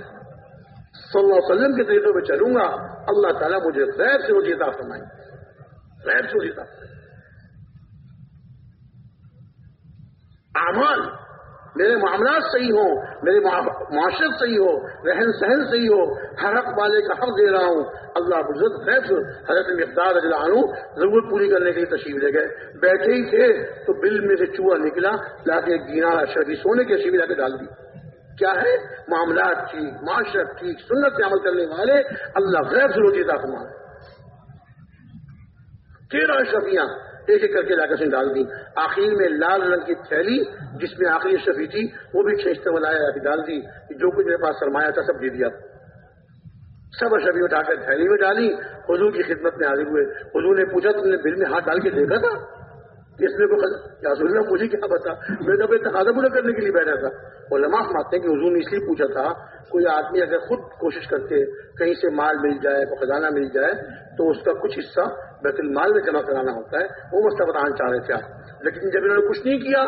صلی اللہ علیہ وسلم کے طریقوں میں چلوں گا، اللہ تعالیٰ مجھے غیر سے روزی عطا فرمائیں غیر سے روزی عطا اعمال میرے معاملات صحیح ہوں، میرے معاشرت صحیح ہو، رہن سہن صحیح ہو، ہر حق والے کا حق دے رہا ہوں۔ اللہ بزرگ خیف حضرت مقدار عنہ ضرورت پوری کرنے کے لیے تشریف لے گئے۔ بیٹھے ہی تھے تو بل میں سے چوہا نکلا، لا کے گینا شربی سونے کی اشیوی لا کے ڈال دی۔ کیا ہے؟ معاملات ٹھیک معاشرت ٹھیک سنت پہ عمل کرنے والے اللہ غیر سے روزی تھا تیرہ اشرفیاں ایک ایک کر کے لا کر ڈال دی۔ آخر میں لال رنگ کی تھیلی جس میں آخری شفی تھی، وہ بھی کھینچتے ملایا ڈال دی۔ جو کچھ میرے پاس سرمایا تھا سب دے دیا۔ سب شبی اٹھا کر تھیلی میں ڈالی۔ حضور کی خدمت میں حاضر ہوئے۔ حضور نے پوچھا، تم نے بل میں ہاتھ ڈال کے دیکھا تھا؟ اس میں کوئی حضور نے مجھے کیا بتا میں تو تقاضا پورا کرنے کے لیے بیٹھا تھا وہ لماف مانتے ہیں کہ حضور نے اس لیے پوچھا تھا، کوئی آدمی اگر خود کوشش کرتے، کہیں سے مال مل جائے، کوئی خزانہ مل جائے، تو اس کا کچھ حصہ بیت المال میں جمع کرانا ہوتا ہے، وہ مسئلہ بتانا چاہ رہے تھے آپ۔ لیکن جب انہوں نے کچھ نہیں کیا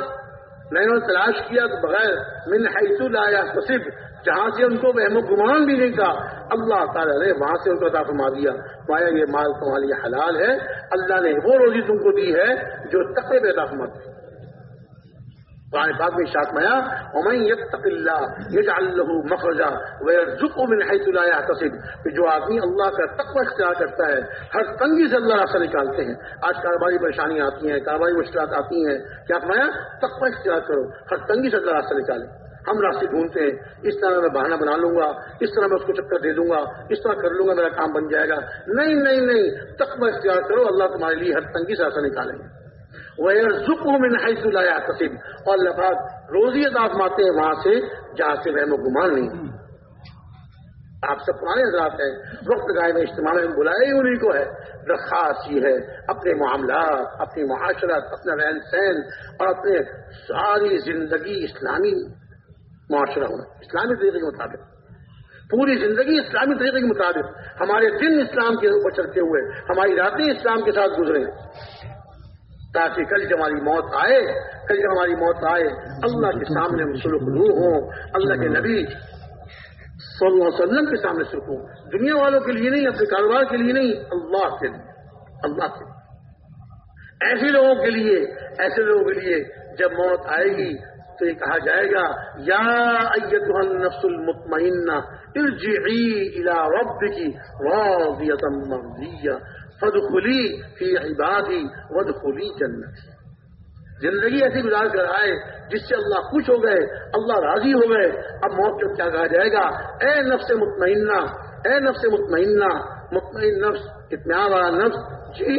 میں نے تلاش کیا، تو بغیر من حیث لا صرف جہاں سے ان کو وہم و گمان بھی نہیں تھا، اللہ تعالیٰ نے وہاں سے ان کو عطا فرما دیا۔ مایا یہ مال تمہارے لیے حلال ہے، اللہ نے وہ روزی تم کو دی ہے جو تقرب عطا فرما دی قرآن پاک میں شاط میا امین یتق اللہ یجعل له مخرجا ويرزقه من حيث لا يحتسب۔ کہ جو آدمی اللہ کا تقوی اختیار کرتا ہے، ہر تنگی سے اللہ راستہ نکالتے ہیں۔ آج کاروباری پریشانیاں آتی ہیں، کاروباری مشکلات آتی ہیں۔ کیا فرمایا؟ تقوی اختیار کرو، ہر تنگی سے اللہ راستہ نکالے۔ ہم راستے ڈھونڈتے ہیں، اس طرح میں بہانہ بنا لوں گا، اس طرح میں اس کو چکر دے دوں گا، اس طرح کر لوں گا، میرا کام بن جائے گا۔ نہیں نہیں نہیں تقوی اختیار کرو، اللہ تمہارے لیے ہر تنگی سے راستہ نکالیں گے۔ وہ میں نہ لایا قسم اور لفاظ روزی آزماتے ہیں وہاں سے، جہاں سے رحم و گمان نہیں۔ آپ سب پرانے حضرات ہیں، وقت گائے میں اجتماع میں بلایا ہی انہیں کو ہے۔ درخواست یہ ہے، اپنے معاملات، اپنی معاشرت، اپنا رہن سہن اور اپنے ساری زندگی اسلامی معاشرہ ہونا، اسلامی طریقے کے مطابق۔ پوری زندگی اسلامی طریقے کے مطابق۔ ہمارے دن اسلام کے اوپر چلتے ہوئے، ہماری راتیں اسلام کے ساتھ گزرے تاکہ کل جب ہماری موت آئے، کل جب ہماری موت آئے، اللہ کے سامنے ہم سلوک رو ہوں، اللہ کے نبی صلی اللہ علیہ وسلم کے سامنے سلوک ہوں۔ دنیا والوں کے لیے نہیں، اپنے کاروبار کے لیے نہیں، اللہ کے لیے، اللہ کے لیے۔ ایسے لوگوں کے لیے، ایسے لوگوں کے لیے جب موت آئے گی تو یہ کہا جائے گا، یا ایتها النفس المطمئنہ، ارجعی الى ربك راضیتا مرضیہ فدخلی فی عبادی ودخلی جنتی۔ زندگی ایسی گزار کر آئے جس سے اللہ خوش ہو گئے، اللہ راضی ہو گئے، اب موت کو کیا کہا جائے گا؟ اے نفس مطمئنہ، اے نفس مطمئنہ، مطمئن نفس اطمینان والا نفس جی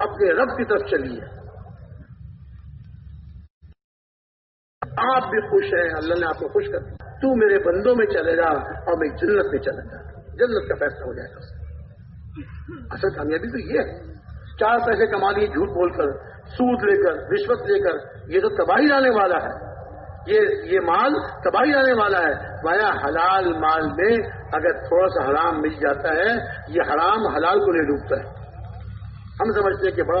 اپنے رب کی طرف چلیے۔ آپ بھی خوش ہیں، اللہ نے آپ کو خوش کر دیا۔ تو میرے بندوں میں چلے گا اور میں جنت میں چلے گا جنت کا فیصلہ ہو جائے گا۔ اصل کامیابی تو یہ ہے۔ چار پیسے کما لیے، جھوٹ بول کر، سود لے کر، رشوت لے کر، یہ تو تباہی لانے والا ہے۔ یہ یہ مال تباہی لانے والا ہے۔ مایا، حلال مال میں اگر تھوڑا سا حرام مل جاتا ہے، یہ حرام حلال کو لے ڈوبتا ہے۔ ہم سمجھتے ہیں کہ بڑا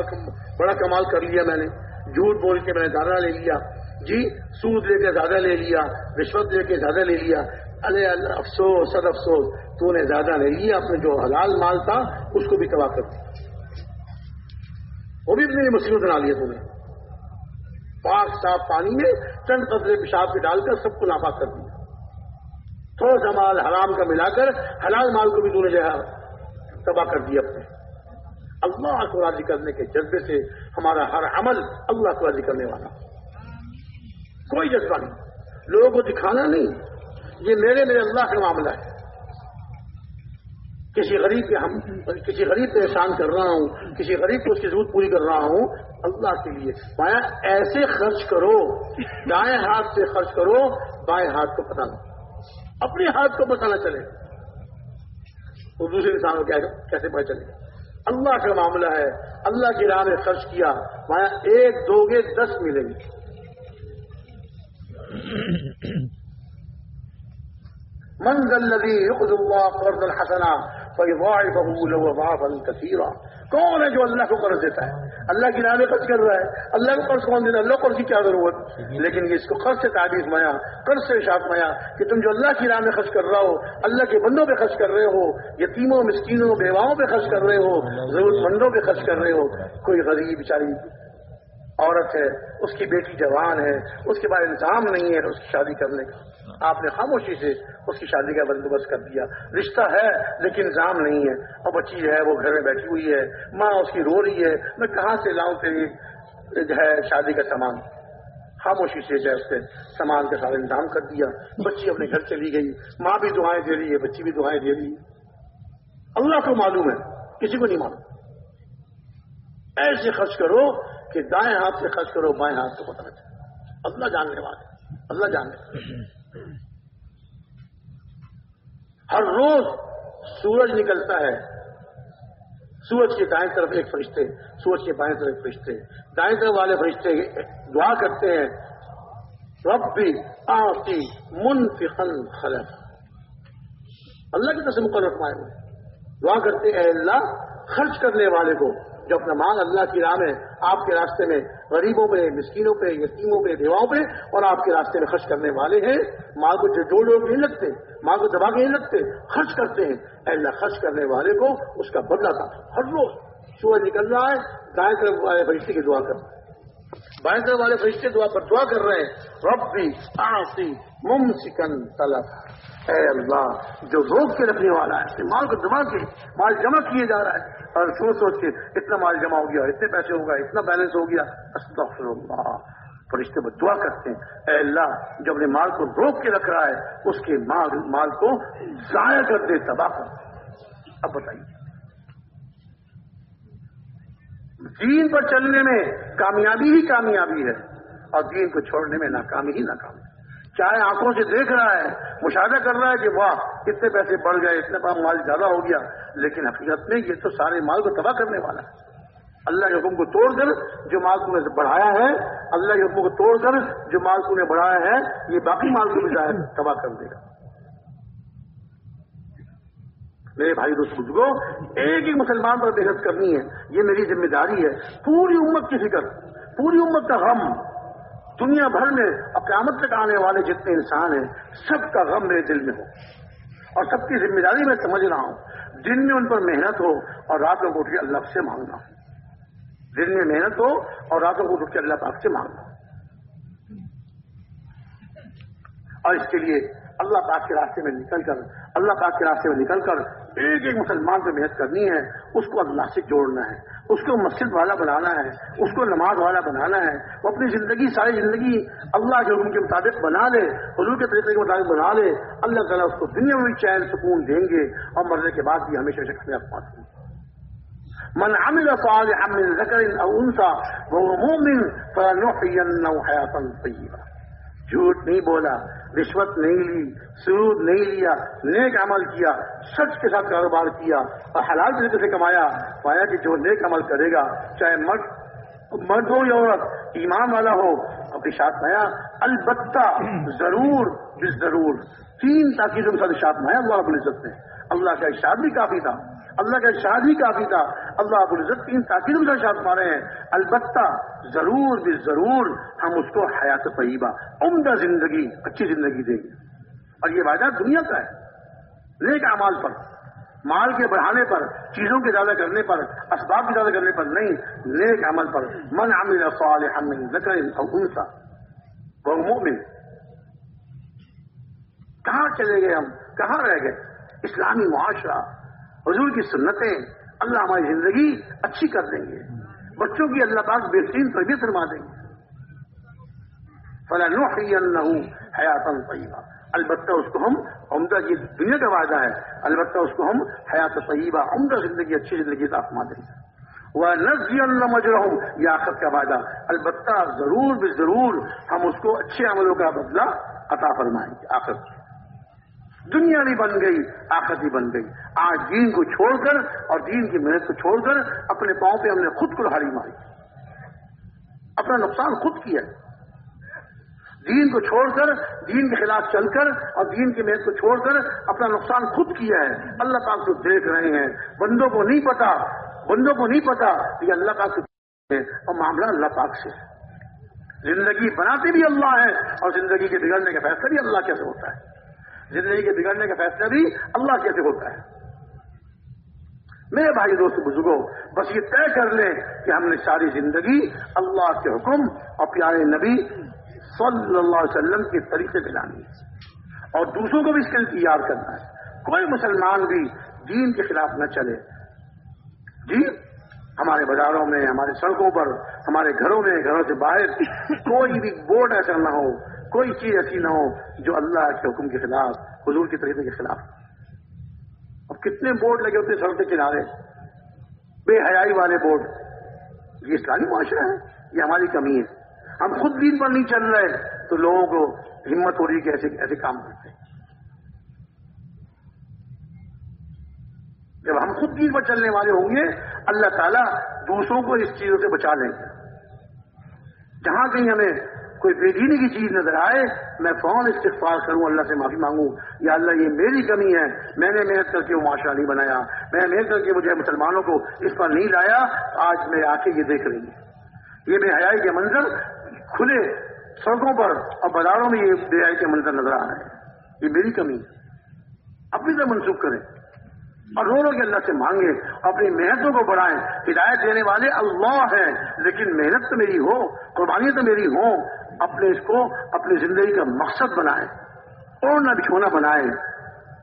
بڑا کمال کر لیا میں نے۔ جھوٹ بول کے میں نے دانا لے لیا۔ جی سود لے کے زیادہ لے لیا، رشوت لے کے زیادہ لے لیا۔ ارے افسوس سد افسوس، تو نے زیادہ لے لیا اپنے جو حلال مال تھا، اس کو بھی تباہ کر دیا۔ وہ بھی اپنی مصیبت بنا لیا تم نے۔ پاک صاف پانی میں چند قدرے پیشاب پہ ڈال کر سب کو نافا کر دیا۔ تھوڑا سا مال حرام کا ملا کر حلال مال کو بھی تو نے جو ہے، تباہ کر دیا اپنے۔ اللہ کو راضی کرنے کے جذبے سے ہمارا ہر عمل اللہ کو راضی کرنے والا۔ کوئی جذبہ نہیں۔ لوگوں کو دکھانا نہیں۔ یہ میرے میرے اللہ کا معاملہ ہے۔ کسی غریب کے ہم کسی غریب پہ احسان کر رہا ہوں، کسی غریب کو اس کی ضرورت پوری کر رہا ہوں، اللہ کے لیے۔ مایا، ایسے خرچ کرو، دائیں ہاتھ سے خرچ کرو، بائیں ہاتھ کو پتا نہ اپنے ہاتھ کو پتا نہ چلے۔ وہ دوسرے انسان کو کیسے پتہ چلے؟ اللہ کا معاملہ ہے۔ اللہ کی راہ میں خرچ کیا۔ مایا، ایک دو گے دس ملیں گے۔ منزل الذي يقض الله قرضا حسنا فيضاعفه له ضعفا كثيرا. کون ہے جو اللہ کو قرض دیتا ہے؟ اللہ کی راہ میں خرچ کر رہا ہے. اللہ کو قرض کون دیتا اللہ قرض کی کیا ضرورت؟ لیکن اس کو قرض سے تعریف میا قرض سے شاپ میا کہ تم جو اللہ کی راہ میں خرچ کر رہا ہو، اللہ کے بندوں پہ خرچ کر رہے ہو، یتیموں، مسکینوں، بیواؤں پہ خرچ کر رہے ہو ضرورت مندوں پہ خرچ کر رہے ہو، کوئی غریب، بیچاری عورت ہے اس کی بیٹی جوان ہے اس کے بعد انتظام نہیں ہے اس کی شادی کرنے کا۔ آپ نے خاموشی سے اس کی شادی کا بندوبست کر دیا۔ رشتہ ہے لیکن انتظام نہیں ہے۔ اور بچی ہے وہ گھر میں بیٹھی ہوئی ہے۔ ماں اس کی رو رہی ہے۔ میں کہاں سے لاؤں تیری جو ہے شادی کا سامان؟ خاموشی سے جو ہے اس نے سامان کے ساتھ انتظام کر دیا۔ بچی اپنے گھر چلی گئی۔ ماں بھی دعائیں دے رہی ہے بچی بھی دعائیں دے رہی ہے۔ اللہ کو معلوم ہے کسی کو نہیں معلوم۔ ایسے خرچ کرو کہ دائیں ہاتھ سے خرچ کرو، بائیں ہاتھ سے پتہ چلے اللہ جاننے والے اللہ جاننے ہر روز سورج نکلتا ہے۔ سورج کے دائیں طرف ایک فرشتے، سورج کے بائیں طرف ایک فرشتے۔ دائیں طرف والے فرشتے دعا کرتے ہیں۔ رب بھی آتی منفقن خلف اللہ کی طرف مقرر فرمائے ہوئے۔ دعا کرتے ہیں اللہ، خرچ کرنے والے کو جو اپنا مال اللہ کی راہ میں، آپ کے راستے میں غریبوں پہ مسکینوں پہ یتیموں پہ دیواؤں پہ اور آپ کے راستے میں خرچ کرنے والے ہیں، مال کو جوڑ جوڑ نہیں لگتے، مال کو دبا کے نہیں لگتے، خرچ کرتے ہیں۔ اللہ، خرچ کرنے والے کو اس کا بدلا تھا ہر روز سورج نکل رہا ہے، دائیں طرف والے فرشتے کی دعا کر بائیں طرف والے فرشتے دعا پر دعا کر رہے ہیں، ربی آسی ممسکن طلب۔ اے اللہ، جو روک کے رکھنے والا ہے مال کو جمع کے مال جمع کیے جا رہا ہے۔ اور سوچ سوچ کے اتنا مال جمع ہو گیا اتنے پیسے ہو گئے، اتنا بیلنس ہو گیا استغفر اللہ فرشتے پر دعا کرتے ہیں۔ اے اللہ، جو اپنے مال کو روک کے رکھ رہا ہے، اس کے مال مال کو ضائع کر دے، تباہ کر اب بتائیے۔ دین پر چلنے میں کامیابی ہی کامیابی ہے اور دین کو چھوڑنے میں ناکامی ہی ناکامی چاہے آنکھوں سے دیکھ رہا ہے، مشاہدہ کر رہا ہے کہ واہ، اتنے پیسے بڑھ گئے اتنے مال زیادہ ہو گیا، لیکن حقیقت میں یہ تو سارے مال کو تباہ کرنے والا ہے۔ اللہ کے حکم کو توڑ کر جو مال کو نے بڑھایا ہے، اللہ کے حکم کو توڑ کر جو مال کو نے بڑھایا ہے، یہ باقی مال کو بھی ظاہر تباہ کر دے گا۔ میرے بھائی دوست بزرگوں، ایک ایک مسلمان پر محنت کرنی ہے، یہ میری ذمہ داری ہے۔ پوری امت کی فکر، پوری امت کا غم۔ دنیا بھر میں اور قیامت تک آنے والے جتنے انسان ہیں، سب کا غم میرے دل میں ہو۔ اور سب کی ذمہ داری میں سمجھ رہا ہوں، دن میں ان پر محنت ہو اور رات کو اٹھ کے اللہ سے مانگنا۔ ہو دن میں محنت ہو اور راتوں کو اٹھ کے اللہ پاک سے مانگنا۔ اور اس کے لیے اللہ پاک کے راستے میں نکل کر، اللہ پاک کے راستے میں نکل کر ایک ایک مسلمان کو محنت کرنی ہے، اس کو اللہ سے جوڑنا ہے، اس کو مسجد والا بنانا ہے، اس کو نماز والا بنانا ہے، وہ اپنی زندگی، ساری زندگی اللہ کے حکم کے مطابق بنا لے، حضور کے طریقے کے مطابق بنا لے، اللہ تعالیٰ اس کو دنیا میں بھی چین، سکون دیں گے اور مرنے کے بعد بھی ہمیشہ شکریہ پاتے ہیں من عمل صالحا من ذكر او انثى وهو مؤمن فلنحيينه حياه طيبه جھوٹ نہیں بولا۔ رشوت نہیں لی، سرود نہیں لیا، نیک عمل کیا، سچ کے ساتھ کاروبار کیا اور حلال طریقے سے کمایا، پایا کہ جو نیک عمل کرے گا، چاہے مرد مرد ہو یا عورت، ایمان والا ہو اپنی ساتھ نیا، البتہ ضرور بس ضرور، تین تاکیدوں کے ساتھ اشاعت نیا اللہ رب العزت نے، اللہ کا اشاد بھی کافی تھا۔ اللہ کا ارشاد ہی کافی تھا اللہ اب العزت تین تاکید کا ارشاد مارے ہیں۔ البتہ ضرور بھی ضرور ہم اس کو حیات طیبہ، عمدہ زندگی، اچھی زندگی دیں گے۔ اور یہ وعدہ دنیا کا ہے۔ نیک اعمال پر، مال کے بڑھانے پر، چیزوں کے زیادہ کرنے پر، اسباب کے زیادہ کرنے پر نہیں، نیک عمل پر۔ من عمل صالحا من ذکر او انسا وہ مومن۔ کہاں چلے گئے ہم؟ کہاں رہ گئے؟ اسلامی معاشرہ۔ حضور کی سنتیں اللہ ہماری زندگی اچھی کر دیں گے۔ بچوں کی اللہ پاک بہترین تربیت فرما دیں گے۔ فلاں حیات طیبہ البتہ اس کو ہم عمدہ یہ دنیا کا وعدہ ہے۔ البتہ اس کو ہم حیات طیبہ، عمدہ زندگی، اچھی زندگی کا فرما دیں گے۔ وہ نزی اللہ مجرحم یہ آخر کا وعدہ۔ البتہ ضرور بھی ضرور ہم اس کو اچھے عملوں کا بدلہ عطا فرمائیں گے۔ آخر دنیا بھی بن گئی آخر بھی بن گئی۔ آج دین کو چھوڑ کر اور دین کی محنت کو چھوڑ کر اپنے پاؤں پہ ہم نے خود کو ہاری ماری۔ اپنا نقصان خود کیا۔ دین کو چھوڑ کر، دین کے خلاف چل کر اور دین کی محنت کو چھوڑ کر اپنا نقصان خود کیا ہے۔ اللہ پاک کو دیکھ رہے ہیں۔ بندوں کو نہیں پتا، بندوں کو نہیں پتا یہ اللہ پاک سے اور معاملہ اللہ پاک سے زندگی بناتے بھی اللہ ہے اور زندگی کے بگڑنے کا فیصلہ بھی اللہ کیسے ہاں ہوتا ہے۔ زندگی کے بگڑنے کا فیصلہ بھی اللہ کیسے ہوتا ہے۔ میرے بھائی دوست بزرگوں، بس یہ طے کر لیں کہ ہم نے ساری زندگی اللہ کے حکم اور پیارے نبی صلی اللہ علیہ وسلم کے طریقے سے لانی ہے۔ اور دوسروں کو بھی اس کے لیے تیار کرنا ہے۔ کوئی مسلمان بھی دین کے خلاف نہ چلے۔ جی ہمارے بازاروں میں، ہمارے سڑکوں پر، ہمارے گھروں میں، گھروں سے باہر، کوئی بھی بورڈ ایسا نہ ہو کوئی چیز ایسی نہ ہو جو اللہ کے حکم کے خلاف، حضور کے طریقے کے خلاف۔ اب کتنے بورڈ لگے ہوتے سڑک کے کنارے؟ بے حیائی والے بورڈ۔ یہ اسلامی معاشرہ ہے، یہ ہماری کمی ہے۔ ہم خود دین پر نہیں چل رہے، تو لوگوں کو ہمت ہو رہی ہے کہ ایسے ایسے کام کرتے ہیں۔ جب ہم خود دین پر چلنے والے ہوں گے، اللہ تعالیٰ دوسروں کو اس چیزوں سے بچا لیں گے۔ جہاں کہیں ہمیں کوئی بے دینی کی چیز نظر آئے، میں فون استغفار کروں، اللہ سے معافی مانگوں۔ یا اللہ، یہ میری کمی ہے۔ میں نے محنت کر کے وہ معاشرہ نہیں بنایا۔ میں محنت کر کے مجھے مسلمانوں کو اس پر نہیں لایا۔ آج میں آ کے یہ دیکھ رہی ہوں۔ یہ بے حیائی کے منظر کھلے سڑکوں پر اور بازاروں میں یہ بے حیائی کے منظر نظر آ رہے ہیں۔ یہ میری کمی ہے۔ اپنی طرح منسوخ کریں۔ اور رو رو کے اللہ سے مانگے، اپنی محنتوں کو بڑھائیں۔ ہدایت دینے والے اللہ ہیں، لیکن محنت تو میری ہو قربانی تو میری ہو اپنے اس کو، اپنی زندگی کا مقصد بنائیں۔ اور نہ بچھونا بنائیں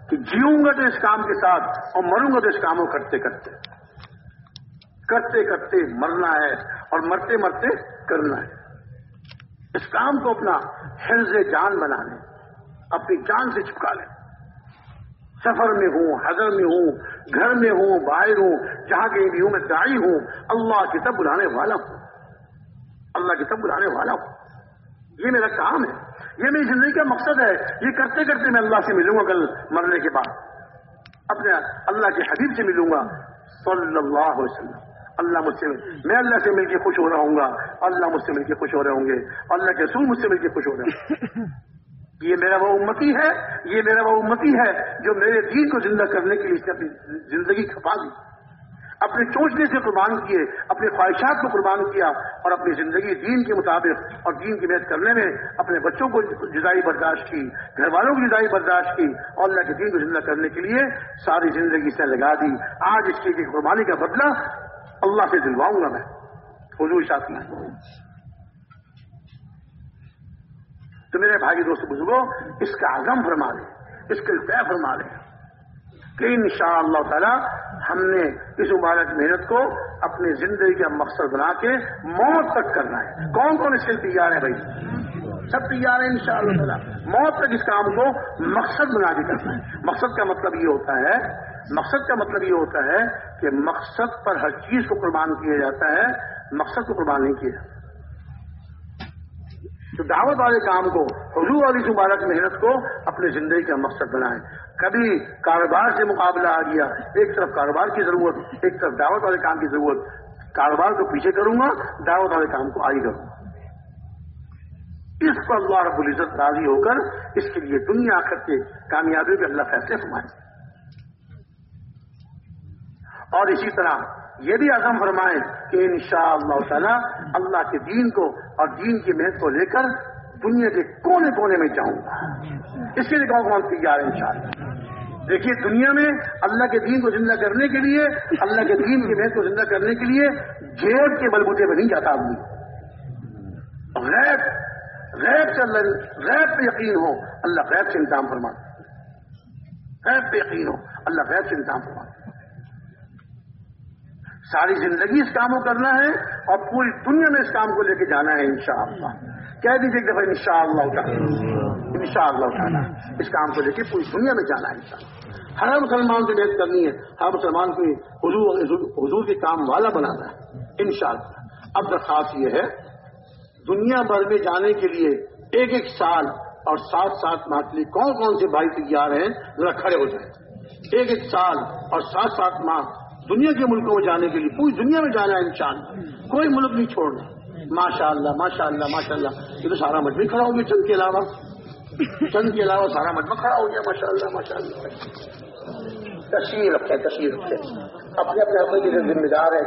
کہ جیوں گا تو اس کام کے ساتھ اور مروں گا تو اس کام کو کرتے کرتے۔ کرتے کرتے مرنا ہے اور مرتے مرتے کرنا ہے۔ اس کام کو اپنا حرض جان بنا لیں اپنی جان سے چپکا لیں۔ سفر میں ہوں، حضر میں ہوں، گھر میں ہوں، باہر ہوں، جہاں کہیں بھی ہوں، میں دائی ہوں، اللہ کی تب بلانے والا ہوں۔ اللہ کی تب بلانے والا ہوں۔ یہ میرا کام ہے۔ یہ میری زندگی کا مقصد ہے۔ یہ کرتے کرتے میں اللہ سے ملوں گا کل مرنے کے بعد۔ اپنے اللہ کے حبیب سے ملوں گا۔ صلی اللہ علیہ وسلم۔ اللہ مجھ سے میں اللہ سے مل کے خوش ہو رہا ہوں گا۔ اللہ مجھ سے مل کے خوش ہو رہے ہوں گے۔ اللہ کے رسول مجھ سے مل کے خوش ہو رہے ہوں گے۔ [laughs] یہ میرا وہ امتی ہے، یہ میرا وہ امتی ہے جو میرے دین کو زندہ کرنے کے لیے اس نے اپنی زندگی کھپا دی۔ اپنے چوچنے سے قربان کیے، اپنے خواہشات کو قربان کیا اور اپنی زندگی دین کے مطابق اور دین کی محنت کرنے میں اپنے بچوں کو جدائی برداشت کی، گھر والوں کی جدائی برداشت کی، اور اللہ کے دین کو زندہ کرنے کے لیے ساری زندگی سے لگا دی۔ آج اس کی قربانی کا بدلہ اللہ سے دلواؤں گا میں۔ حضور ساتھی تو میرے بھائی دوست بزرگوں، اس کا عزم فرما لیں اس کا طے فرما لیں کہ ان شاء اللہ تعالی ہم نے اس مبارک محنت کو اپنی زندگی کا مقصد بنا کے موت تک کرنا ہے۔ کون کون اس کے تیار ہے بھائی؟ سب تیار ہیں ان شاء اللہ تعالیٰ۔ موت تک اس کام کو مقصد بنا کے کرنا ہے۔ مقصد کا مطلب یہ ہوتا ہے، مقصد کا مطلب یہ ہوتا ہے کہ مقصد پر ہر چیز کو قربان کیا جاتا ہے، مقصد کو قربان نہیں کیا جاتا۔ تو دعوت والے کام کو، حضور والی مبارک محنت کو اپنی زندگی کا مقصد بنائیں۔ کبھی کاروبار سے مقابلہ آ گیا، ایک طرف کاروبار کی ضرورت، ایک طرف دعوت والے کام کی ضرورت۔ کاروبار کو پیچھے کروں گا، دعوت والے کام کو آئی کروں گا۔ اس پر اللہ رب العزت راضی ہو کر اس کے لیے دنیا آخر کے کامیابی کے اللہ فیصلے فرمائے۔ اور اسی طرح یہ بھی عزم فرمائے کہ ان شاء اللہ تعالی اللہ کے دین کو اور دین کی محنت کو لے کر دنیا کے کونے کونے میں جاؤں گا۔ اس کے لیے کون کون تیار ہے ان شاء اللہ دیکھیے، دنیا میں اللہ کے دین کو زندہ کرنے کے لیے، اللہ کے دین کی محنت کو زندہ کرنے کے لیے جیب کے بلبوتے میں نہیں جاتا آدمی غیر غیر سے اللہ غیر پہ یقین ہو، اللہ غیر سے انتظام فرما غیر پہ یقین ہو، اللہ غیر سے انتظام فرما ساری زندگی اس کام کو کرنا ہے اور پوری دنیا میں اس کام کو لے کے جانا ہے انشاءاللہ۔ کہہ دیجیے ایک دفعہ انشاءاللہ تعالی انشاءاللہ تعالی اس کام کو لے کے پوری دنیا میں جانا ہے انشاءاللہ۔ ہر مسلمان سے محنت کرنی ہے، ہر مسلمان کو حضور حضور کے کام والا بنانا ہے۔ انشاءاللہ۔ اب درخواست یہ ہے، دنیا بھر میں جانے کے لیے ایک ایک سال اور سات سات ماہ کے لیے کون کون سے بھائی تیار ہیں، ذرا کھڑے ہو جائیں۔ ایک ایک سال اور سات سات ماہ دنیا کے ملکوں میں جانے کے لیے، پوری دنیا میں جانا ہے انسان۔ کوئی ملک نہیں چھوڑنا۔ ماشاء اللہ ماشاء اللہ ماشاء اللہ یہ تو سارا مجمع کھڑا ہو گیا چند کے علاوہ۔ چند کے علاوہ سارا مجمع کھڑا ہو گیا ماشاء اللہ ماشاء اللہ تصویر رکھے تصویر رکھے اپنے اپنے اپنے ذمہ دار ہیں